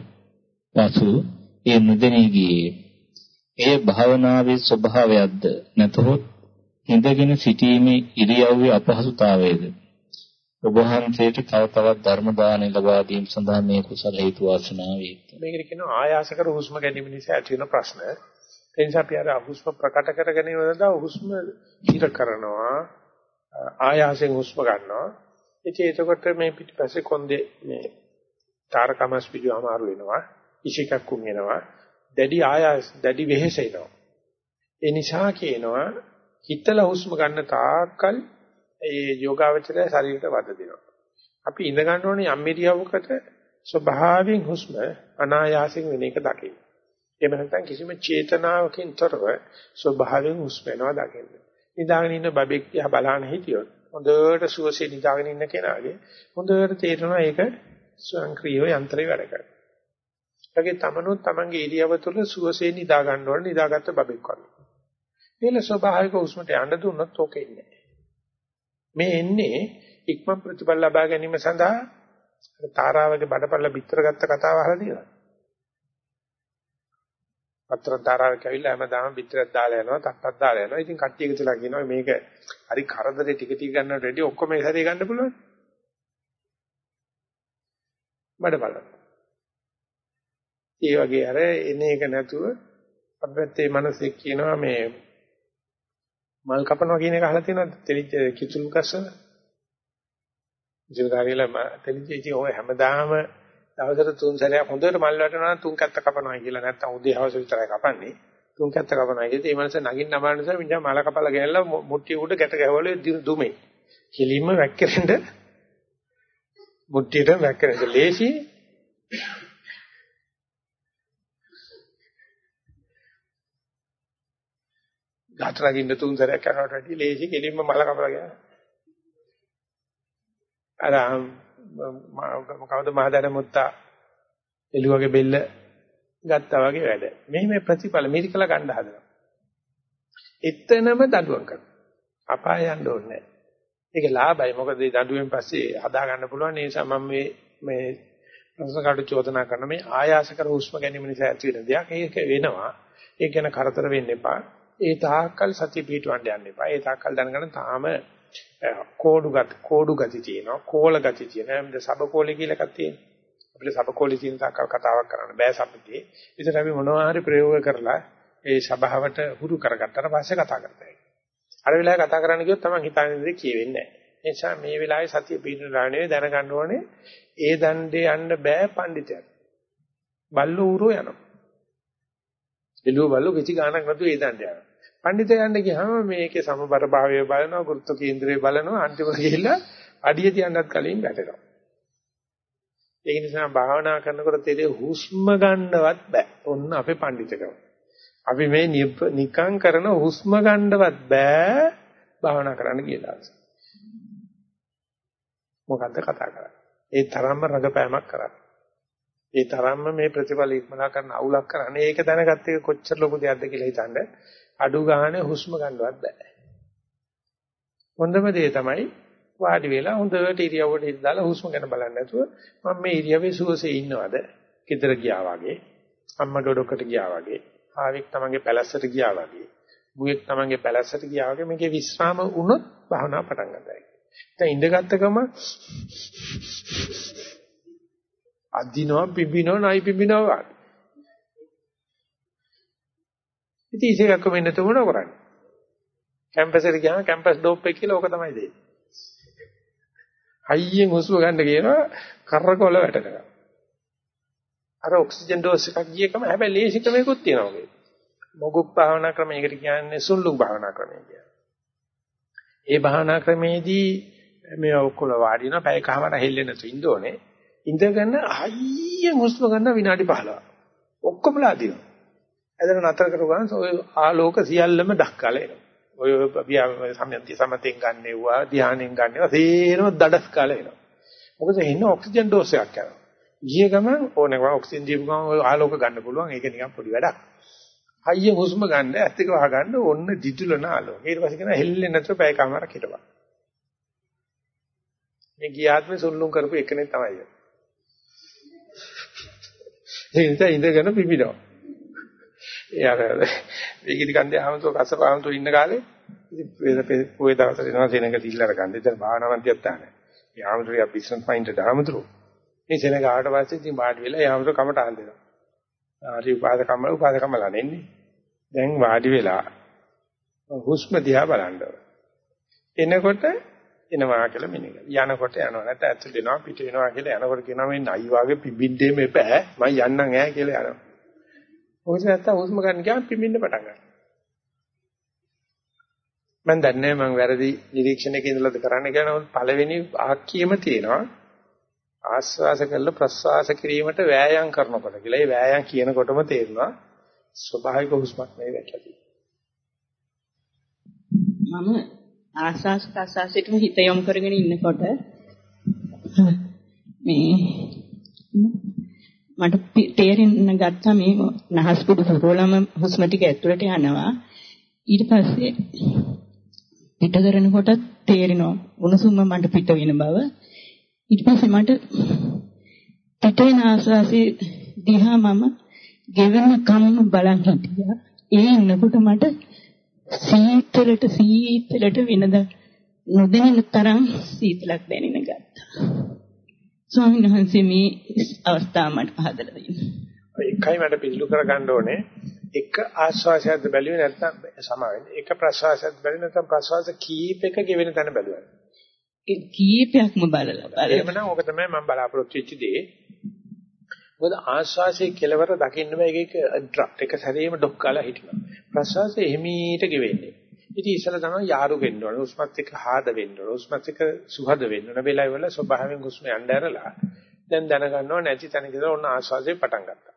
පසු ඒ නොදැනී ගියේ. එය භාවනාවේ ස්වභාවයක්ද නැතහොත් හිඳගෙන සිටීමේ ඉරියව්වේ අපහසුතාවයද ඔබ වහන්සේට තව තවත් ධර්ම දාන ලබා දීම සඳහා මේ කුසල හේතු වාසනා වේ. මේකට කියනවා ආයාස කර හුස්ම ගැනීම නිසා ඇති වෙන ප්‍රශ්න. ඒ නිසා අපි අර හුස්ම ප්‍රකට කර ගැනීම සඳහා හුස්ම හිර කරනවා ආයාසයෙන් හුස්ම ගන්නවා. ඉතින් එතකොට මේ පිටිපස්සේ කොන්දේ මේ තාරකමස් පිටු අමාරු වෙනවා. ඉෂිකක්කුම් එනවා. දැඩි ආයාස දැඩි වෙහෙස එනවා. ඒ නිසා කියනවා හිතලා හුස්ම ගන්න තාක්කල් ඒ යෝගාවචරය ශරීරයට වද දෙනවා. අපි ඉඳ ගන්න ඕනේ යම් ඉරියව්වකට ස්වභාවයෙන් හුස්ම අනායාසයෙන් වෙන එක දකින්න. එහෙම නැත්නම් කිසිම චේතනාවකින් තොරව ස්වභාවයෙන් හුස්ම වෙනවා දකින්න. නිදාගෙන ඉන්න බබෙක් දිහා බලන හිටියොත් හොඳට සුවසේ නිදාගෙන ඉන්න කෙනාගේ හොඳට තේරෙනවා ඒක ස්වයංක්‍රීයව යන්ත්‍රය වැඩ කරනවා. ඒකේ තමනුත් තමන්ගේ ඉරියව්ව තුළ සුවසේ නිදා ගන්න ඕනේ නිදාගත්ත බබෙක් වගේ. මේල ස්වභාවික උස්මට යන්න දුන්නොත් ඕකේ ඉන්නේ. මේ එන්නේ ඉක්ම ප්‍රතිඵල ලබා ගැනීම සඳහා තාරාවගේ බඩපල්ල පිටර ගත්ත කතාව අහලා තියෙනවා. පත්‍ර තාරාවක් ඇවිල්ලා හැමදාම පිටරක් දාලා යනවා, තට්ටක් දාලා යනවා. ඉතින් කට්ටිය එකතුලා කියනවා මේක හරි කරදරේ ටික ටික ගන්නවට රෙඩි ඔක්කොම මේ සැරේ ගන්න පුළුවන්. බඩපල්ල. ඒ වගේ අර එන එක නැතුව අපිත් මේ මිනිස්සෙක් කියනවා මේ මල් කපනවා කියන එක අහලා තියෙනවද? තෙලිච්ච කිතුල් ගස්වල. ජීවිතාරියලා තෙලිච්ච ඉතින් ඔය හැමදාම දවසට තුන් සැරයක් හොඳට මල් වැටෙනවා තුන් කැත්ත කපනවා කියලා නැත්තම් උදේ හවස විතරයි කපන්නේ. තුන් කැත්ත කපනවා කියද්දි මේ මනස නගින්න නබන නිසා මිනිහා මල කපලා ගෙනල්ලා මුට්ටිය උඩ ගැට ගැහවල දුමේ. කෙලින්ම වැක්කෙරෙන්න මුට්ටියට වැක්කෙරෙන්න ලේසි ගහට නගින්න තුන් සැරයක් කරනවට වැඩිය ලේසි කෙලින්ම මල කපලා ගියා. අර කවුද මහදර මුත්තා එළුවගේ බෙල්ල ගත්තා වගේ වැඩ. මෙහි මේ ප්‍රතිඵල මිරිකලා ගන්න හදනවා. එතනම දඬුවම් කරනවා. අපාය යන්න ඕනේ නැහැ. ඒක ලාභයි. මොකද මේ දඬුවෙන් පස්සේ හදා ගන්න පුළුවන්. ඒ නිසා මම මේ මේ ප්‍රශ්න කාට චෝදනා කරන මේ ආයාස කර හුස්ම ගැනීම නිසා ඇති වෙන දෙයක්. ඒක වෙනවා. ඒක ගැන කරදර වෙන්න එපා. ඒ තාක්කල් සතිය පිටවන්න යන්න එපා. ඒ තාක්කල් දැනගන්න තාම කෝඩු ගති කෝඩු ගති තියෙනවා. කෝල ගති තියෙනවා. මේ සබකෝලේ කියලා එකක් තියෙනවා. අපිට සබකෝලි තියෙන තාක්කල් කතාවක් කරන්න බෑ සබ්බේ. ඒකට අපි මොනවා හරි ප්‍රයෝග කරලා ඒ සබාවට හුරු කරගත්තාට පස්සේ කතා කරතයි. අර වෙලාවේ කතා කරන්න ගියොත් තමයි හිතන්නේ දෙයක් කියවෙන්නේ නැහැ. ඒ නිසා මේ වෙලාවේ සතිය පිටුලානේ දැනගන්න ඕනේ ඒ දණ්ඩේ යන්න බෑ පඬිතයන්. බල්ලෝ ඌරෝ යනවා. එළුව බල්ලෝ කිසි ගාණක් නැතුව ඒ දණ්ඩේ යනවා. පඬිතයන්ට ගියාම මේකේ සමබර භාවය බලනවා, ගුරුත්ව කේන්ද්‍රය බලනවා, අන්තිමට ගිහිල්ලා අඩිය තියන්නත් කලින් වැටෙනවා. ඒ නිසා භාවනා කරනකොට තේරෙ හුස්ම ගන්නවත් බෑ. ඔන්න අපේ පඬිතකම. අපි මේ නිකං කරන හුස්ම ගන්නවත් බෑ භාවනා කරන්න කියලා. මොකද්ද කතා කරන්නේ? ඒ තරම්ම රඟපෑමක් කරන්නේ. ඒ තරම්ම මේ ප්‍රතිඵල ඉක්මනා කරන අවුලක් කරන්නේ. ඒක දැනගත්ත එක කොච්චර ලොකු දෙයක්ද කියලා හිතන්නේ. අඩු ගානේ හුස්ම ගන්නවත් බෑ. හොඳම දේ තමයි වාඩි වෙලා හොඳට ඉරියව්වට හිත දාලා හුස්ම ගැන බලන්නේ නැතුව මම මේ ඉරියව්වේ සුවසේ ඉන්නවද? කිතර ගියා වගේ, අම්මා ඩොඩකට ගියා වගේ, ආවෙක් තමන්ගේ පැලැස්සට ගියා වගේ, බුයෙක් තමන්ගේ පැලැස්සට ගියා වගේ මේකේ විස්්‍රාම වුණොත් භාවනා පටන් ගන්නයි. දැන් ඉඳගත්ත ගම අදිනවා පිඹිනවා නයි පිඹිනවා වගේ. ඉතින් ඉතින් කොහෙන්ද තුමන කරන්නේ? කැම්පස් එකට ගියාම කැම්පස් ඩෝප් එක කියලා ඕක තමයි දෙන්නේ. හයියෙන් හුස්ම ගන්න කියනවා කරකොල වැටෙනවා. අර ඔක්සිජන් ඩෝස් එකක් ගියකම හැබැයි ලේසි ක්‍රමයක්ත් තියෙනවා ඔගේ. මොගුක් භාවනා ක්‍රමයකට කියන්නේ සුල්ලුක් භාවනා ක්‍රමය කියලා. ඒ භාවනා ක්‍රමේදී මේ ඔක්කොම වාඩි වෙනවා පැය කහමර හෙල්ලෙන්න තු ඉන්න ඕනේ. ඉඳගෙන හයියෙන් හුස්ම ගන්න විනාඩි 15. ඔක්කොමලා දිනවා. එතන නතර කරගන්න ඔය ආලෝක සියල්ලම දක්කලා එනවා. ඔය සම්යන්ති සමතෙන් ගන්නෙවුවා ධානයෙන් ගන්නෙවුවා සේරම දඩස් කාලා එනවා. මොකද එන්න ඔක්සිජන් ඩෝස් එකක් යනවා. ගිය ගමන් ඕනේ වගේ ඔක්සිජන් දීපු ගමන් ඔය ආලෝක ගන්න පුළුවන්. ඒක නිකන් පොඩි වැඩක්. හයිය හුස්ම ගන්න ඇත්ත එක වහගන්න ඕන්න දිදුලන ආලෝක. ඊට පස්සේ කියන හෙල්ලෙන්නේ නැතුව පැය කමාරක් හිටපන්. මේ ගියාත්මේ සුල්ලුම් කරපු එකනේ තමයි. ඒ නිසා ඉඳගෙන පිපිනවා. ඒ අර වේගිලි කන්දේ ආමතෝ කස්සප ආමතෝ ඉන්න කාලේ ඉතින් පොයේ දවසට එනවා සෙනඟ තිල්ලර ගන්න. ඉතින් භාවනාවන්තියක් තාන. ඒ ආමතුරිය බිස්නස් මයින්ඩ් දාමතුරු. මේ සෙනඟ ආවට පස්සේ ඉතින් වාඩි වෙලා ඒ ආමතුරු කමට අහනවා. හරි උපාද කම්මල උපාද කම්මල නෙන්නේ. දැන් වාඩි වෙලා හුස්ම දිහා බලන්න. එනකොට එනවා කියලා මෙන්න යනකොට යනවා නැත්නම් ඇතුල් වෙනවා පිට වෙනවා කියලා යනකොට කියනවා මේ නයි වාගේ පිබින්දේ මෙපෑ මම යන්නම් ඈ කියලා යනවා. ඔයස නැත්තම් හුස්ම ගන්න ගියාම පිඹින්න පටන් ගන්නවා. මම දන්නේ මම වැරදි නිරීක්ෂණයක ඉඳලාද කරන්න කියලා පළවෙනි ආක්කියම තියෙනවා. ආස්වාස කරලා ප්‍රස්වාස කිරීමට වෑයම් කරනකොට කියලා. ඒ වෑයම් කියනකොටම තේරෙනවා ස්වභාවික හුස්මක් නෙවෙයි වැටලා තියෙන්නේ. මම ආස්වාස් ප්‍රස්වාසයටම හිත යොමු කරගෙන ඉන්නකොට මේ මට තේරෙන්න ගත්තා මේ නහස් පුඩු පුරවලම හුස්ම ටික ඇතුළට යනවා ඊට පස්සේ පිට කරනකොට තේරෙනවා උණුසුම මට පිට වෙන බව ඊට පස්සේ මට පිට වෙන ආස්වාසේ දිහා මම ගෙවෙන කම්ම බලන් හිටියා ඒ ඉන්නකොට මට සීතලට සීතලට වෙනද නොදැනෙන තරම් සීතලක් දැනෙන ගත්තා ස්වාමීන් වහන්සේ මේ අවස්ථාව මට පහදලා දෙන්න. එකයි මට පිළිලු කරගන්න ඕනේ එක ආශ්වාසයක්ද බැලුවේ නැත්නම් සමාවෙන්න එක ප්‍රශ්වාසයක්ද බැලුවේ නැත්නම් ප්‍රශ්වාස කීපයක ගෙවෙන තැන බැලුවා. ඒ කීපයක්ම බලලා බලලා. එහෙමනම් ඕක තමයි මම බලාපොරොත්තු වෙච්ච දේ. මොකද ආශ්වාසයේ කෙලවර දකින්න බෑ ඒක ඩ්‍රොප් එක සැරේම ඩොක් කාලා හිටිනවා. ප්‍රශ්වාසය එහිමීට ගෙවෙන්නේ. ඉතින් ඉස්සලා තමයි යාරු වෙන්න ඕනේ. උස්මත් එක්ක හාද වෙන්න ඕනේ. උස්මත් එක්ක සුහද වෙන්න ඕනේ. වෙලාව වල ස්වභාවයෙන් හුස්ම යන්න ඇරලා දැන් දැනගන්නව නැති තැනක ඉඳලා ඔන්න ආශ්වාසය පටන් ගත්තා.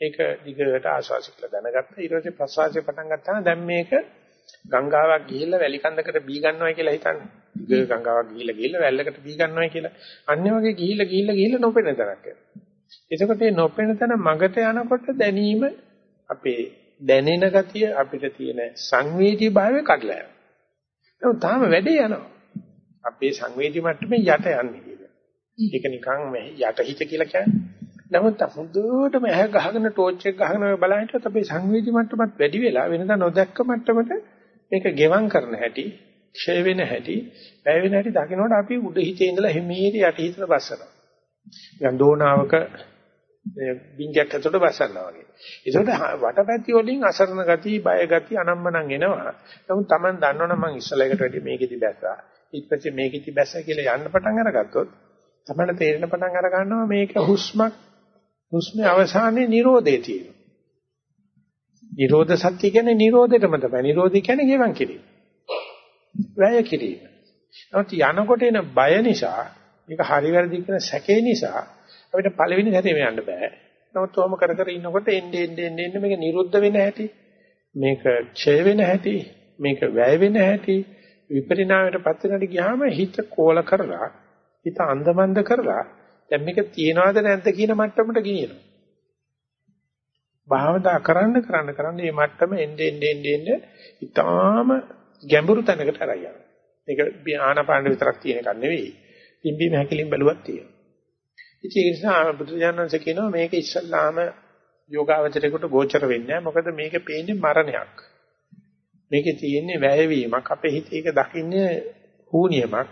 ඒක දිගට ආශ්වාසය කියලා දැනගත්තා. ඊට පස්සේ ප්‍රශ්වාසය පටන් ගත්තාම දැන් මේක ගංගාවක් ගිහිල්ලා වැලි කන්දකට බී ගන්නවා කියලා හිතන්නේ. දිග ගංගාවක් ගිහිල්ලා ගිහිල්ලා වැල්ලකට බී ගන්නවා කියලා. අන්නේ වගේ ගිහිල්ලා ගිහිල්ලා ගිහිල්ලා නොපෙනෙන තැනක් යනවා. එතකොට මේ නොපෙනෙන තැන මගට යනකොට දැනීම අපේ දැනෙන ගතිය අපිට තියෙන සංවේදී භාවය කඩලා යනවා. නමුත් තාම වැඩේ යනවා. අපේ සංවේදී මට්ටමේ යට යන්නේ කියලා. ඒක නිකන් මේ යටහිත කියලා කියන්නේ. නමුත් හොඳටම ඇහ ගහගෙන ටෝච් එක ගහගෙන බලහිටත් අපේ සංවේදී මට්ටමත් වැඩි වෙලා වෙනදා නොදැක්ක මට්ටමට මේක ගෙවම් කරන හැටි, ක්ෂය වෙන හැටි, වැය වෙන හැටි දකින්නකොට අපි උඩ හිතේ ඉඳලා හිමීට යටහිතට බස්සනවා. නිකන් දෝනාවක බින්ගයක් ඇතුළට බසන්නා වගේ. ඒකට වටපැති වලින් අසරණ ගති, බය ගති අනම්මනම් එනවා. නමුත් Taman දන්නවනම් මං ඉස්සලා එකට වැඩි මේකෙදි බැස්සා. ඊට පස්සේ මේකෙදි බැස්සා කියලා යන්න පටන් අරගත්තොත් තමයි තේරෙන පටන් අර ගන්නවා මේක හුස්මක් හුස්මේ අවසානයේ Nirodhe තියෙනවා. Nirodha සත්‍ය කියන්නේ Nirodheටම තමයි. Nirodhi කියන්නේ ගෙවන් කිරීම. වැය කිරීම. නමුත් යනකොට එන බය නිසා මේක හරි වැරදි කියන සැකේ නිසා අපිට පළවෙනි සැරේම යන්න බෑ. නමුත් ඔහොම කර කර ඉන්නකොට එන්නේ එන්නේ එන්නේ මේක නිරුද්ධ වෙන හැටි මේක ඡය වෙන හැටි මේක වැය වෙන හැටි විපරිණාමයට පත් වෙනට ගියාම හිත කෝල කරලා හිත අන්දමන්ද කරලා දැන් මේක තියනවද නැද්ද කියන මට්ටමට ගෙනියනවා. භාවනා කරන්න කරන්න කරන්න මේ මට්ටම එන්නේ එන්නේ එන්නේ ඉතාලම ගැඹුරු තැනකට හරයි යනවා. මේක ආනාපාන විතරක් තියෙන එකක් නෙවෙයි. පිම්බීම හැකලින් බැලුවක් තියෙනවා. ඉතින් ඒ නිසා බුදුජානන්සේ කියනවා මේක ඉස්සල්ලාම යෝගාවචරයකට ගෝචර වෙන්නේ නැහැ. මොකද මේක පේන්නේ මරණයක්. මේකේ තියෙන්නේ වැයවීමක්. අපේ හිතේ ඒක දකින්නේ හූනියමක්,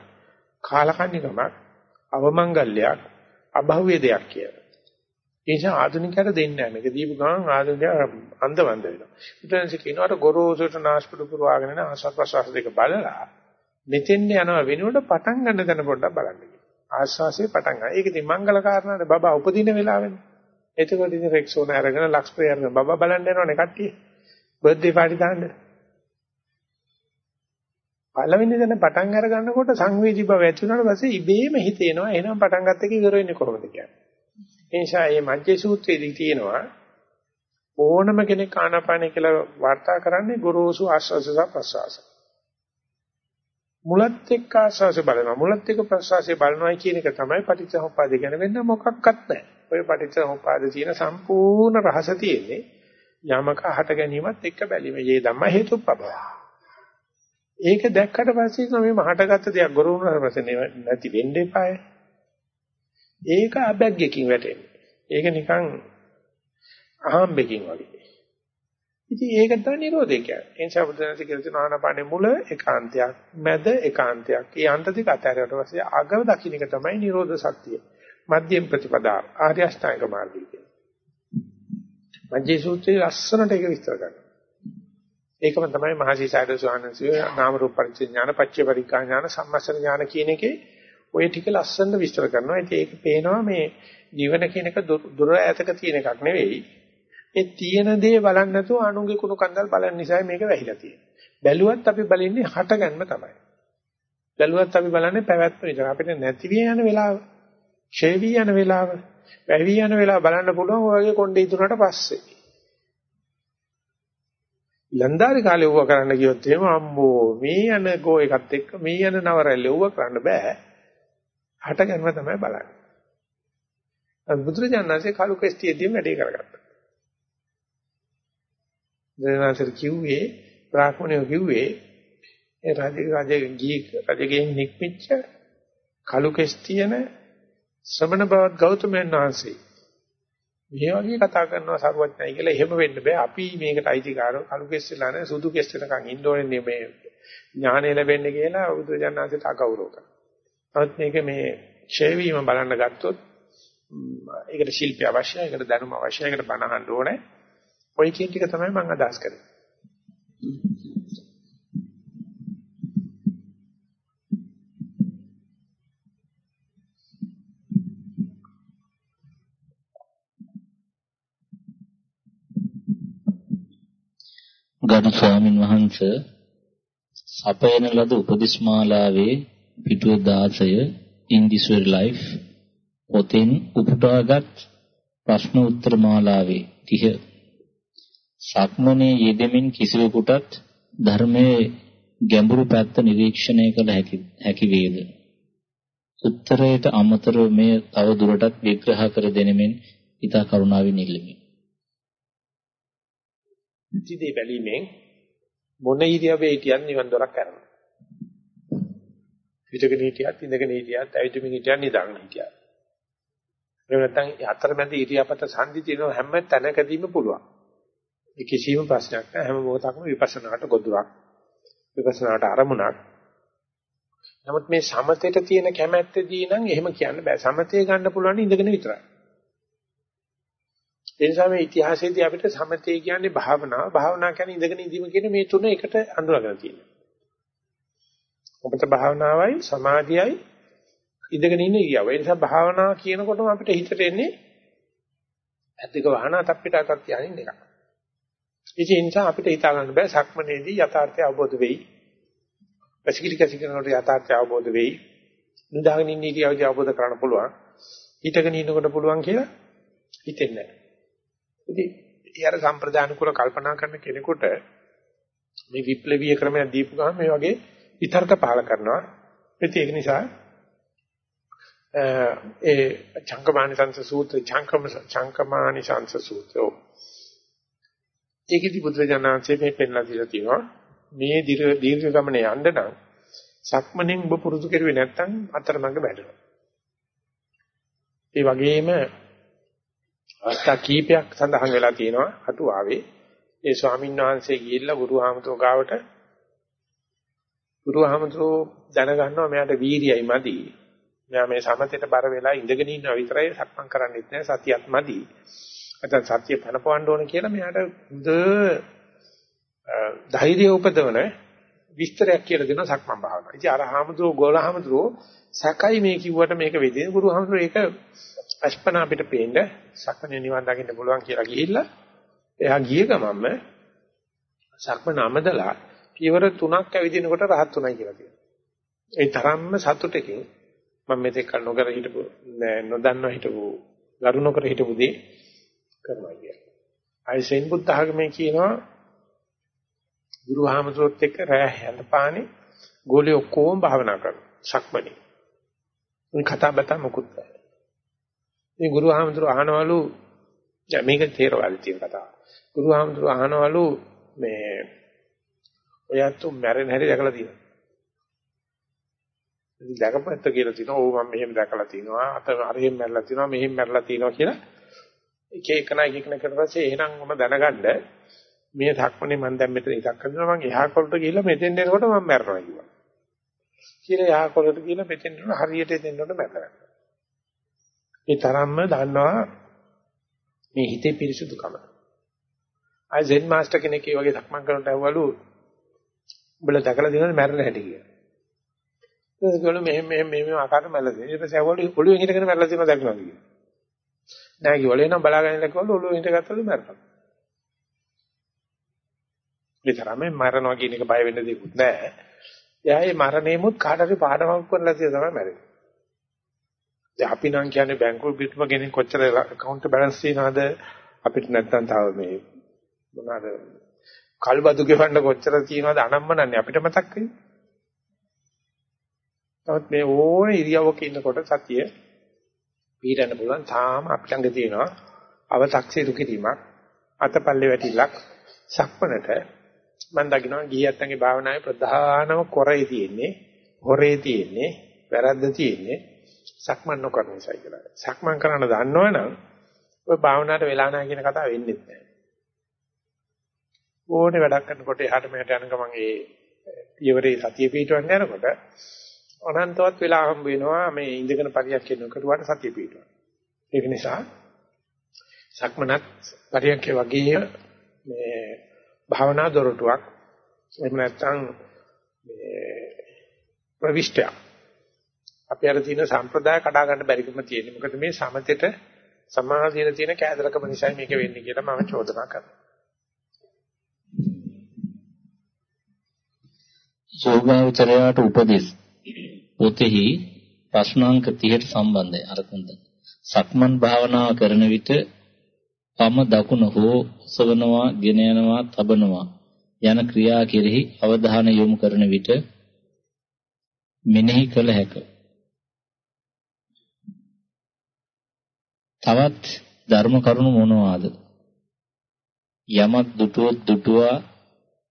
කාලකන්නිකමක්, අවමංගල්‍යයක්, අභව්‍ය දෙයක් කියලා. ඒ නිසා ආධුනිකයට දෙන්නේ නැහැ. මේක දීපු ගමන් ආධුනිකයා අන්ධවන්ද වෙනවා. ඊටන්සේ කියනවාට ගොරෝසුට නාස්පුඩු පුරවාගෙන යන ආසත් ප්‍රසවාස දෙක බලලා මෙතෙන් යනවා වෙනුවට පටන් ගන්න තැන පොඩ්ඩක් බලන්න. ආශ්වාසයේ පටන් ගන්න. ඒක ඉතින් මංගල කාරණාද බබා උපදින වෙලාවෙනේ. එතකොට ඉතින් රෙක්සෝන අරගෙන ලක්ස් ප්‍රේ අරගෙන බබා බලන්න යනවනේ කට්ටිය. බර්ත්ඩේ පාටි දාන්න. පළවෙනි දන පටන් අර ගන්නකොට සංවේදී බව ඇති වුණාට පස්සේ ඉබේම හිතේනවා එහෙනම් පටන් ගත්ත එක ඉවර වෙන්නේ කොහොමද කියන්නේ. ඒ නිසා මේ මජ්ජේ සූත්‍රයේදී තියෙනවා ඕනම කෙනෙක් ආනාපානය කියලා වාර්තා කරන්නේ ගුරුසු ආස්වාස සහ ප්‍රසවාස. මුලත් එක්ක ආස්වාසිය බලනවා මුලත් එක්ක ප්‍රසවාසය බලනවා කියන එක තමයි පටිච්චසමුප්පාද කියන වෙන්න මොකක්වත් නැහැ. ඔය පටිච්චසමුප්පාද තියෙන සම්පූර්ණ රහස තියෙන්නේ යමක හට ගැනීමත් එක්ක බැලීම. මේ ධම්ම හේතුප්පබව. ඒක දැක්කට පස්සේ මේ මහටගත්ත දෙයක් ගොරුුණාට පස්සේ නැති වෙන්න එපාය. ඒක අබැග්ගකින් වැටෙන්නේ. ඒක නිකන් අහම්බෙකින් වගේ. ඉතින් ඒක තමයි නිරෝධය කියන්නේ. ඒ නිසා බුදුරජාණන් කියලා තියෙන ආනාපානේ මුල ඒකාන්තයක්, මැද ඒකාන්තයක්. ඒ අන්ත දෙක අතරට පස්සේ අගව දකින්න එක තමයි නිරෝධ සත්‍යය. මධ්‍යම ප්‍රතිපදා ආර්ය අෂ්ටාංග මාර්ගය කියන්නේ. මජ්ජේ සූත්‍රයේ ලස්සනට ඒක විස්තර කරනවා. ඒකම තමයි මහසීසාරද ස්වාමීන්වහන්සේ නාම රූප පරිච්ඡේඥාන, පච්චේ පරික්ඛා ඥාන, සම්මස්සන ඥාන කියන එකේ ඔය ටික ලස්සනට විස්තර කරනවා. ඉතින් ඒක පේනවා මේ නිවන කියන එක දුර ඈතක තියෙන එකක් නෙවෙයි. ඒ තියෙන දේ බලන්නේ නැතුව අනුන්ගේ කුණු කන්දල් බලන නිසා මේක වැහිලා තියෙන්නේ. බැලුවත් අපි බලන්නේ හටගන්න තමයි. බැලුවත් අපි බලන්නේ පැවැත්ම විතර. අපිට නැති වී යන වෙලාව, ඡේ වී යන වෙලාව, වැවි යන වෙලාව බලන්න පුළුවන් ඔයගේ කොණ්ඩේ ඉදුණාට පස්සේ. ලන්දාරි කාලේ ඌව කරන්න ගියොත් එහෙම අම්මෝ මේ යන ගෝ එකත් එක්ක මේ යන නවරැල්ල ඌව කරන්න බෑ. හටගන්න තමයි බලන්නේ. අද බුදුරජාණන්සේ කලු කෙස්ටියේදී වැඩේ කරගත්තා. දෙවනාසර කිව්වේ බ්‍රාහ්මණයෝ කිව්වේ ඒ රජ රජ ගී රජගෙන් නික්මිච්ච කලු කෙස් තියෙන ශ්‍රමණ බවත් ගෞතමයන් වහන්සේ මේ වගේ කතා කරනවා සරුවඥයි කියලා එහෙම වෙන්න බෑ අපි මේකට අයිතිකාරව කලු කෙස් වෙලා නැහැ සුදු කෙස් වෙනකන් ඉන්න ඕනේ මේ ඥානෙ ලැබෙන්න කියලා බුදුජානනාථට අගෞරව කරනවා. නමුත් මේක මේ ඡේ වීම බලන්න ගත්තොත් ඒකට ශිල්පය අවශ්‍යයි, ඒකට දැනුම අවශ්‍යයි, ඒකට බණ අහන්න ඕනේ. ඔය කියන ටික තමයි මම අදහස් කරන්නේ. ගරු ස්වාමින් වහන්සේ සපයන ලද උපදේශමාලාවේ පිටුව 16 in this very life පොතෙන් උපුටාගත් ප්‍රශ්න උත්තර මාලාවේ 30 සක්මනේ යෙදෙමින් කිසිවෙකුටත් ධර්මයේ ගැඹුරු පැත්ත නිරීක්ෂණය කළ හැකි හැකි වේද? උත්තරයට අමතරව මෙය තව දුරටත් විග්‍රහ කර දෙනෙමින් ඊතා කරුණාවෙන් ඉල්ලමි. ඉතිදී බැලීමෙන් මොන ඉරියව්වේ හිටියත් නිවන් දොරක් කරනවා. පිටකෙන හිටියත් ඉඳගෙන හිටියත් ඇවිදින්න හිටියත් නිදාගෙන හිටියත්. එහෙම නැත්නම් අතරමැද ඉරියාපත සංදි තියෙන හැම තැනකදීම පුළුවන්. ඒ කිසිම ප්‍රශ්නයක් නැහැ හැම මොහොතකම විපස්සනාට ගොදුරක් විපස්සනාට අරමුණක් නමුත් මේ සමතේට තියෙන කැමැත්තදී නම් එහෙම කියන්න බෑ. සමතේ ගන්න පුළුවන් ඉඳගෙන විතරයි. ඒ නිසා මේ ඉතිහාසයේදී අපිට සමතේ කියන්නේ භාවනාව, භාවනාව කියන්නේ ඉඳගෙන ඉඳීම කියන මේ තුන එකට අඳුරගෙන තියෙනවා. ඔබට භාවනාවයි සමාධියයි ඉඳගෙන ඉන්න ඉරියව්ව. ඒ නිසා භාවනාව කියනකොටම අපිට හිතට එන්නේ ඇත්තක වහන අතප්පිට අතක් තියාගෙන එකක්. ඒ නිසා අපිට හිතා ගන්න බෑ සක්මනේදී යථාර්ථය අවබෝධ වෙයි. පැසිකිලි කැසිකනකොට යථාර්ථය අවබෝධ වෙයි. නිදාගෙන ඉන්න ඉරියව්ව අවබෝධ කරගන්න පුළුවන්. හිතගෙන ඉන්නකොට පුළුවන් කියලා හිතෙන්නේ නැහැ. ඉතින් ඊයර සම්ප්‍රදාන කුල කල්පනා කරන කෙනෙකුට මේ විප්ලවීය ක්‍රමයක් දීපු ගමන් මේ වගේ විතර්ක පහල කරනවා. ඒක නිසා ඒ චංකමානිසංස සූත්‍රය චංකම චංකමානිසංස සූත්‍රය ඒකෙදි බුදුරජාණන්සේ මේ පෙන්ලා දීලා තියෙනවා මේ දීර්ඝ ගමනේ යන්න නම් සක්මණෙන් ඔබ පුරුදු කරුවේ නැත්නම් අතරමඟ වැටෙනවා. ඒ වගේම අවස්ථා කීපයක් සඳහන් වෙලා තියෙනවා අටුවාවේ. ඒ ස්වාමීන් වහන්සේ ගිහිල්ලා ගුරුහාමතුරු ගාවට ගුරුහාමතුරු දැනගන්නවා මෙයාට වීර්යයි මදි. මෙයා මේ සමතේට බර වෙලා ඉඳගෙන ඉන්නවා විතරයි සක්මන් කරන්නෙත් නෑ සතියක් මදි. නැත්නම් සතිය පනපවන්න ඕන කියලා මෙයාට හොඳ ධෛර්යය උපදවන විස්තරයක් කියලා දෙනවා සක්මන් භාවනාව. ඉතින් අර හාමුදුරුවෝ ගෝලහාමුදුරුවෝ සකයි මේ කිව්වට මේක වෙදින ගුරුහාමුදුරුවෝ ඒක අස්පනා අපිට පේන්න සක්මනේ නිවන් දකින්න පුළුවන් කියලා ගිහිල්ලා එයා ගිය ගමන්ම සක්මන අමදලා පියවර තුනක් ඇවිදිනකොට rahat උනායි කියලා කියනවා. ඒ තරම්ම සතුටකින් මම මෙතෙක් කල නොකර හිටපු නොදන්නව හිටපු ගරු නොකර හිටපු දේ කරනවා කියන්නේ. ආයසෙන් බුද්ධ ආගමේ කියනවා ගුරුහාමතුරුත් එක්ක රැය හැඳපානේ ගෝලේ ඔක්කොම භාවනා කරනවා. සක්මණේ. උන් කතා බතා මොකුත් නැහැ. මේ ගුරුහාමතුරු අහනවලු දැන් මේක තේරවාදී තියෙන කතාව. ගුරුහාමතුරු අහනවලු මේ ඔයත් මැරෙන හැටි දැකලා තියෙනවා. ඉතින් දැකපැත්ත කියලා තිනවා. ඕ මම මෙහෙම දැකලා තිනවා. අත අරහෙන් මැරලා තිනවා. මෙහෙම මැරලා තිනවා කියලා එක එකනා එක එකන කරලා පස්සේ එහෙනම් මම දැනගන්න මේ ධක්මනේ මම දැන් මෙතන ඉතක් කරනවා මම එහා කොළට ගිහිල්ලා මෙතෙන් එනකොට මම මැරෙනවා කිව්වා. කියලා එහා කොළට ගිහිල්ලා මෙතෙන් එනකොට හරියට එතෙන්ට මැරෙනවා. ඒ තරම්ම දන්නවා මේ හිතේ පිරිසුදුකම. ආයි සෙන් මාස්ටර් කෙනෙක් ඒ වගේ ධක්මන් කරනට ඇහුවලු උඹලා දැකලා දිනවද මැරෙන හැටි කියලා. ඊට පස්සේ මෙහෙම මෙහෙම මෙහෙම ආකාරයට මැරලා තියෙනවා. ඊට පස්සේ ඇහුවලු ඔළුවෙන් හිටගෙන මැරලා තියෙනවා දැක්කනවා කියලා. නෑ කිව්වල එනම් බලාගෙන ඉන්නකවල ඔළුව හිටගත්තලු මැරෙනවා. විතරම මරනවා කියන එක බය වෙන්න දෙයක් නෑ. එයා මේ මරණයමුත් කාට හරි පාඩමක් කරලා තිය තමයි මැරෙන්නේ. දැන් අපි නම් කියන්නේ බැංකුවල පිටුම ගෙනින් කොච්චර account balance තියනවද? අපිට නැත්තම් තව මේ මොනවාද? කල්බදු ගෙවන්න කොච්චර තියනවද? අනම්මනන්නේ අපිට මතක් වෙන්නේ. නමුත් මේ ඕනේ ඉරියව්වක ඉන්නකොට සතිය පීඩන්න පුළුවන්. තාම අපි ළඟ තියෙනවා අව탁සිරු කිරීමක් අතපල්ලේ වැටිලක් සක්මනට. මම දකිනවා ගියත්තන්ගේ භාවනාවේ ප්‍රධානම කොරේ තියෙන්නේ හොරේ තියෙන්නේ වැරද්ද තියෙන්නේ. සක්මන් නොකරන නිසා කියලා. සක්මන් කරන්න දන්නවනම් ඔය භාවනාවට වෙලා නැහැ කියන කතාව වෙන්නේ නැහැ. ඕනේ වැඩක් කරනකොට එහාට මෙහාට යන ගමන් ඒ පියවරේ සතිය පිටවන්න යනකොට අනන්තවත් වෙලා හම්බ වෙනවා මේ ඉඳගෙන පරියක් කරනකොට සතිය පිටවන්න. ඒක නිසා සක්මනත් පරියන්කේ වගේ මේ භාවනා දොරටුවක් එහෙම නැත්නම් මේ ප්‍රවිෂ්ඨයක් අපි අර තියෙන සම්ප්‍රදාය කඩා ගන්න බැරිකම තියෙනවා. මොකද මේ සමතෙට සමාධියට තියෙන කෑදරකම නිසා මේක වෙන්නේ කියලා මම චෝදනා කරනවා. යෝගාවචරයට උපදෙස් පොතෙහි ප්‍රශ්නාංක 30ට සම්බන්ධයි අර කුන්ද. සක්මන් භාවනාව කරන විට පම දකුණ හෝ ඔසවනවා, ගෙන යනවා, තබනවා යන ක්‍රියා කෙරෙහි අවධානය යොමු කරන විට මෙනෙහි කළ හැකිය. තවත් ධර්ම කරුණු මොනවාද? යමක් දුටුවොත් දුටුවා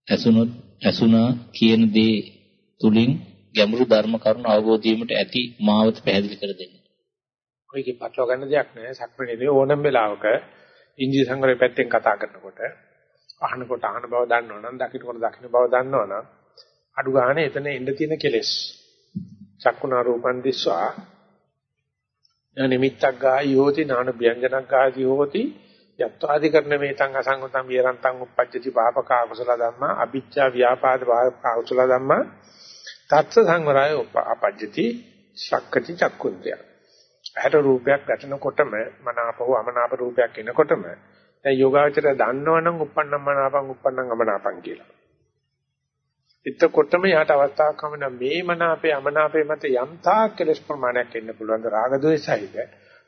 ඇසුනොත් ඇසුනා කියන දේ තුලින් ගැඹුරු ධර්ම කරුණු අවබෝධ වීමට ඇති මාවත පැහැදිලි කර දෙන්න. ඔයකේ පටලවා ගන්න දෙයක් නෑ. සක්මණේදී ඕනම වෙලාවක ඉන්දිය සංගරේ පැත්තෙන් කතා කරනකොට අහනකොට අහන බව දන්නවනම් දකින්නකොට දකින්න බව දන්නවනම් අඩු ගානේ එතන එන්න තියෙන කෙලෙස් චක්කුණා රූපන් දිස්වා නිමිත්තක් ගායි හෝති නාන ව්‍යංජනක් ගායි හෝති යත්වාදි කරන මේතං අසංගතං විරන්තං උපජ්ජති පාපක අකුසල ධම්මා අ비ච්ඡා ව්‍යාපාද අකුසල ධම්මා. තත්ස සංවරය උපපජ්ජති ශක්කති චක්කුන්තය. ඇහැට රූපයක් ගැටෙනකොටම මනාපව අමනාප රූපයක් එනකොටම දැන් යෝගාවචරය දන්නවනම් uppannam මනාපං uppannam අමනාපං කියලා. එතකොටම යාට අවස්ථාවක් හම්බ මේ මනාපේ අමනාපේ මත යම් තාක් කෙලස් ප්‍රමාණයක් එන්න පුළුවන් ද? රාග ද්වේෂයිද?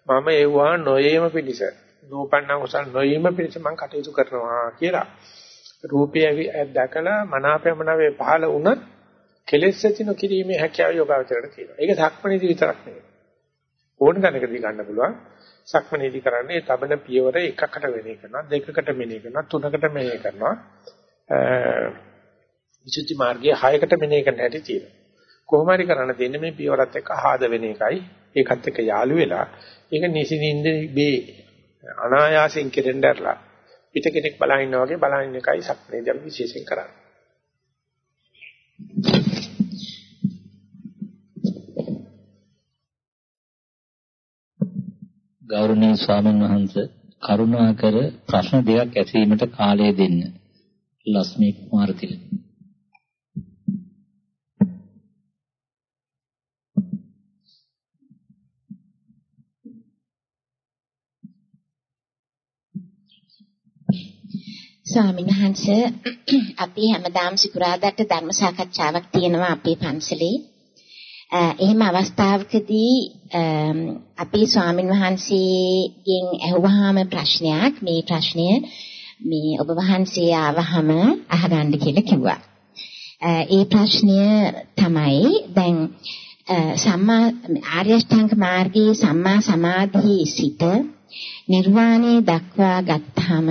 මම ඒවා නොයේම පිණිස. නූපන්න කුසල් නොයේම පිණිස මම කටයුතු කරනවා කියලා. රූපය දැකලා මනාපේ මනාපේ පහළ වුණත් කෙලස් ඇති නොකිරීමේ හැකියාව යෝගාවචරයට තියෙනවා. ඒක සක්මණේදී විතරක් නෙවෙයි. ඕන දැනකදී ගන්න පුළුවන්. සක්මණේදී කරන්නේ තබන පියවර එකකට වෙනේ කරනවා දෙකකට මෙනේ කරනවා තුනකට මෙනේ කරනවා. විසුද්ධි මාර්ගයේ 6කට මෙනෙහි කරන්න හැටි තියෙනවා. කොහොම හරි කරන්න දෙන්නේ මේ පියවරත් එක්ක ආහද වෙන එකයි. ඒකත් එක්ක යාළු වෙලා ඒක නිසින්ින්ද මේ අනායාසයෙන් කෙරෙන්න ඇරලා පිට කෙනෙක් බලන ඉන්නා වගේ බලන එකයි සක්මණේදී අපි විශේෂයෙන් කරන්නේ. ගෞරවනීය ස්වාමීන් වහන්සේ කරුණාකර ප්‍රශ්න දෙකක් ඇසීමට කාලය දෙන්න. ලස්මී කුමාරතිලක ස්වාමීන් වහන්සේ අපි හැමදාම සිකුරාදාට ධර්ම සාකච්ඡාවක් තියෙනවා අපේ පන්සලේ. එහෙම අවස්ථාවකදී අපි ස්වාමීන් වහන්සේගෙන් අහුවාම ප්‍රශ්නයක් මේ ප්‍රශ්නය මේ ඔබ වහන්සේ ආවහම අහගන්න කියලා කිව්වා. ඒ ප්‍රශ්නය තමයි දැන් සම්මා ආර්ය අෂ්ටාංග මාර්ගයේ සම්මා සමාධියේ සිට නිර්වාණය දක්වා ගත්තාම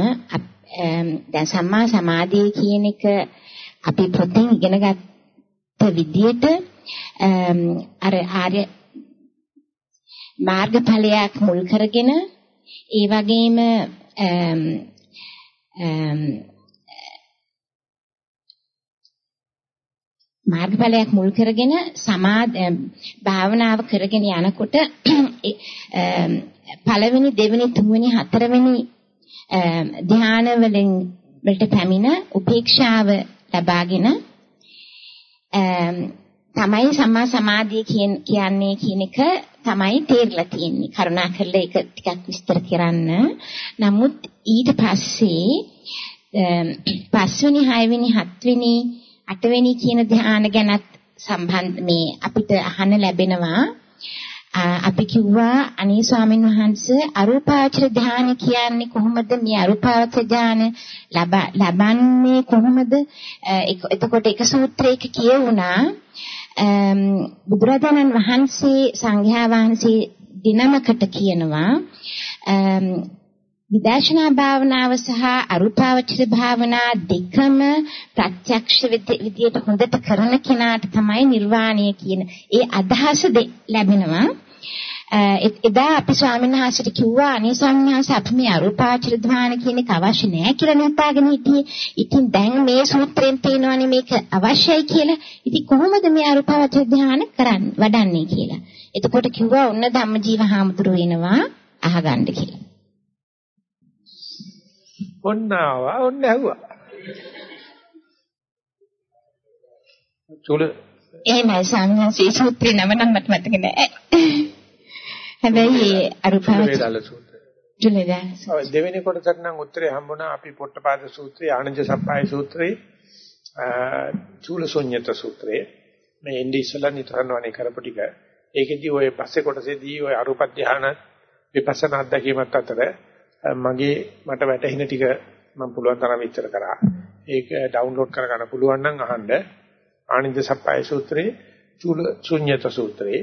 දැන් සම්මා සමාධිය කියන එක අපි පොතෙන් ඉගෙන ගත්ත විදිහට අර ආර්ය මාර්ගඵලයක් මුල් කරගෙන ඒ වගේම මාර්ගඵලයක් මුල් කරගෙන සමා භාවනාව කරගෙන යනකොට පළවෙනි දෙවෙනි තුන්වෙනි හතරවෙනි ධාන වලින් වලට පැමිණ උපේක්ෂාව ලබාගෙන තමයි සම්මා සමාධිය කියන්නේ කියන එක තමයි තේරලා තියෙන්නේ. කරුණාකරලා ඒක ටිකක් විස්තර කරන්න. නමුත් ඊට පස්සේ පස්වෙනි, හයවෙනි, හත්වෙනි, අටවෙනි කියන ධ්‍යාන ගැනත් සම්බන්ධ මේ අපිට අහන්න ලැබෙනවා. අපි කිව්වා අනේ ස්වාමීන් වහන්සේ අරූපාවචර ධානය කියන්නේ කොහොමද? මේ අරූපාවචර ධානය ලබන්නේ කොහොමද? එතකොට එක සූත්‍රයක කියවුණා. බුදුරජාණන් වහන්සේ සංඝයා වහන්සේ දිනමකට කියනවා. විදර්ශනා භාවනාව සහ අරූපාවචර භාවනා දෙකම ප්‍රත්‍යක්ෂ විදියට හොඳට කරන කෙනාට තමයි නිර්වාණය කියන ඒ අදහස ලැබෙනවා එදා අපි ස්වාමීන් වහන්සේට කිව්වා අනේ ස්වාමීන් වහන්සේ අපි මේ අරූපාවචර ධ්‍යාන කියන එක අවශ්‍ය නැහැ කියලා නීතාගෙන හිටියේ. ඉතින් දැන් මේ සූත්‍රයෙන් පේනවනේ මේක අවශ්‍යයි කියලා. ඉතින් කොහොමද මේ අරූපාවචර ධ්‍යාන කරන්නේ වඩන්නේ කියලා. එතකොට කිව්වා ඔන්න ධම්මජීව හාමුදුරුවෝ එනවා අහගන්න කියලා. ඔන්න ආවා ඔන්න ඇහුවා. චුල එහෙමයි සාමනසේ සූත්‍රේ නම නම් මට මතක නෑ. හැබැයි අරුපාවච ජුලේදාන සූත්‍රය. දෙවෙනි කොටසට නම් උත්තරේ හම්බුණා අපි පොට්ටපාද සූත්‍රය, ආනන්ද සප්පාය සූත්‍රය, චූලසොඤ්ඤත සූත්‍රය. මේ ඉන්දි ඉස්සලා නිතරම කරපු ටික. ඒකෙදි ඔය පස්සේ කොටසේදී ඔය අරුප ධානය විපස්සනා අධ්‍යක්ීමත් අතර මගේ මට වැටහෙන ටික මම පුළුවන් තරම් විස්තර කරා. ඒක ඩවුන්ලෝඩ් කරගන්න පුළුවන් නම් අහන්න. ආනන්ද සප්පාය සූත්‍රයේ චූල ශුන්්‍යත සූත්‍රයේ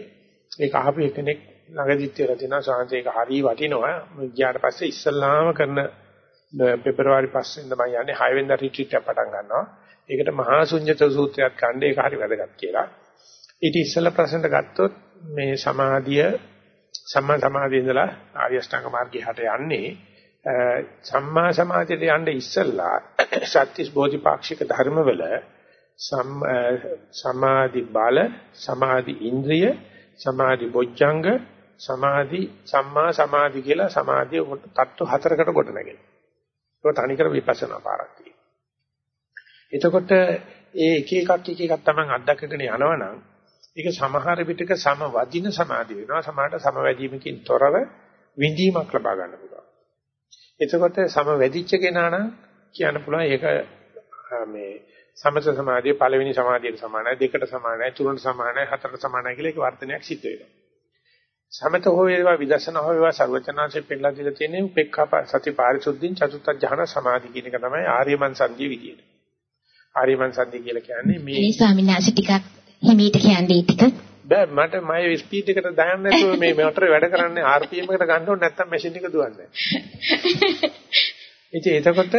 ඒක අහපු කෙනෙක් ළඟදිත් කියලා තියෙනවා සාංශේක හරිය වටිනවා. ගියාට පස්සේ ඉස්සල්ලාම කරන පෙබරවාරි 5 වෙනිදා මම යන්නේ 6 වෙනිදා රිට්‍රීට් එක පටන් ගන්නවා. ඒකට මහා ශුන්්‍යත සූත්‍රයක් ගන්න ඒක හරි වැදගත් කියලා. ඊට ඉස්සෙල්ලා ප්‍රශ්නට ගත්තොත් මේ සමාධිය සම්මා සමාධිය ඉඳලා ආර්ය අෂ්ටාංග මාර්ගයට යන්නේ සම්මා සමාධියට යන්න ඉස්සෙල්ලා සත්‍තිස් බෝධිපාක්ෂික ධර්මවල සමාධි බල සමාධි ඉන්ද්‍රිය සමාධි බොජ්ජංග සමාධි සම්මා සමාධි කියලා සමාධිය තත්ත්ව හතරකට කොට නැගෙනවා. ඒක තනිකර විපස්සනා පාරක් එතකොට ඒ එක එකක් එක එකක් තමයි අත්දකගෙන යනවනම් ඒක සමහර විටක සම වදින සමාධි වෙනවා සමහරට සම වැඩිමකින් තොරව විඳීමක් ලබා ගන්න පුළුවන්. එතකොට සම වැඩිච්ච කෙනා නම් කියන්න පුළුවන් ඒක මේ සමත සමාධිය පළවෙනි සමාධියට සමානයි දෙකට සමානයි තුනට සමානයි හතරට සමානයි කියලා ඒක වර්ධනයක් සිද්ධ වෙනවා. සමත හෝ වේවා විදර්ශනා හෝ වේවා සර්වචනාංශයෙන් පෙන්නලා දීලා තියෙන්නේ උපේක්ඛා සති පාරිශුද්ධින් චතුත්ථ ඥාන සමාධි කියන එක තමයි ආර්යමන් සංධිය විදියට. ආර්යමන් සංධිය කියලා කියන්නේ මේ මේ ස්වාමීන් වහන්සේ ටිකක් හිමීට කියන්නේ ටික බෑ මට මගේ ස්පීඩ් එකට දාන්න නැතුව මේ මොටර වැඩ කරන්නේ RPM එකට ගන්න ඕනේ නැත්නම් මැෂින් එක දුවන්නේ නැහැ. එතකොට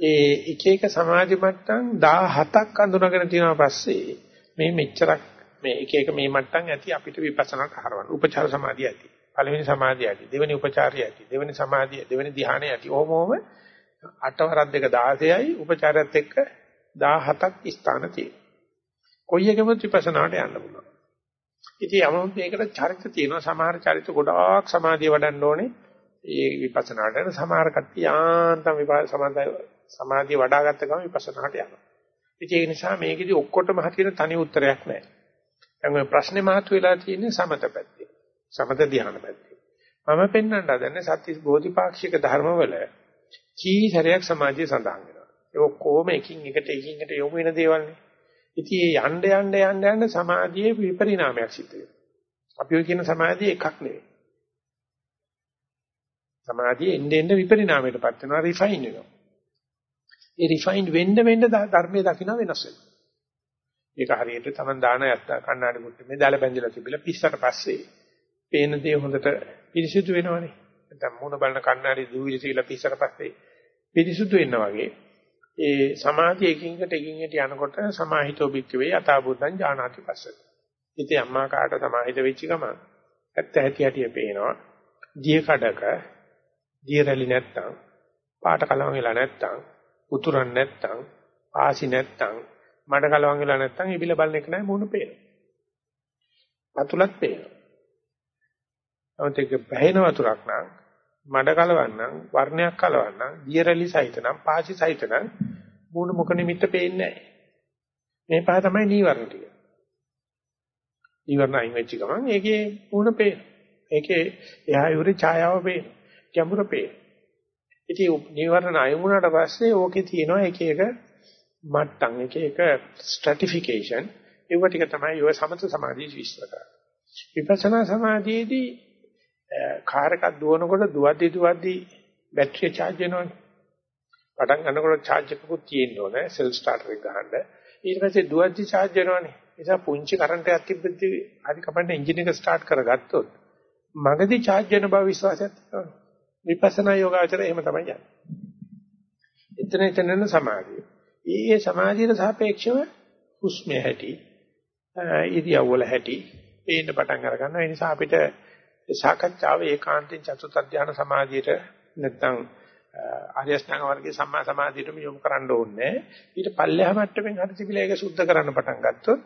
ඒ එක එක සමාධි මට්ටම් 17ක් අඳුනගෙන තියෙනවා පස්සේ මේ මෙච්චරක් මේ එක එක මේ මට්ටම් ඇති අපිට විපස්සනාට හරවන්න. උපචාර සමාධිය ඇති. පළවෙනි සමාධිය ඇති. දෙවෙනි උපචාරය ඇති. දෙවෙනි සමාධිය, දෙවෙනි ධ්‍යානය ඇති. ඕම ඕම අටවරක් දෙක 16යි උපචාරයත් එක්ක 17ක් ස්ථාන තියෙනවා. කොයි එකම විපස්සනාට යන්න පුළුවන්. ඉතින් යමුත් මේකට චරිත තියෙනවා. සමහර චරිත ගොඩාක් සමාධිය වඩන්න ඕනේ. ඒ විපස්සනාට යන සමහර කට්ටිය යාන්තම් විපස්සනා සමාධිය වඩාගත්ත ගමන් විපස්සනාට යනවා. ඉතින් ඒ නිසා මේකෙදි ඔක්කොටම හතින තනි උත්තරයක් නැහැ. දැන් ඔය ප්‍රශ්නේ මහත් වෙලා තියෙන්නේ සමත පැත්තේ. සමත ධ්‍යාන පැත්තේ. මම පෙන්වන්න හදන්නේ සත්‍ය බෝධිපාක්ෂික ධර්මවල කී සැරයක් සමාධිය සඳහන් වෙනවා. ඒ ඔක්කොම එකින් එකට එකින් එකට යොමු වෙන දේවල්නේ. ඉතින් ඒ යන්න යන්න යන්න යන්න සමාධියේ විපරිණාමයක් සිද්ධ වෙනවා. අපි ඔය කියන සමාධිය එකක් නෙවෙයි. සමාධිය එන්න එන්න විපරිණාමයටපත් වෙනවා රිෆයින් වෙනවා. ඒ රිෆයින්ඩ් වෙන්න වෙන්න ධර්මයේ දකින්න වෙනස් වෙනවා. ඒක හරියට Taman දාන යත්ත කණ්ණාඩි මුට්ටේ මේ දාල බැඳිලා තිබිලා පිස්සට පස්සේ පේන දේ හොඳට පිරිසිදු වෙනවනේ. නැත්නම් මූණ බලන කණ්ණාඩි දූවිලි තියලා පිස්සට පස්සේ පිරිසිදු වෙනවා වගේ ඒ සමාධිය එකින්කට එකින්කට යනකොට සමාහිතෝ බික්කවේ යථාභූතං ඥානාති පස්සති. ඉතින් අම්මා කාට සමාහිත වෙච්ච ගමන් ඇත්ත ඇති හැටි පේනවා. දිය කඩක දිය රැලි නැත්තම් පාට කලවම් වෙලා නැත්තම් උතුරන් නැත්තම් ආසි නැත්තම් මඩ කලවම් වෙලා නැත්තම් ඉබිල බලන එක නෑ මොන පේනවා. වතුලත් පේනවා. නමුත් ඒක බැහැින වතුරක් නම් මඩ කලවම් නම් වර්ණයක් කලවම් නම් දියරලි සහිත නම් පාසි සහිත නම් මොන මොක නිමිත්ත පේන්නේ නෑ. මේ පහ තමයි නීවරණ ටික. නීවරණ අයින් වෙච්ච ගමන් ඒකේ මොන පේනවා. ඒකේ එහා යුරේ ඡායාව පේනවා. ගැඹුර පේනවා. ඉතින් නිවර්ණ අය වුණාට පස්සේ ඕකේ තියෙනවා එක එක මට්ටම් එක එක ස්ට්‍රැටිෆිකේෂන් ඒව ටික තමයි ඔය සමත සමාධිය විශ්ල කරන්නේ. විපස්සනා සමාධියේදී කාර් එකක් දුවනකොට දුවද්දි දුවද්දි බැටරිය charge වෙනවනේ. පටන් ගන්නකොට charge එකකුත් තියෙන්න ඕනේ සෙල් ස්ටාර්ටර් එක ගහන්න. ඊට පස්සේ දුවද්දි charge වෙනවනේ. ඒ නිසා පුංචි කරන්ට් එකක් තිබ්බදී හරි කපන්න එන්ජින් එක ස්ටාර්ට් කරගත්තොත් මගදී charge වෙන බව විශ්වාසයක් තියෙනවා. විපස්සනා යෝගාචරය එහෙම තමයි යන්නේ. එතන එතනන සමාධිය. ඊයේ සමාධියට සාපේක්ෂව හුස්මේ හැටි ඉරියව්වල හැටි පේන්න පටන් අර ගන්නවා. ඒ නිසා අපිට සාකච්ඡාව ඒකාන්තයෙන් චතුත් අධ්‍යාන සමාධියට නැත්නම් ආර්ය අෂ්ටාංග වර්ගයේ සම්මා සමාධියටම යොමු කරන්න ඕනේ. ඊට පල්ලෙහා මට්ටමින් හරි තිබිලා ඒක සුද්ධ කරන්න පටන් ගත්තොත්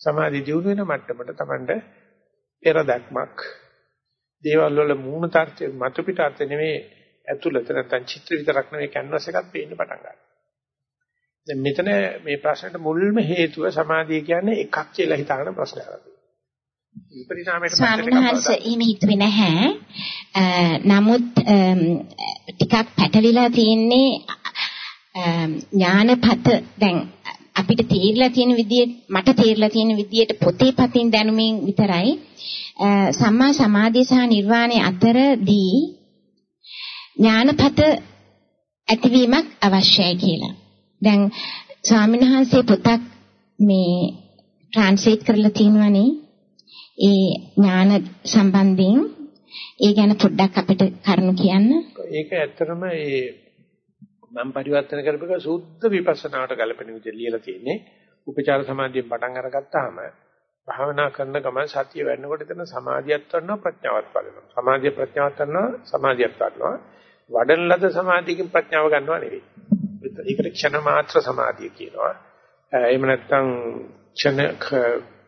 සමාධි දියුණු වෙන මට්ටමට Tamanට පෙර දැක්මක් දේවල් වල මූණ තාර්ථය මතු පිට අර්ථ නෙමෙයි ඇතුළත නැත්නම් චිත්‍ර විතරක් නෙමෙයි කැන්වස් එකක් පේන්න පටන් ගන්නවා. දැන් මෙතන මේ ප්‍රශ්නෙට මුල්ම හේතුව සමාධිය කියන්නේ එකක් කියලා හිතාගෙන ප්‍රශ්නයක් ස්වාමීන් එහෙම හිතුවේ නැහැ. නමුත් ටිකක් පැටලිලා තියෙන්නේ ඥානපත දැන් අපිට තේරිලා තියෙන විදිය මට තේරිලා තියෙන විදියට පොතේ පතින් දැනුමින් විතරයි සම්මා සමාධිය සහ නිර්වාණය අතරදී ඥානපත ඇතිවීමක් අවශ්‍යයි කියලා. දැන් ස්වාමින්වහන්සේ පොතක් මේ ට්‍රාන්ස්ලේට් කරලා තියෙනවනේ. ඒ ඥාන සම්බන්ධයෙන් ඒ ගැන පොඩ්ඩක් අපිට කරුණු කියන්න. ඒක ඇත්තටම ඒ මම පරිවර්තන කරපේක සුද්ධ විපස්සනාට ගලපෙන විදිහට ලියලා තියෙන්නේ. උපචාර සමාධියෙන් පටන් අරගත්තාම භාවනා කරන ගමන් සතිය වැඩනකොට එතන සමාධියක් ගන්නවා ප්‍රඥාවක් වඩනවා. සමාධිය ප්‍රඥාවක් ගන්නවා සමාධියක් ගන්නවා. වඩන ලද සමාධියකින් ප්‍රඥාව ගන්නව නෙවෙයි. ඒකට ක්ෂණ මාත්‍ර සමාධිය කියනවා. එහෙම නැත්නම් ක්ෂණ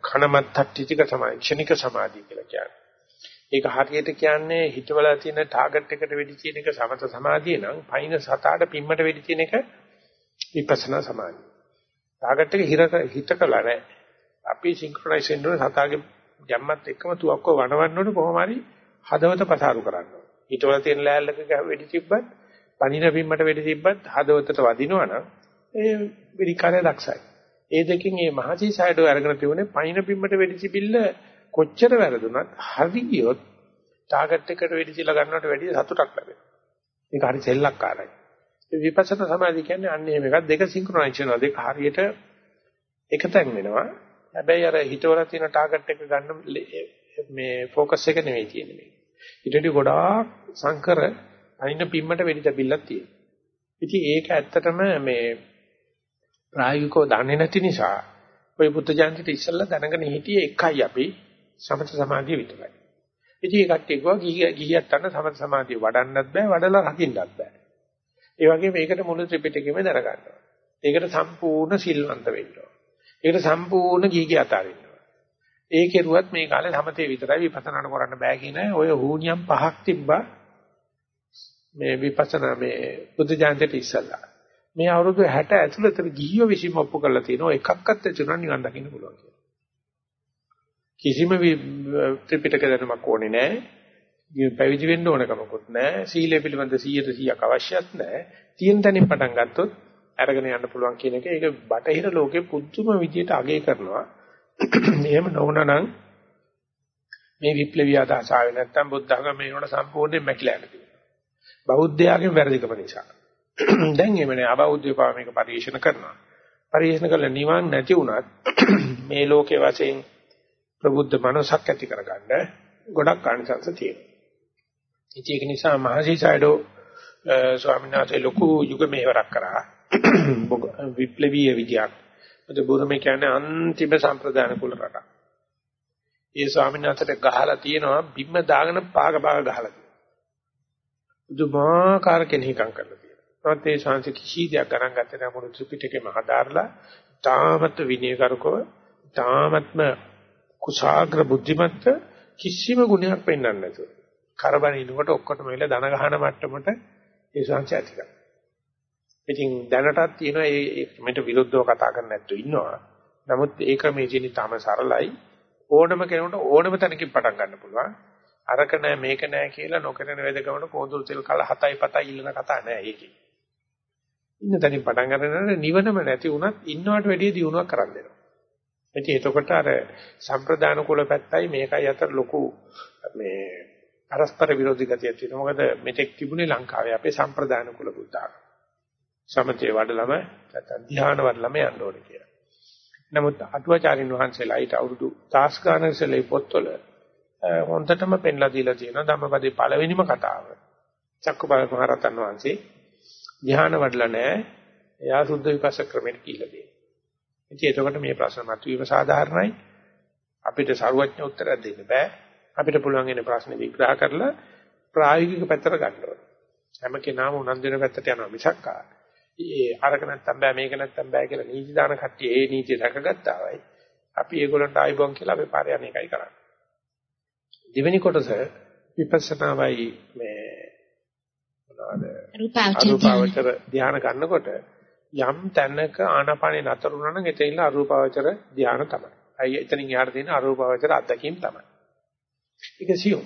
කණමත්තට්ටික සමාධි ක්ෂණික සමාධිය කියලා කියන්නේ. ඒක හරියට කියන්නේ හිතවල තියෙන ටාගට් එකට වෙඩි තියෙන එක සමත සමාධිය නම් පයින් සතාට පිම්මට වෙඩි තියෙන එක විපස්සනා සමාධිය. ටාගට් එක හිර හිත කළා නෑ. අපි සින්ක්‍රොනයිස් වෙන්න ඕනේ සතාගේ ජම්මත් එක්කම තුවක්කව වනවන්න ඕනේ කොහොම හරි හදවත පසාරු කරන්න ඕනේ. හිතවල තියෙන ලෑල්ලක වෙඩි තිබ්බත් පණින පිම්මට වෙඩි තිබ්බත් හදවතට වදිනවනම් ඒ වෙඩිකාරය දක්ෂයි. ඒ දෙකෙන් මේ මහසී සයිඩෝ අරගෙන තිබුණේ පයින් පිම්මට වෙඩි තිබිල්ල කොච්චර වැරදුනත් හරි ගියොත් ටාගට් එකට වෙඩි තියලා ගන්නවට වැඩිය සතුටක් ලැබෙනවා. ඒක හරි සෙල්ලක්කාරයි. ඒ විපස්සනා සමාධිය කියන්නේ අන්න එහෙම එකක් දෙක සින්ක්‍රොනයිස් වෙනවා. දෙක හරියට එකතෙන් වෙනවා. හැබැයි අර හිතවල තියෙන ටාගට් එක ගන්න මේ ફોකස් එක නෙවෙයි තියෙන්නේ මේක. ඊටදී ගොඩාක් සංකර අයින පිම්මට වෙඩි තැබිල්ලක් තියෙනවා. ඉතින් ඒක ඇත්තටම මේ ප්‍රායෝගිකව දන්නේ නැති නිසා ඔය බුද්ධ ජයන්තිට ඉස්සෙල්ලා දැනගෙන හිටියේ එකයි අපි සමථ සමාධිය විතරයි. ඉතින් ඒ කට්ටිය කිව්වා ගිහියත් අන්න සමථ සමාධිය වඩන්නත් බෑ වඩලා රකින්නත් බෑ. ඒ වගේ මේකට මුළු ත්‍රිපිටකෙම දරගන්නවා. ඒකට සම්පූර්ණ සිල්වන්ත වෙන්න ඕන. ඒකට සම්පූර්ණ ගිහිගේ අතාරින්න ඕන. ඒ කෙරුවත් මේ කාලේ සමතේ විතරයි විපස්සනාට කරන්න බෑ කියන ඔය හුනියම් පහක් තිබ්බා මේ විපස්සනා මේ බුද්ධ ජයන්තිට ඉස්සෙල්ලා. මේ අවුරුදු 60 ඇතුළත ගිහියෝ විසින් ඔප්පු කරලා තියෙනවා එකක්වත් ඇතුළත නිවන් දකින්න පුළුවන් කියලා. කිසිම ත්‍රිපිටක ධර්මයක් ඕනේ නැහැ. පැවිදි වෙන්න ඕන කමකුත් නැහැ. සීලය පිළිබඳ 100%ක් අවශ්‍යත් නැහැ. තියෙන තැනින් පටන් ගත්තොත් අරගෙන යන්න පුළුවන් කියන එක ඒක බටහිර ලෝකේ පුදුම විදියට අගය කරනවා. එහෙම නොවුනනම් මේ විප්ලවීය අදහස ආවේ නැත්තම් බුද්ධ ධර්ම මේනොට සම්පූර්ණයෙන් මැකිලා යනවා. බෞද්ධයාගේ වැරදිකම නිසා. දැන් එමනේ අබෞද්ධය පාව මේක පරිශන කරනවා. පරිශන කළ නිවන් නැති වුණත් මේ ලෝකේ වශයෙන් ප්‍රබුද්ධ මනසක් ඇති කරගන්න ගොඩක් ආනිසංස තියෙනවා. ඉතින් ඒක නිසා මහසීසයිඩෝ ස්වාමීන් වහන්සේ ලොකු යුග මෙහෙවරක් කරා විප්ලවීය විද්‍යාවක්. මොකද බුරුමේ කියන්නේ අන්තිම සම්ප්‍රදාන කුල රටක්. ඒ ස්වාමීන් වහන්සේට ගහලා තියෙනවා බිම්ම දාගෙන පාග පාග ගහලා තියෙනවා. දුමාකාර කෙනෙක්ම් කරලා තියෙනවා. නමුත් ඒ ශාන්ති කිසි දෙයක් ගණන් ගත්තේ නැහැ මොන ත්‍රිපිටකෙම හදාarලා තාමත් විනයකරකව තාමත්ම කුසాగ්‍ර බුද්ධිමත්ත කිසිම ගුණයක් පෙන්වන්නේ නැතුව. කරබනිනකොට ඔක්කොටම වෙලා දන ගහන මට්ටමට ඒ සංසය ඇති කරනවා. ඉතින් දැනටත් තියෙනවා මේ මෙට විරුද්ධව කතා කරන්න නැත්තු ඉන්නවා. නමුත් ඒක මේ ජීනි තාම සරලයි. ඕනම කෙනෙකුට ඕනම තැනකින් පටන් ගන්න පුළුවන්. අරක නෑ මේක නෑ කියලා නොකරන වේදකමට පොඳුල් තෙල් කල 7යි 7යි ඉල්ලන කතා නෑ ඒකේ. ඉන්න තැනින් පටන් ගන්නකොට නිවනම නැති වුණත් ඉන්නවට වැඩිය දියුණුවක් කරන් දෙනවා. ඉතින් එතකොට අර සම්ප්‍රදාන කුල පැත්තයි මේකයි අතර ලොකු මේ පරස්පර විරෝධී ගතියක් තියෙනවා. මොකද මෙතෙක් තිබුණේ ලංකාවේ අපේ සම්ප්‍රදාන කුල බුද්ධාගම. සමතේ වඩලම නැත්නම් ධ්‍යාන වඩලම යන්න ඕනේ කියලා. නමුත් අටුවාචාරින් වහන්සේලා ඊට අවුරුදු තාස් ගානකසලේ පොත්වල හොන්දටම පෙන්ලා දීලා තියෙනවා ධම්මපදේ පළවෙනිම කතාව. චක්කබල මහරතන් වහන්සේ ධ්‍යාන වඩලා නැහැ. එයා සුද්ධ විපස්ස ක්‍රමෙට කියලා දෙනවා. ඉතින් එතකොට මේ ප්‍රශ්න මතුවීම සාධාරණයි. අපිට සරුවඥ උත්තරයක් දෙන්න බෑ. අපිට පුළුවන් ඉන්නේ ප්‍රශ්න විග්‍රහ කරලා ප්‍රායෝගික පැත්තට ගන්න ඕනේ. හැම කෙනාම උනන්දු වෙන පැත්තට යනවා මිසක් ඒ අරක නැත්තම් බෑ මේක නැත්තම් බෑ කියලා නීති දාන කට්ටිය ඒ නීතිය රැකගත්තා වයි. අපි ඒගොල්ලන්ට ආයිබෝන් කියලා අපි පාර යන එකයි කරන්නේ. දෙවෙනි කොටස විපස්සනාවයි මේ මොනවාද රූපාවචර ධානය ගන්නකොට යම් තැනක ආනාපානේ නතර වුණා නම් එතනින් අරූපාවචර ධානය තමයි. අය එතනින් යාට තියෙන අරූපාවචර අත්දැකීම් තමයි. ඒක සියුම්.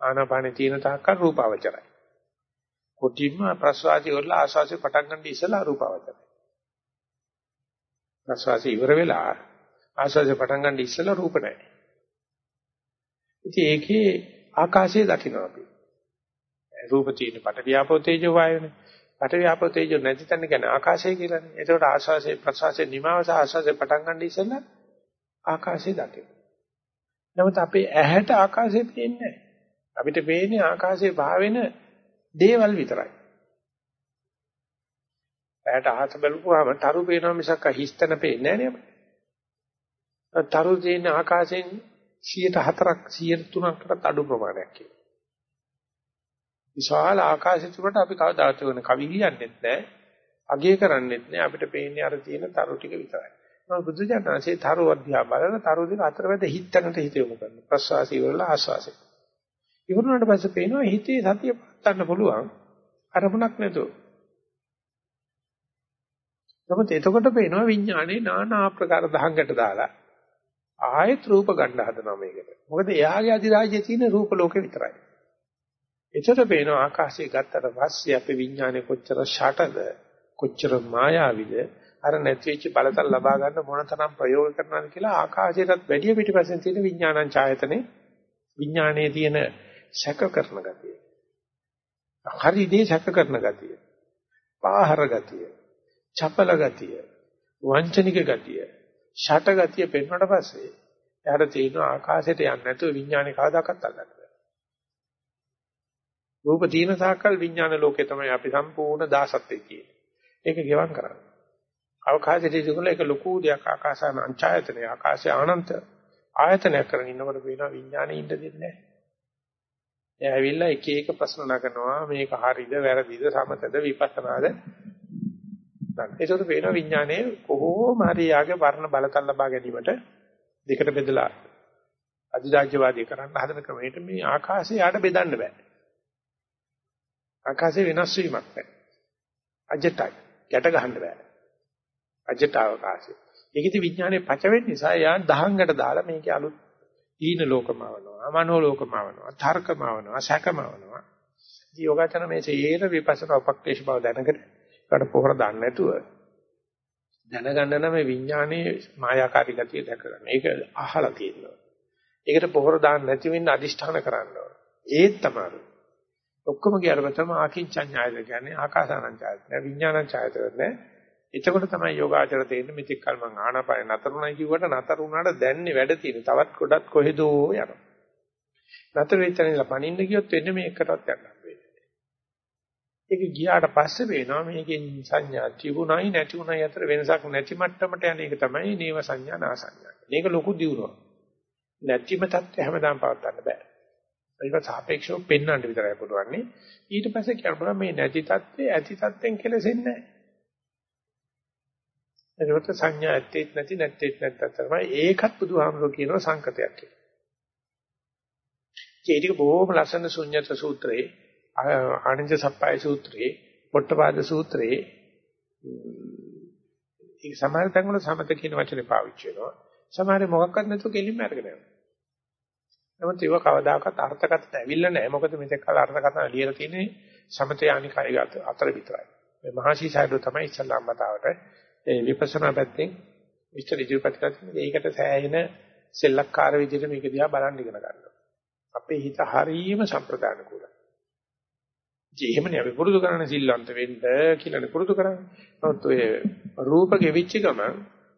ආනාපානේ තියෙන තාක්කල් රූපාවචරයි. කොටින්ම ප්‍රසවාසී වල ආශාසී පටන් ගන්න ඉස්සලා රූපාවචරයි. ප්‍රසවාසී ඉවර වෙලා ආශාසී පටන් ගන්න ඉස්සලා රූප නැහැ. ඉතින් ඒකේ ආකාශයේ දකින්න අපි. රූප තියෙන පට වියාපෝ තේජෝ වායුනේ. පඨවි ආපෝ තේජෝ නැති තැන කියන්නේ ආකාශය කියලානේ. ඒකට ආශ්වාසයේ ප්‍රශ්වාසයේ නිමාව සහ ආශ්වාසයේ පටන් ගන්න ඉස්සෙල්ලා ආකාශය දකින්න. නමුත් අපේ ඇහැට ආකාශය පේන්නේ නැහැ. අපිට පේන්නේ ආකාශයේ භාවෙන දේවල් විතරයි. ඇහැට අහස බලපුවාම තරු පේනවා මිසක් හිස්තන පේන්නේ නැහැ නේ. තරු තියෙන ආකාශයෙන් 104ක් 103කට අඩු ප්‍රමාණයක් කියලා. විශාල ආකාශය තුරට අපි කවදාත් වෙන කවි ලියන්නෙත් නැහැ. අගය කරන්නේත් නෑ අපිට පේන්නේ අර තියෙන තරු ටික විතරයි. මම බුදුජානනාංශේ තරු අධ්‍යා බලන තරු දෙක අතරමැද හිතනට හිත යොමු කරනවා. ප්‍රසවාසී වල ආස්වාසය. ඉවරුනට පස්සේ පේනවා හිතේ සතිය පවත්වන්න පුළුවන් අරමුණක් නැතුව. නමුත් එතකොට පේනවා විඥානේ নানা ආකාර දහංගට දාලා ආයෙත් රූප ගන්න හදනවා මේකට. මොකද එයාගේ අධිරාජ්‍යයේ තියෙන රූප ලෝකේ විතරයි. එතකොට පේනවා ආකාශය ගත්තට පස්සේ අපේ විඥානේ කොච්චර ෂටද කොච්චර මායාවිද අර නැති වෙච්ච බලතල් ලබා ගන්න මොනතරම් ප්‍රයෝග කරනවද කියලා ආකාශයටත් වැඩිය පිටිපස්සෙන් තියෙන විඥානං ඡායතනේ විඥානයේ තියෙන සැක කරන ගතිය. හරි දේ සැක කරන ගතිය. පාහර ගතිය. චපල ගතිය. වංචනික ගතිය. ෂට ගතිය පෙන්වනට පස්සේ එයාට තියෙන ආකාශයට යන්නේ නැතුව විඥානේ කවදාකවත් අල්ලන්න බෑ. රූප තීන සාකල් විඥාන ලෝකේ තමයි අපි සම්පූර්ණ දාසත්වයේ කියන්නේ. ඒක ගෙවම් කරන්නේ. අවකාශයේ තිබුණ එක ලොකු දෙයක් ආකාසාන අංචායතනය ආකාශය අනන්ත ආයතනයක් කරගෙන ඉන්නකොට පේනවා විඥානේ ඉන්න දෙන්නේ නැහැ. එයා ඇවිල්ලා එක එක ප්‍රශ්න නගනවා මේක හරිද වැරදිද සමතද විපස්සනාද ගන්න. ඒකට පේනවා විඥානයේ කොහොම හරි යාගේ වර්ණ බලතල් ලබා ගැනීමට දෙකට බෙදලා අධිරාජ්‍යවාදී කරන්න හදන ක්‍රමයට මේ ආකාශය යාට බෙදන්න බෑ. ආකාශය වෙනස් වීමක් නැහැ. අජටයි. ගැට ගහන්න බෑ. අජට අවකාශය. ඒකෙදි විඥානේ පච වෙන්න නිසා යා දහංගට දාලා මේකේ අලුත් ඊන ලෝකමවනවා, මනෝ ලෝකමවනවා, තර්කමවනවා, සැකමවනවා. ඉතින් යෝගාචර මේ සේර විපස්සනා උපක්ලේශ බව දැනගෙන ඒකට පොහොර දාන්න නැතුව දැනගන්න නම් මේ විඥානයේ මායාකාරී ගතිය දැක ගන්න. ඒක අහලා තියෙනවා. ඒකට පොහොර දාන්න නැති වෙන්න අදිෂ්ඨාන කරන්න ඕන. ඒත් තමයි. ඔක්කොම කියarpම තමයි ආකින්චඤ්ඤායද කියන්නේ ආකාසානංචායත. විඥානංචායත නෑ. එතකොට තමයි යෝගාචර තේින්නේ මෙතික් කල මං ආනාපාන නතරුණයි කිව්වට නතර වුණාට දැන්නේ වැඩ තියෙන. තවත් ගොඩක් කොහෙදෝ යනවා. නතර වෙච්ච නිසා පණින්න ගියොත් වෙන්නේ මේකටවත් යන්න. ඒක ගියාට පස්සේ වෙනවා මේකෙන් සංඥා තිබුණයි නැතිුණයි අතර වෙනසක් නැති මට්ටමට යන එක තමයි නේව සංඥා නාසංඥා. මේක ලොකු දියුණුවක්. නැතිම தත්ත්වය හැමදාම පවත්වන්න බෑ. ඒක සාපේක්ෂව පෙන්වන්න විතරයි පුළුවන්. ඊට පස්සේ කියනවා මේ නැති தත්ත්වය ඇති தත්ත්වෙන් කෙලසෙන්නේ නැහැ. ඒකට සංඥා ඇත්තේත් නැති නැත්තේත් නැත්තත් තමයි ඒකත් බුදුහාමුදුරුවෝ කියනවා සංකතයක් කියලා. ඒ ටික බොහොම ලස්සන ශුන්්‍යත සූත්‍රයේ ආනන්ද සප්පයි සූත්‍රයේ පොට්ටපාද සූත්‍රයේ ඒ සමහර තැන් වල සමත කියන වචනේ පාවිච්චි වෙනවා. සමහර මොකක්වත් නැතුව කෙලින්ම අරගෙන යනවා. නමුත් ඒක කවදාකවත් අර්ථකථන ඇවිල්ලා නැහැ. මොකද මෙතෙක් කල අර්ථකථන ලියලා තියෙන්නේ සමතේ අනිකයි අතර විතරයි. මේ මහසි සයිඩෝ තමයි ඉස්සල්ලාම මතාවට ඒ විපස්සනා පැත්තෙන් විස්තර ඉදිරිපත් කරන්නේ. ඒකට සෑහෙන සෙල්ලක්කාර විදිහට මේක දිහා බලන්න ඉගෙන ගන්නවා. අපේ හිත හරීම සම්ප්‍රදාන කුලයි. ඉතින් එහෙමනේ අපි පුරුදු කරන්නේ සිල්වන්ත වෙන්න කියලානේ පුරුදු කරන්නේ. නමුත් ඔය රූප ගෙවිච්ච ගමන්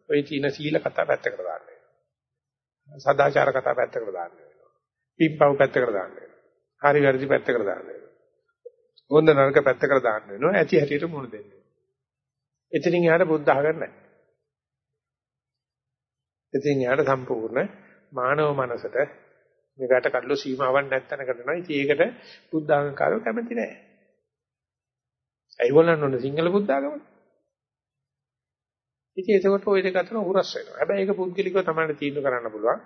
ඔය තීන සීල කතා පැත්තකට දාන්න වෙනවා. සදාචාර කතා පැත්තකට දාන්න වෙනවා. පිම්පව් පැත්තකට දාන්න වෙනවා. හරි වැරදි පැත්තකට දාන්න වෙනවා. හොඳ නරක පැත්තකට දාන්න වෙනවා. ඇති හැටියට මුණ දෙන්න. එතනින් යාට බුද්ධ ආගන්න නැහැ. එතනින් යාට සම්පූර්ණ මානව මනසට මේකට කඩලු සීමාවක් නැත්තනකට නෝ. ඉතින් ඒකට බුද්ධ ආගම්කාරයෝ කැමති නැහැ. ඒගොල්ලන් ඕන සිංහල බුද්ධ ආගම. ඉතින් ඒකකොට ওই දෙක අතර උරස් වෙනවා. හැබැයි ඒක පුද්ගලිකව තමයි තීන්දුව කරන්න පුළුවන්.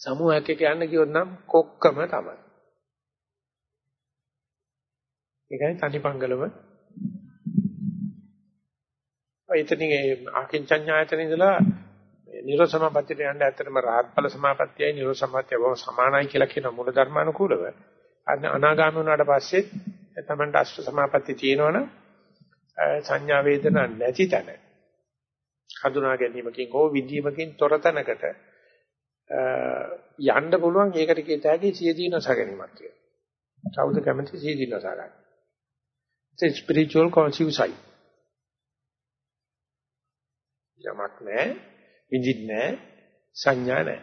සමූහයක් එක්ක යන්න කිව්වොත් නම් කොක්කම තමයි. ඒකයි තනිපංගලම. ඔය එතනින් ආකින්චඤ්ඤායතන ඉඳලා නිරෝධ සමාපත්තියට යන්න ඇත්තටම රහත් ඵල සමාපත්තියයි නිරෝධ සමාපත්තිය බව සමානයි කියලා කියන මූල ධර්මානුකූලව අනාගාමී වුණාට පස්සේ තමන්ට අෂ්ට සමාපatti තියෙනවනම් සංඥා වේදනා නැති තැන හඳුනා ගැනීමකින් හෝ විදීමකින් තොර තැනකට යන්න පුළුවන් ඒකට කියත හැකි සියදීනස ගැනීමක් කියලා. කවුද කැමති සියදීනස ගන්න? it's spiritual suicide. යමක් නැහැ විඳින්නේ සංඥා නැහැ.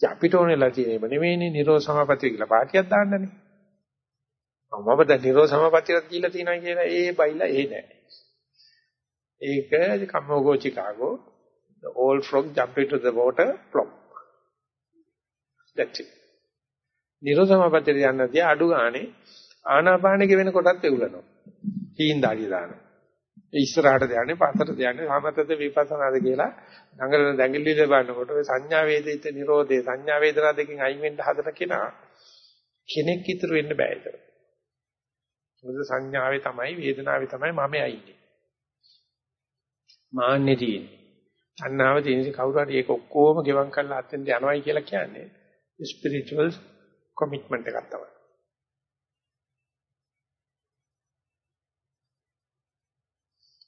අපිට ඕනෙලා තියෙන්නේ නෙමෙයිනේ නිරෝධ සමාපත්තිය කියලා පාටියක් දාන්නනේ. මම දැන් නිරෝධ සමාපත්තියට දීලා තියෙනවා කියලා ඒ බයිලා ඒ නෑ. ඒක කම්මෝගෝ Chicago the old frog jump into the water plop. That's it. නිරෝධ සමාපත්තියට යන්න තියා අඩු ගානේ ආනාපානෙ ගෙවෙන කොටත් එවුලනවා. හීන් දාඩිය දානවා. ඉස්සරහට යන්නේ පස්සට යන්නේ සමතද විපස්සනාද කියලා දඟලන දැඟලිලි බලනකොට ඔය සංඥා වේදිත නිරෝධේ සංඥා වේදනා දෙකෙන් අයින් වෙන්න හදන කෙනා කෙනෙක් ඉතුරු වෙන්න බෑ ඒක. මොකද සංඥාවේ තමයි වේදනාවේ තමයි මම ඇයිනේ. මාන්නේ තියෙන්නේ. අන්නාව තියෙන කවුරු හරි ඒක ඔක්කොම ගෙවම් කරලා අතෙන්ට යනවයි කියලා කියන්නේ ස්පිරිචුවල් කොමිට්මන්ට් එකක් තමයි.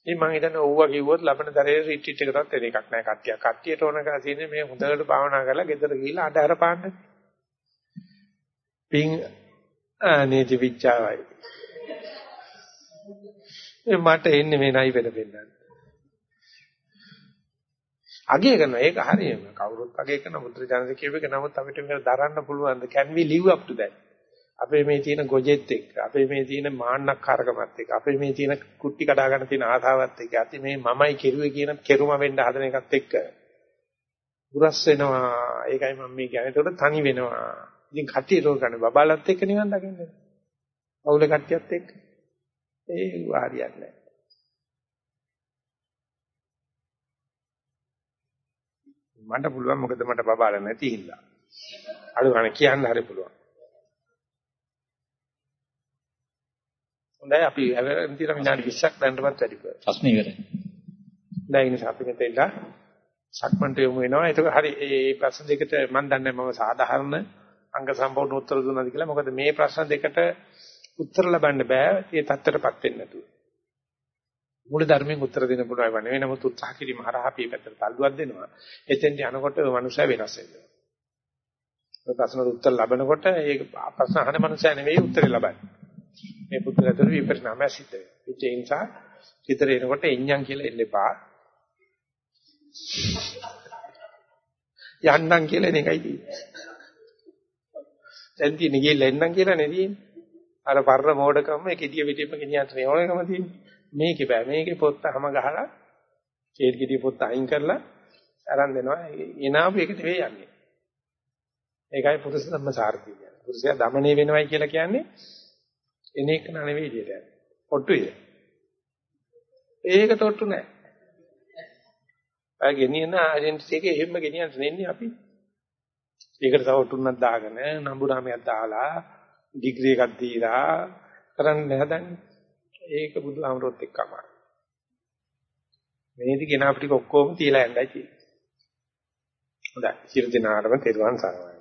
ඉතින් මම හිතන්නේ ඕවා කිව්වොත් ලබන දරේ රිට්‍රීට් එකකටත් එන එකක් නෑ කට්ටිය. කට්ටියට ඕන කරලා තියෙන්නේ මේ හොඳට භාවනා කරලා ගෙදර ගිහිල්ලා අඬ අර පාන්න. පිං නේති විචාවයි. මට එන්නේ මේ නයි වෙන දෙන්නත්. අගය කරනවා. ඒක හරියම. කවුරුත් අගය කරන මුද්‍ර ජනක කියව එක. නමුත් අපිට මේක දරන්න පුළුවන් can we live up to that? අපේ මේ තියෙන ගොජෙත් එක්ක අපේ මේ තියෙන මාන්නක්කාරකමත් එක්ක අපේ මේ තියෙන කුට්ටි කඩා ගන්න තියෙන ආසාවත් එක්ක අපි මේ මමයි කෙරුවේ කියන කෙරුම වෙන්න හදන එකත් එක්ක. උරස් වෙනවා. ඒකයි මම මේ කියන්නේ ඒකට තනි වෙනවා. ඉතින් කට්ටිය රෝග ගන්න බබාලත් එක්ක නිවන් දකින්නේ. අවුල කට්ටියත් එක්ක. ඒ හරියන්නේ නැහැ. මට පුළුවන් මොකද මට බබාලා නැති හින්දා අඩු ගන්න කියන්න හරි පුළුවන් හොඳයි අපි හැවෙන් තියෙන විනාඩි 20ක් දැනටමත් වැඩි කරා. ප්‍රශ්න ඉවරයි. දැන් ඉතින් අපි මෙතෙන්ද සක්මන්ට යමු වෙනවා. ඒක හරි මේ ප්‍රශ්න දෙකට මම දන්නේ මම සාධාරණ අංග සම්පූර්ණ උත්තර දුන්නාද කියලා. මොකද මේ ප්‍රශ්න දෙකට උත්තර ලබන්න බෑ. ඒ தත්තරපත් වෙන්න නැතුව. මූල ධර්මයෙන් උත්තර දෙන්න පුළුවන් වන්නේ. වෙනමුත් උත්සාහ කිරීම හරහා අපි පැත්තට තල්ලුවක් දෙනවා. එතෙන්ට යනකොට මනුස්සය වෙනස් වෙනවා. ඔය ප්‍රශ්නට උත්තර ලබනකොට ඒ ප්‍රශ්න අහන මනුස්සය නෙවෙයි උත්තරේ ලබන්නේ. මේ පුදුර ඇතුළේ විපරිණාමය සිද්ධ වෙනවා. ඒ නිසා හිතර එනකොට එඤ්ඤම් කියලා එන්න එපා. යන්නම් කියලා එන එකයි තියෙන්නේ. දැන් තියෙන්නේ ගිහලා එන්නම් කියලා නේ තියෙන්නේ. අර පරර මෝඩකම ඒ කෙඩිය පිටින්ම ගෙනියන්න ඕනකම තියෙන්නේ. මේකේ බෑ. මේකේ පොත්ත හැම ගහලා චේත් ගිටි පොත්ත අයින් කරලා අරන් දෙනවා. එනාපු එක දෙවේ යන්නේ. ඒකයි පුරුෂ ධම්ම සාර්ථකය කියන්නේ. පුරුෂයා দমনය වෙනවයි කියලා කියන්නේ එන එක න නෙවෙයි එළියට යන්නේ. ඔට්ටුයි ඒක තොට්ටු නෑ. අය ගෙනියන ඒජන්සි එකේ එහෙම ගෙනියන්න දෙන්නේ අපි. ඒකට තව ඔට්ටුන්නක් දාගෙන නඹුරාමයක් දාලා ඩිග්‍රී එකක් දීලා කරන්න හදන්නේ. ඒක බුදුහාමරොත් එක්කම. මේදි ගෙන අපිට ඔක්කොම තියලා යන්නයි තියෙන්නේ. හොඳයි. සියලු දෙනාටම තෙරුවන් සරණයි.